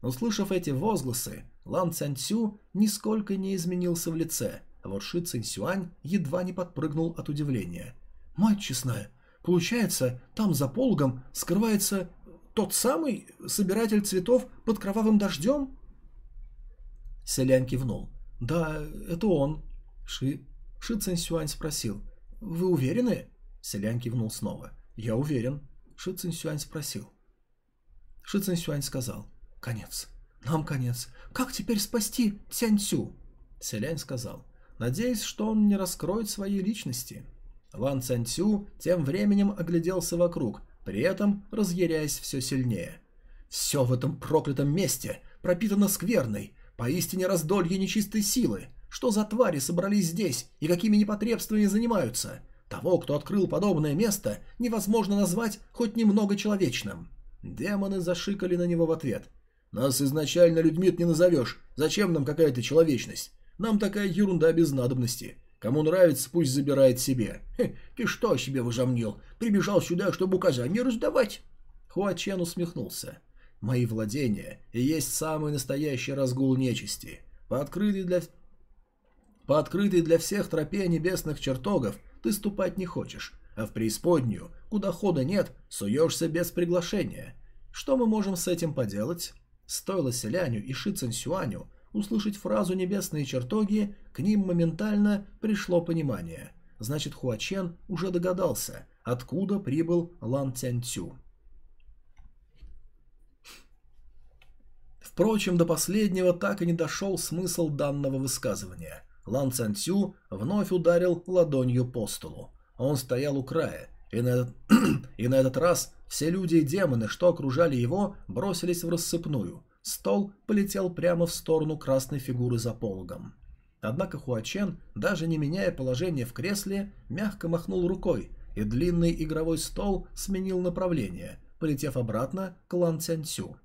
[SPEAKER 1] Услышав эти возгласы, Лан Цянцю нисколько не изменился в лице, а вот Ши Цинсюань едва не подпрыгнул от удивления. «Мать честная, получается, там за пологом скрывается тот самый собиратель цветов под кровавым дождем?» Селянь кивнул. «Да, это он». Ши, Ши Цинсюань спросил. «Вы уверены?» Селянь кивнул снова. «Я уверен». Ши Цинсюань спросил. Ши Цинсюань сказал. Конец. Нам конец. Как теперь спасти Цянцю? Селянь сказал. Надеюсь, что он не раскроет своей личности. Ван Цянцю тем временем огляделся вокруг, при этом разъяряясь все сильнее. Все в этом проклятом месте пропитано скверной, поистине раздолье нечистой силы. Что за твари собрались здесь и какими непотребствами занимаются? Того, кто открыл подобное место, невозможно назвать хоть немного человечным. Демоны зашикали на него в ответ – нас изначально людьми не назовешь. Зачем нам какая-то человечность? Нам такая ерунда без надобности. Кому нравится, пусть забирает себе. Хе, ты что себе возомнил? Прибежал сюда, чтобы указания раздавать?» Хуачен усмехнулся. «Мои владения и есть самый настоящий разгул нечисти. По открытой для... По открытой для всех тропе небесных чертогов ты ступать не хочешь, а в преисподнюю, куда хода нет, суешься без приглашения. Что мы можем с этим поделать?» Стоило селяню и Ши Цинсюаню услышать фразу «небесные чертоги», к ним моментально пришло понимание. Значит, Хуачен уже догадался, откуда прибыл Лан Цянцю. Впрочем, до последнего так и не дошел смысл данного высказывания. Лан Цянцю вновь ударил ладонью по столу. Он стоял у края, и на, этот, и на этот раз все люди и демоны, что окружали его, бросились в рассыпную. Стол полетел прямо в сторону красной фигуры за пологом. Однако Хуачен, даже не меняя положение в кресле, мягко махнул рукой, и длинный игровой стол сменил направление, полетев обратно к Лан Цянцю.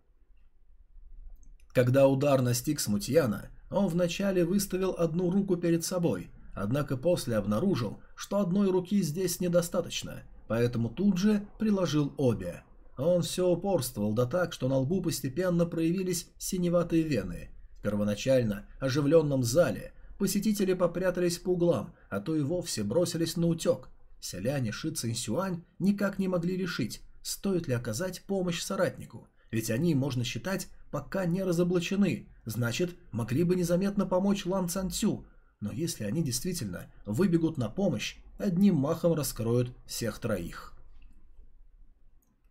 [SPEAKER 1] Когда удар настиг Смутьяна, он вначале выставил одну руку перед собой, однако после обнаружил, что одной руки здесь недостаточно – поэтому тут же приложил обе. Он все упорствовал, да так, что на лбу постепенно проявились синеватые вены. В первоначально оживленном зале посетители попрятались по углам, а то и вовсе бросились на утек. Селянь и Ши Цинсюань никак не могли решить, стоит ли оказать помощь соратнику, ведь они, можно считать, пока не разоблачены, значит, могли бы незаметно помочь Лан Цанцю, но если они действительно выбегут на помощь, одним махом раскроют всех троих.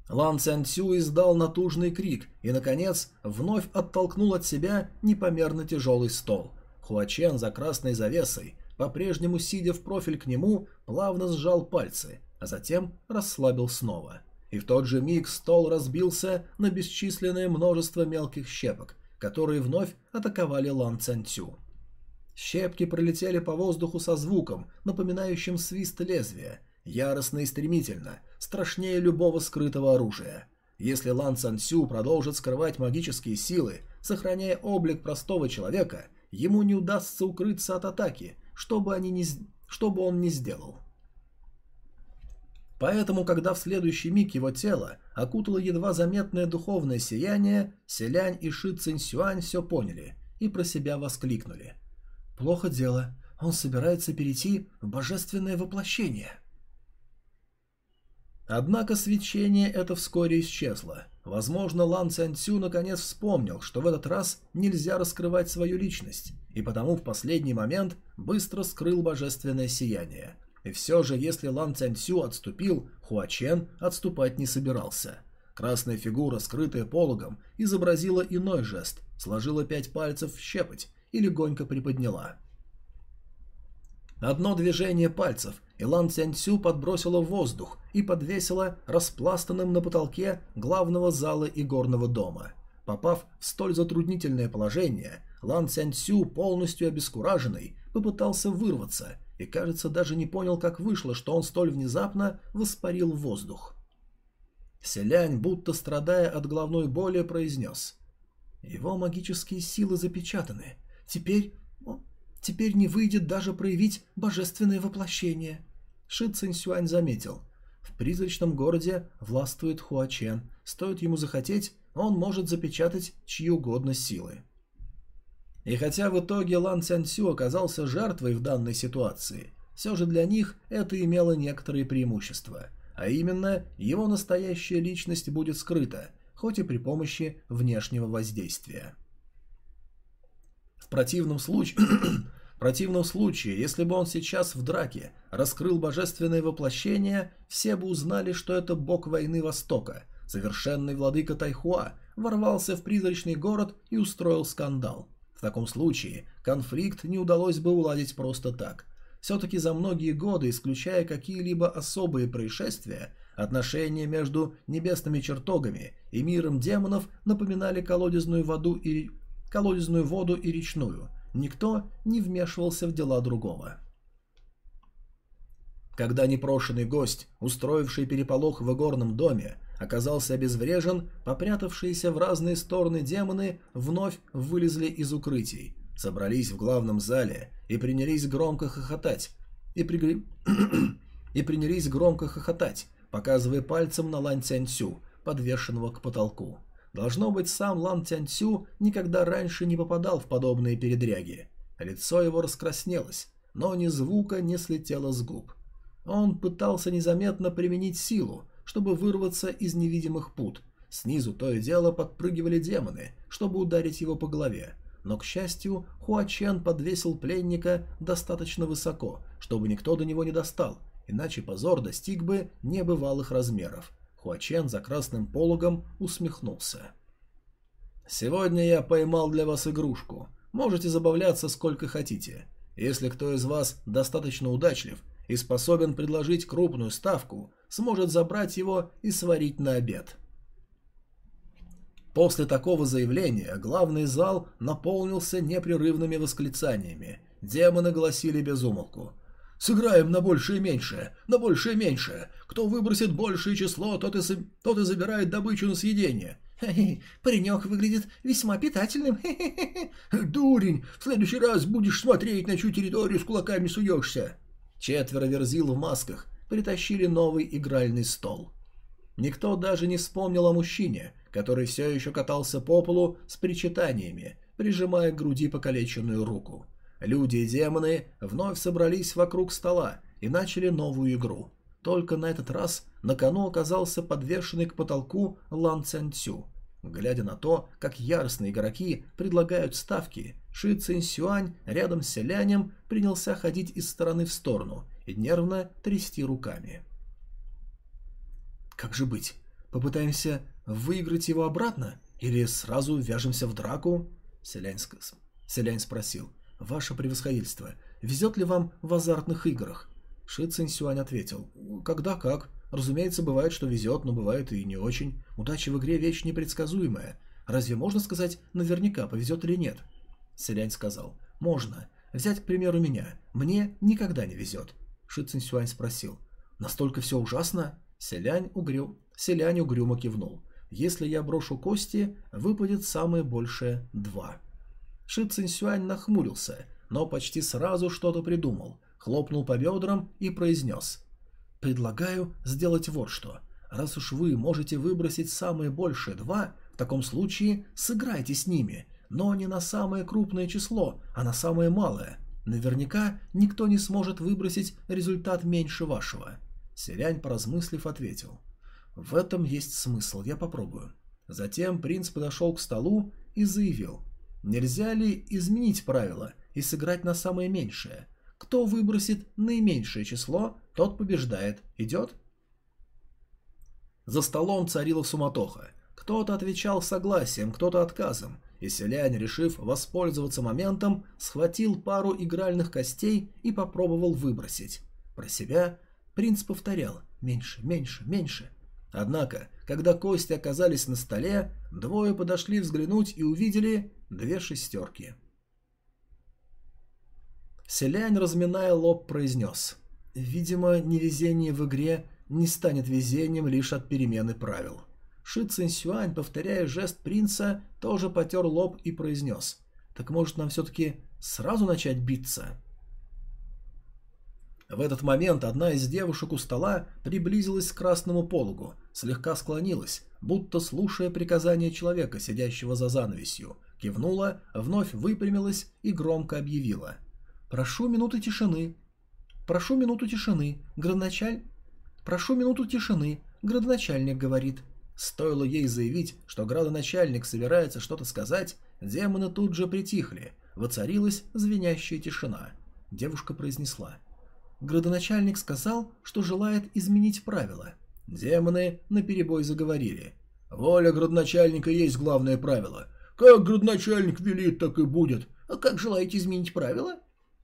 [SPEAKER 1] Лан Цянцю издал натужный крик и, наконец, вновь оттолкнул от себя непомерно тяжелый стол. Хуачен за красной завесой, по-прежнему сидя в профиль к нему, плавно сжал пальцы, а затем расслабил снова. И в тот же миг стол разбился на бесчисленное множество мелких щепок, которые вновь атаковали Лан Цянцю. Щепки пролетели по воздуху со звуком, напоминающим свист лезвия, яростно и стремительно, страшнее любого скрытого оружия. Если Лан Цансю продолжит скрывать магические силы, сохраняя облик простого человека, ему не удастся укрыться от атаки, что бы, они ни, что бы он ни сделал. Поэтому, когда в следующий миг его тело окутало едва заметное духовное сияние, Селянь и Ши Цинсюань все поняли и про себя воскликнули. «Плохо дело, он собирается перейти в божественное воплощение». Однако свечение это вскоре исчезло. Возможно, Лан Цянцю наконец вспомнил, что в этот раз нельзя раскрывать свою личность, и потому в последний момент быстро скрыл божественное сияние. И все же, если Лан Цянцю отступил, Хуачен отступать не собирался. Красная фигура, скрытая пологом, изобразила иной жест, сложила пять пальцев в щепоть и легонько приподняла. Одно движение пальцев, и Лан Цянцю подбросила воздух и подвесила распластанным на потолке главного зала игорного дома. Попав в столь затруднительное положение, Лан Цянцю, полностью обескураженный, попытался вырваться и, кажется, даже не понял, как вышло, что он столь внезапно воспарил воздух. Селянь, будто страдая от головной боли, произнес. «Его магические силы запечатаны. Теперь Теперь не выйдет даже проявить божественное воплощение. Ши Цинсюань заметил. В призрачном городе властвует Хуачен. Стоит ему захотеть, он может запечатать чьи угодно силы. И хотя в итоге Лан Цянсю оказался жертвой в данной ситуации, все же для них это имело некоторые преимущества, а именно его настоящая личность будет скрыта, хоть и при помощи внешнего воздействия. Противном случае... В противном случае, если бы он сейчас в драке раскрыл божественное воплощение, все бы узнали, что это бог войны Востока, совершенный владыка Тайхуа, ворвался в призрачный город и устроил скандал. В таком случае конфликт не удалось бы уладить просто так. Все-таки за многие годы, исключая какие-либо особые происшествия, отношения между небесными чертогами и миром демонов напоминали колодезную воду и колодезную воду и речную. Никто не вмешивался в дела другого. Когда непрошенный гость, устроивший переполох в игорном доме, оказался обезврежен, попрятавшиеся в разные стороны демоны вновь вылезли из укрытий, собрались в главном зале и принялись громко хохотать, и, пригр... и принялись громко хохотать, показывая пальцем на Лань Цяньцю, подвешенного к потолку. Должно быть, сам Лан Тяньцю никогда раньше не попадал в подобные передряги. Лицо его раскраснелось, но ни звука не слетело с губ. Он пытался незаметно применить силу, чтобы вырваться из невидимых пут. Снизу то и дело подпрыгивали демоны, чтобы ударить его по голове. Но, к счастью, Хуачен подвесил пленника достаточно высоко, чтобы никто до него не достал, иначе позор достиг бы небывалых размеров. Хуачен за красным пологом усмехнулся. «Сегодня я поймал для вас игрушку. Можете забавляться сколько хотите. Если кто из вас достаточно удачлив и способен предложить крупную ставку, сможет забрать его и сварить на обед». После такого заявления главный зал наполнился непрерывными восклицаниями. Демоны гласили безумолку. Сыграем на большее и меньшее, на большее и меньшее. Кто выбросит большее число, тот и, тот и забирает добычу на съедение. Паренек выглядит весьма питательным. Дурень, в следующий раз будешь смотреть, на чью территорию с кулаками суешься. Четверо верзил в масках притащили новый игральный стол. Никто даже не вспомнил о мужчине, который все еще катался по полу с причитаниями, прижимая к груди покалеченную руку. Люди и демоны вновь собрались вокруг стола и начали новую игру. Только на этот раз на кону оказался подвешенный к потолку Лан Цен Цю. Глядя на то, как яростные игроки предлагают ставки, Ши Цин Сюань рядом с селянем принялся ходить из стороны в сторону и нервно трясти руками. «Как же быть? Попытаемся выиграть его обратно? Или сразу вяжемся в драку?» Селянь, Селянь спросил. «Ваше превосходительство, везет ли вам в азартных играх?» Ши Цин Сюань ответил. «Когда как. Разумеется, бывает, что везет, но бывает и не очень. Удача в игре вещь непредсказуемая. Разве можно сказать наверняка, повезет или нет?» Селянь сказал. «Можно. Взять, к примеру, меня. Мне никогда не везет». Ши Цин Сюань спросил. «Настолько все ужасно?» Селянь, угрю... Селянь угрюмо кивнул. «Если я брошу кости, выпадет самое большее два». Ши Цин Сюань нахмурился, но почти сразу что-то придумал, хлопнул по бедрам и произнес. «Предлагаю сделать вот что. Раз уж вы можете выбросить самое большее два, в таком случае сыграйте с ними, но не на самое крупное число, а на самое малое. Наверняка никто не сможет выбросить результат меньше вашего». Селянь, поразмыслив, ответил. «В этом есть смысл, я попробую». Затем принц подошел к столу и заявил. «Нельзя ли изменить правила и сыграть на самое меньшее? Кто выбросит наименьшее число, тот побеждает. Идет?» За столом царила суматоха. Кто-то отвечал согласием, кто-то отказом, и селянь, решив воспользоваться моментом, схватил пару игральных костей и попробовал выбросить. Про себя принц повторял «меньше, меньше, меньше». Однако, когда кости оказались на столе, двое подошли взглянуть и увидели две шестерки. Селянь, разминая лоб, произнес «Видимо, невезение в игре не станет везением лишь от перемены правил». Ши Цинсюань, повторяя жест принца, тоже потер лоб и произнес «Так может нам все-таки сразу начать биться?» В этот момент одна из девушек у стола приблизилась к красному пологу, слегка склонилась, будто слушая приказание человека, сидящего за занавесью, кивнула, вновь выпрямилась и громко объявила. «Прошу минуты тишины. Прошу минуту тишины. Градоначаль... Прошу минуту тишины. Градоначальник говорит». Стоило ей заявить, что градоначальник собирается что-то сказать, демоны тут же притихли. Воцарилась звенящая тишина. Девушка произнесла. Градоначальник сказал, что желает изменить правила. Демоны наперебой заговорили. «Воля градоначальника есть главное правило. Как градоначальник велит, так и будет. А как желаете изменить правила?»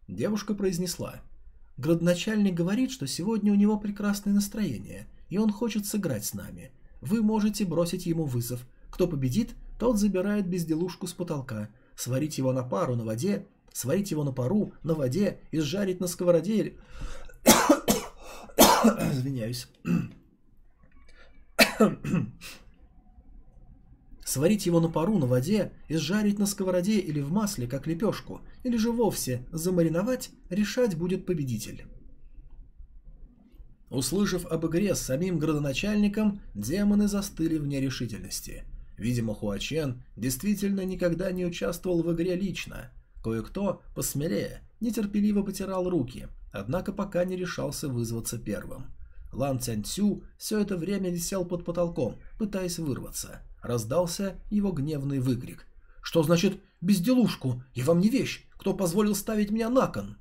[SPEAKER 1] Девушка произнесла. «Градоначальник говорит, что сегодня у него прекрасное настроение, и он хочет сыграть с нами. Вы можете бросить ему вызов. Кто победит, тот забирает безделушку с потолка. Сварить его на пару на воде, сварить его на пару, на воде и сжарить на сковороде или... Извиняюсь. Сварить его на пару на воде и сжарить на сковороде или в масле, как лепешку, или же вовсе замариновать, решать будет победитель. Услышав об игре с самим градоначальником, демоны застыли в нерешительности. Видимо, Хуачен действительно никогда не участвовал в игре лично. Кое-кто, посмелее, нетерпеливо потирал руки, однако пока не решался вызваться первым. Лан Цянцю все это время висел под потолком, пытаясь вырваться. Раздался его гневный выкрик. «Что значит безделушку? Я вам не вещь! Кто позволил ставить меня на кон?»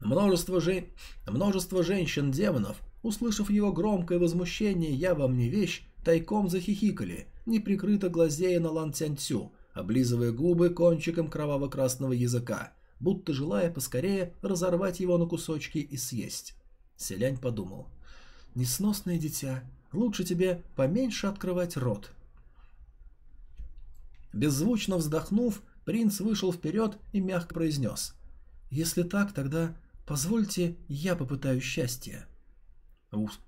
[SPEAKER 1] Множество, же... Множество женщин-демонов, услышав его громкое возмущение «Я вам не вещь», тайком захихикали, неприкрыто глазея на Лан Цянцю, облизывая губы кончиком кроваво-красного языка, будто желая поскорее разорвать его на кусочки и съесть. Селянь подумал. «Несносное дитя, лучше тебе поменьше открывать рот». Беззвучно вздохнув, принц вышел вперед и мягко произнес. «Если так, тогда Позвольте, я попытаю счастье. Ус...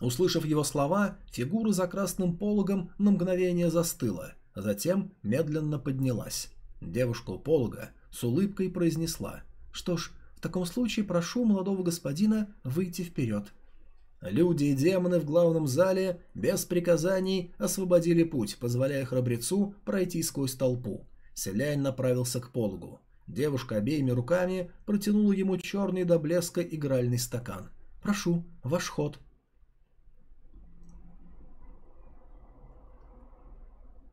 [SPEAKER 1] Услышав его слова, фигура за красным пологом на мгновение застыла, а затем медленно поднялась. Девушка у полога с улыбкой произнесла. «Что ж, в таком случае прошу молодого господина выйти вперед». Люди и демоны в главном зале без приказаний освободили путь, позволяя храбрецу пройти сквозь толпу. Селянь направился к пологу. Девушка обеими руками протянула ему черный до блеска игральный стакан. «Прошу, ваш ход».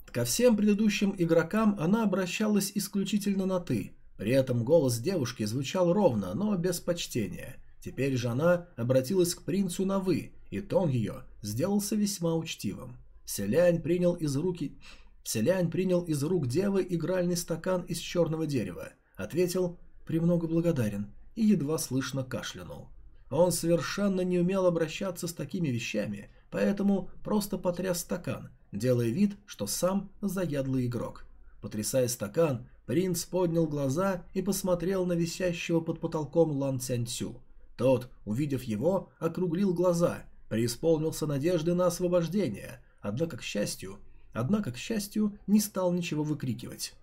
[SPEAKER 1] Ко всем предыдущим игрокам она обращалась исключительно на «ты». При этом голос девушки звучал ровно, но без почтения. Теперь же она обратилась к принцу на «вы», и тон ее сделался весьма учтивым. Селянь принял из руки... Селянь принял из рук девы игральный стакан из черного дерева, ответил «премного благодарен» и едва слышно кашлянул. Он совершенно не умел обращаться с такими вещами, поэтому просто потряс стакан, делая вид, что сам заядлый игрок. Потрясая стакан, принц поднял глаза и посмотрел на висящего под потолком Лан Цянцю. Тот, увидев его, округлил глаза, преисполнился надежды на освобождение, однако, к счастью, однако, к счастью, не стал ничего выкрикивать.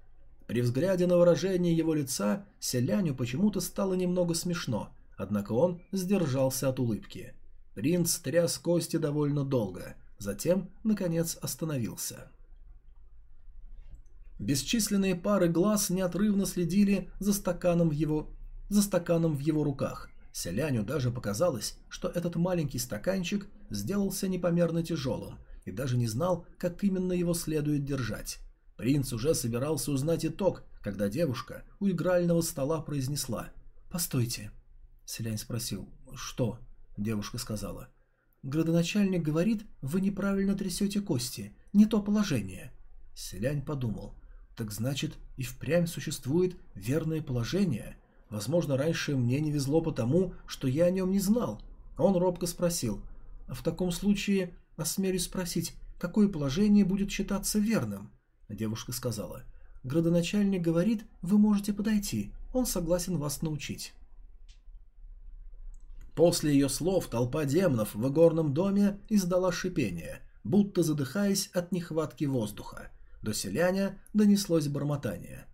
[SPEAKER 1] При взгляде на выражение его лица селяню почему-то стало немного смешно, однако он сдержался от улыбки. Принц тряс кости довольно долго, затем, наконец, остановился. Бесчисленные пары глаз неотрывно следили за стаканом в его, за стаканом в его руках. Селяню даже показалось, что этот маленький стаканчик сделался непомерно тяжелым и даже не знал, как именно его следует держать. Принц уже собирался узнать итог, когда девушка у игрального стола произнесла «Постойте». Селянь спросил «Что?» Девушка сказала «Градоначальник говорит, вы неправильно трясете кости, не то положение». Селянь подумал «Так значит, и впрямь существует верное положение?» Возможно, раньше мне не везло потому, что я о нем не знал. Он робко спросил. «В таком случае, осмелюсь спросить, какое положение будет считаться верным?» Девушка сказала. «Градоначальник говорит, вы можете подойти. Он согласен вас научить». После ее слов толпа демонов в игорном доме издала шипение, будто задыхаясь от нехватки воздуха. До селяня донеслось бормотание.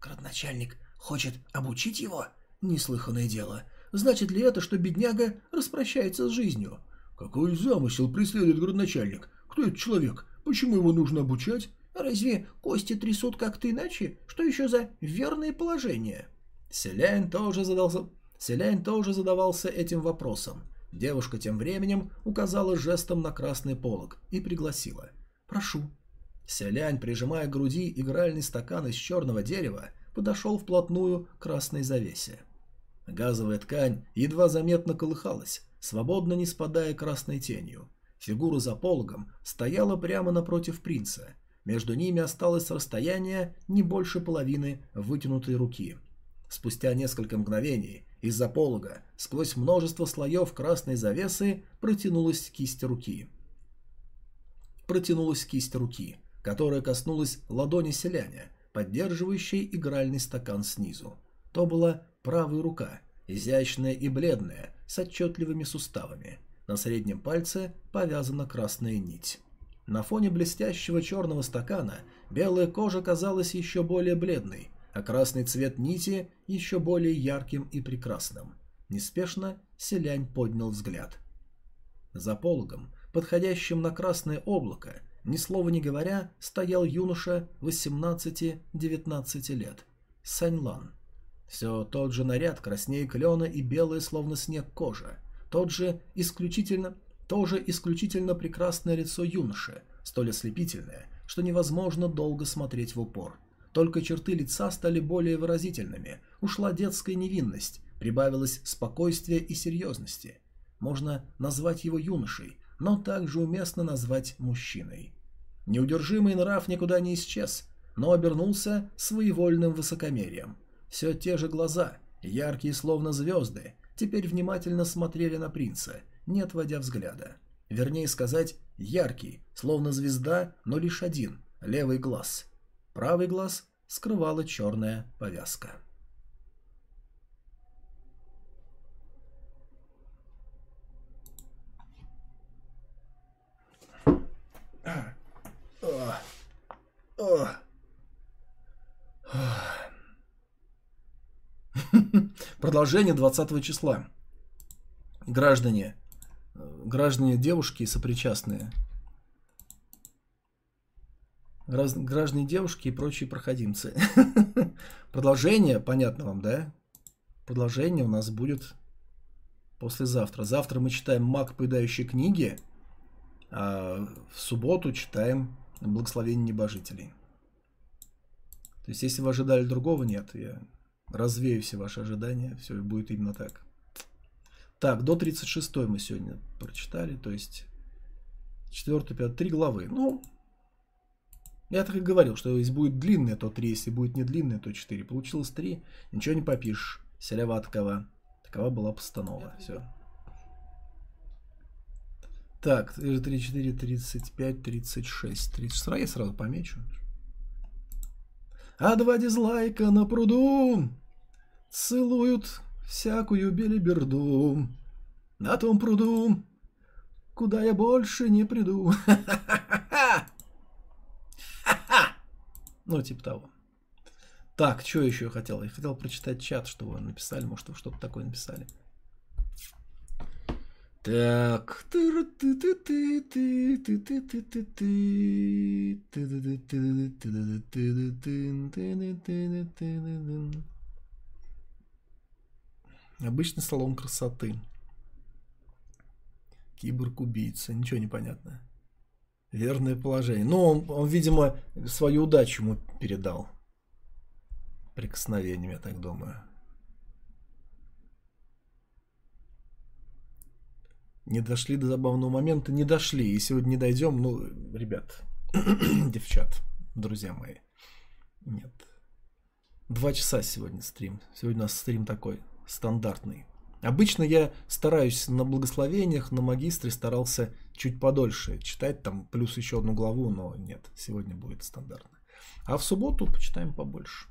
[SPEAKER 1] «Градоначальник хочет обучить его? Неслыханное дело. Значит ли это, что бедняга распрощается с жизнью?»
[SPEAKER 4] «Какой замысел преследует градоначальник? Кто этот человек? Почему его нужно обучать?»
[SPEAKER 1] Разве кости трясут как-то иначе? Что еще за верное положение? Селянь тоже задался... Селянь тоже задавался этим вопросом. Девушка тем временем указала жестом на красный полог и пригласила. «Прошу». Селянь, прижимая к груди игральный стакан из черного дерева, подошел вплотную к красной завесе. Газовая ткань едва заметно колыхалась, свободно не спадая красной тенью. Фигура за пологом стояла прямо напротив принца – между ними осталось расстояние не больше половины вытянутой руки. Спустя несколько мгновений из-за полога сквозь множество слоев красной завесы протянулась кисть руки. Протянулась кисть руки, которая коснулась ладони селяня, поддерживающей игральный стакан снизу. То была правая рука, изящная и бледная, с отчетливыми суставами. На среднем пальце повязана красная нить. На фоне блестящего черного стакана белая кожа казалась еще более бледной, а красный цвет нити еще более ярким и прекрасным. Неспешно селянь поднял взгляд. За пологом, подходящим на красное облако, ни слова не говоря, стоял юноша 18-19 лет. Саньлан. Все тот же наряд краснее клена и белая, словно снег, кожа. Тот же исключительно тоже исключительно прекрасное лицо юноши, столь ослепительное, что невозможно долго смотреть в упор. Только черты лица стали более выразительными, ушла детская невинность, прибавилось спокойствие и серьезности. Можно назвать его юношей, но также уместно назвать мужчиной. Неудержимый нрав никуда не исчез, но обернулся своевольным высокомерием. Все те же глаза, яркие словно звезды, теперь внимательно смотрели на принца, не отводя взгляда. Вернее сказать, яркий, словно звезда, но лишь один, левый глаз. Правый глаз скрывала черная повязка. Продолжение 20 числа. Граждане, граждане девушки сопричастные. Раз, граждане девушки и прочие проходимцы. Продолжение, понятно вам, да? Продолжение у нас будет послезавтра. Завтра мы читаем «Маг, поедающий книги», а в субботу читаем «Благословение небожителей». То есть, если вы ожидали другого, нет, я развею все ваши ожидания, все будет именно так. Так, до 36 мы сегодня прочитали, то есть 4, 5, 3 главы. Ну, я так и говорил, что если будет длинное, то 3, если будет не длинное, то 4. Получилось 3, ничего не попишешь. Селява такова. Такова была постанова. Все. Так, 3, 4, 35, 36. 32 я сразу помечу. А два дизлайка на пруду целуют всякую белиберду. На том пруду, куда я больше не приду. Ну, типа того. Так, что еще я хотел? Я хотел прочитать чат, что вы написали. Может, вы что-то такое написали. Так. Обычный салон красоты. Киборг-убийца. Ничего не понятно. Верное положение. Ну, он, он, видимо, свою удачу ему передал. Прикосновением, я так думаю. Не дошли до забавного момента, не дошли. И сегодня не дойдем, ну, ребят, девчат, друзья мои. Нет. Два часа сегодня стрим. Сегодня у нас стрим такой стандартный. Обычно я стараюсь на благословениях, на магистре старался чуть подольше читать, там плюс еще одну главу, но нет, сегодня будет стандартно. А в субботу почитаем побольше.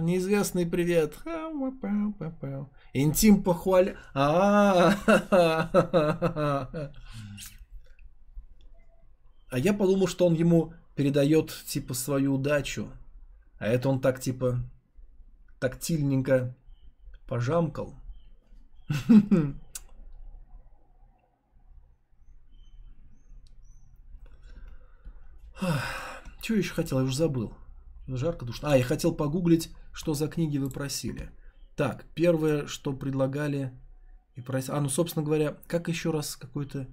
[SPEAKER 1] Неизвестный привет. Интим похваля. А я подумал, что он ему передает типа свою удачу. А это он так типа тактильненько пожамкал. Что еще хотел, я уже забыл. Жарко, душно. А, я хотел погуглить, что за книги вы просили. Так, первое, что предлагали и просили. А, ну, собственно говоря, как еще раз какой-то...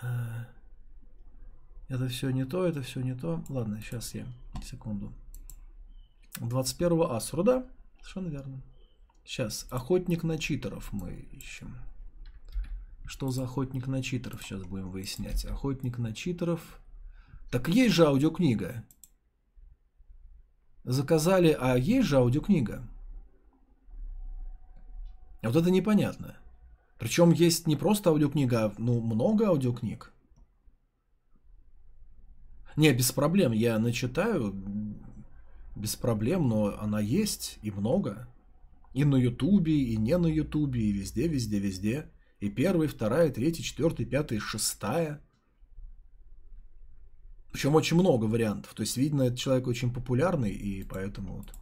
[SPEAKER 1] А, это все не то, это все не то. Ладно, сейчас я, секунду. 21 Асура, да? Совершенно верно. Сейчас, охотник на читеров мы ищем. Что за охотник на читеров сейчас будем выяснять. Охотник на читеров. Так есть же аудиокнига. Заказали, а есть же аудиокнига. А вот это непонятно. Причем есть не просто аудиокнига, а ну, много аудиокниг. Не, без проблем. Я начитаю без проблем, но она есть и много. И на Ютубе, и не на Ютубе, и везде, везде, везде. И первая, вторая, третья, четвертая, пятая, шестая. Причем очень много вариантов. То есть, видно, этот человек очень популярный, и поэтому вот.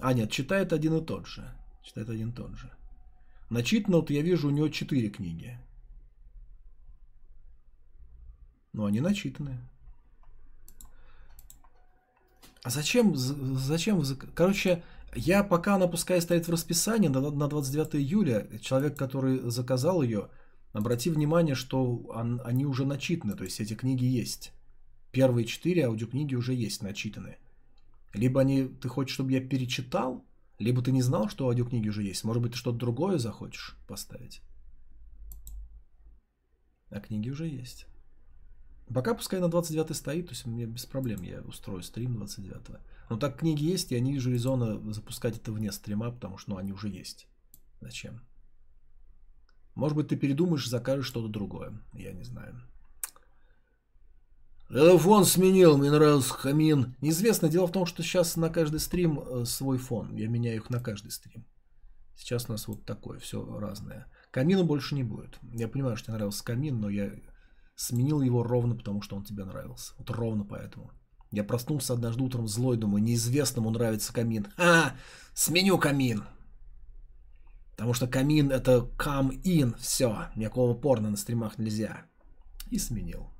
[SPEAKER 1] А, нет, читает один и тот же. Читает один и тот же. Начитано, вот я вижу, у него четыре книги. Но они начитанные. А зачем, зачем, короче, я пока она пускай стоит в расписании на 29 июля, человек, который заказал ее, обрати внимание, что он, они уже начитаны, то есть эти книги есть. Первые четыре аудиокниги уже есть начитанные. Либо они, ты хочешь, чтобы я перечитал, либо ты не знал, что аудиокниги уже есть. Может быть, ты что-то другое захочешь поставить. А книги уже есть. Пока пускай на 29 стоит, то есть мне без проблем, я устрою стрим 29. Но так книги есть, я не вижу резона запускать это вне стрима, потому что ну, они уже есть. Зачем? Может быть, ты передумаешь, закажешь что-то другое. Я не знаю. Фон сменил, мне нравился камин. Неизвестно, дело в том, что сейчас на каждый стрим э, свой фон. Я меняю их на каждый стрим. Сейчас у нас вот такое, все разное. Камина больше не будет. Я понимаю, что тебе нравился камин, но я Сменил его ровно потому, что он тебе нравился. Вот ровно поэтому. Я проснулся однажды утром злой, думаю, неизвестному нравится камин. А, сменю камин. Потому что камин это come in, все, никакого порно на стримах нельзя. И сменил.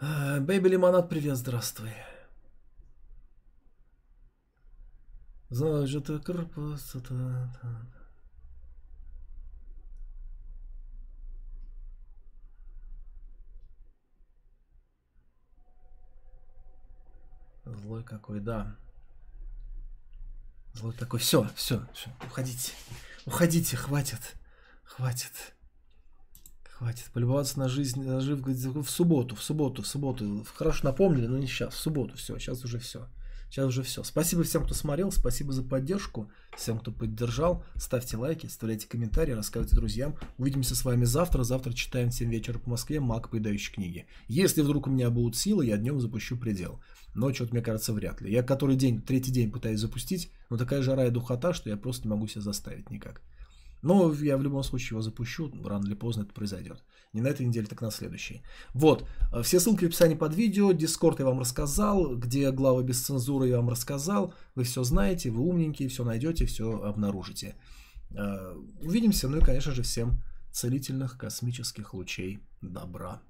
[SPEAKER 1] Бэйби Лимонад, привет, здравствуй. Значит, корпус... Злой какой, да. Злой такой, все, все, все, уходите. Уходите, хватит. Хватит. Хватит полюбоваться на жизнь, на жив, в субботу, в субботу, в субботу. Хорошо напомнили, но не сейчас, в субботу, все, сейчас уже все. Сейчас уже все. Спасибо всем, кто смотрел, спасибо за поддержку, всем, кто поддержал. Ставьте лайки, оставляйте комментарии, рассказывайте друзьям. Увидимся с вами завтра. Завтра читаем в 7 вечера по Москве Маг, поедающий книги. Если вдруг у меня будут силы, я днем запущу предел. Но что-то, мне кажется, вряд ли. Я который день, третий день пытаюсь запустить, но такая жара и духота, что я просто не могу себя заставить никак. Но я в любом случае его запущу, рано или поздно это произойдет. Не на этой неделе, так на следующей. Вот, э, все ссылки в описании под видео, Дискорд я вам рассказал, где главы без цензуры я вам рассказал, вы все знаете, вы умненькие, все найдете, все обнаружите. Э, увидимся, ну и, конечно же, всем целительных космических лучей добра.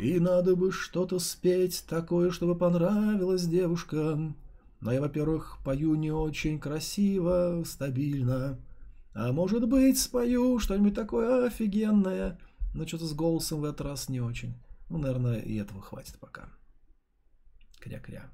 [SPEAKER 1] И надо бы что-то спеть такое, чтобы понравилось девушкам. Но я, во-первых, пою не очень красиво, стабильно. А может быть, спою что-нибудь такое офигенное. Но что-то с голосом в этот раз не очень. Ну, наверное, и этого хватит пока. Кря-кря.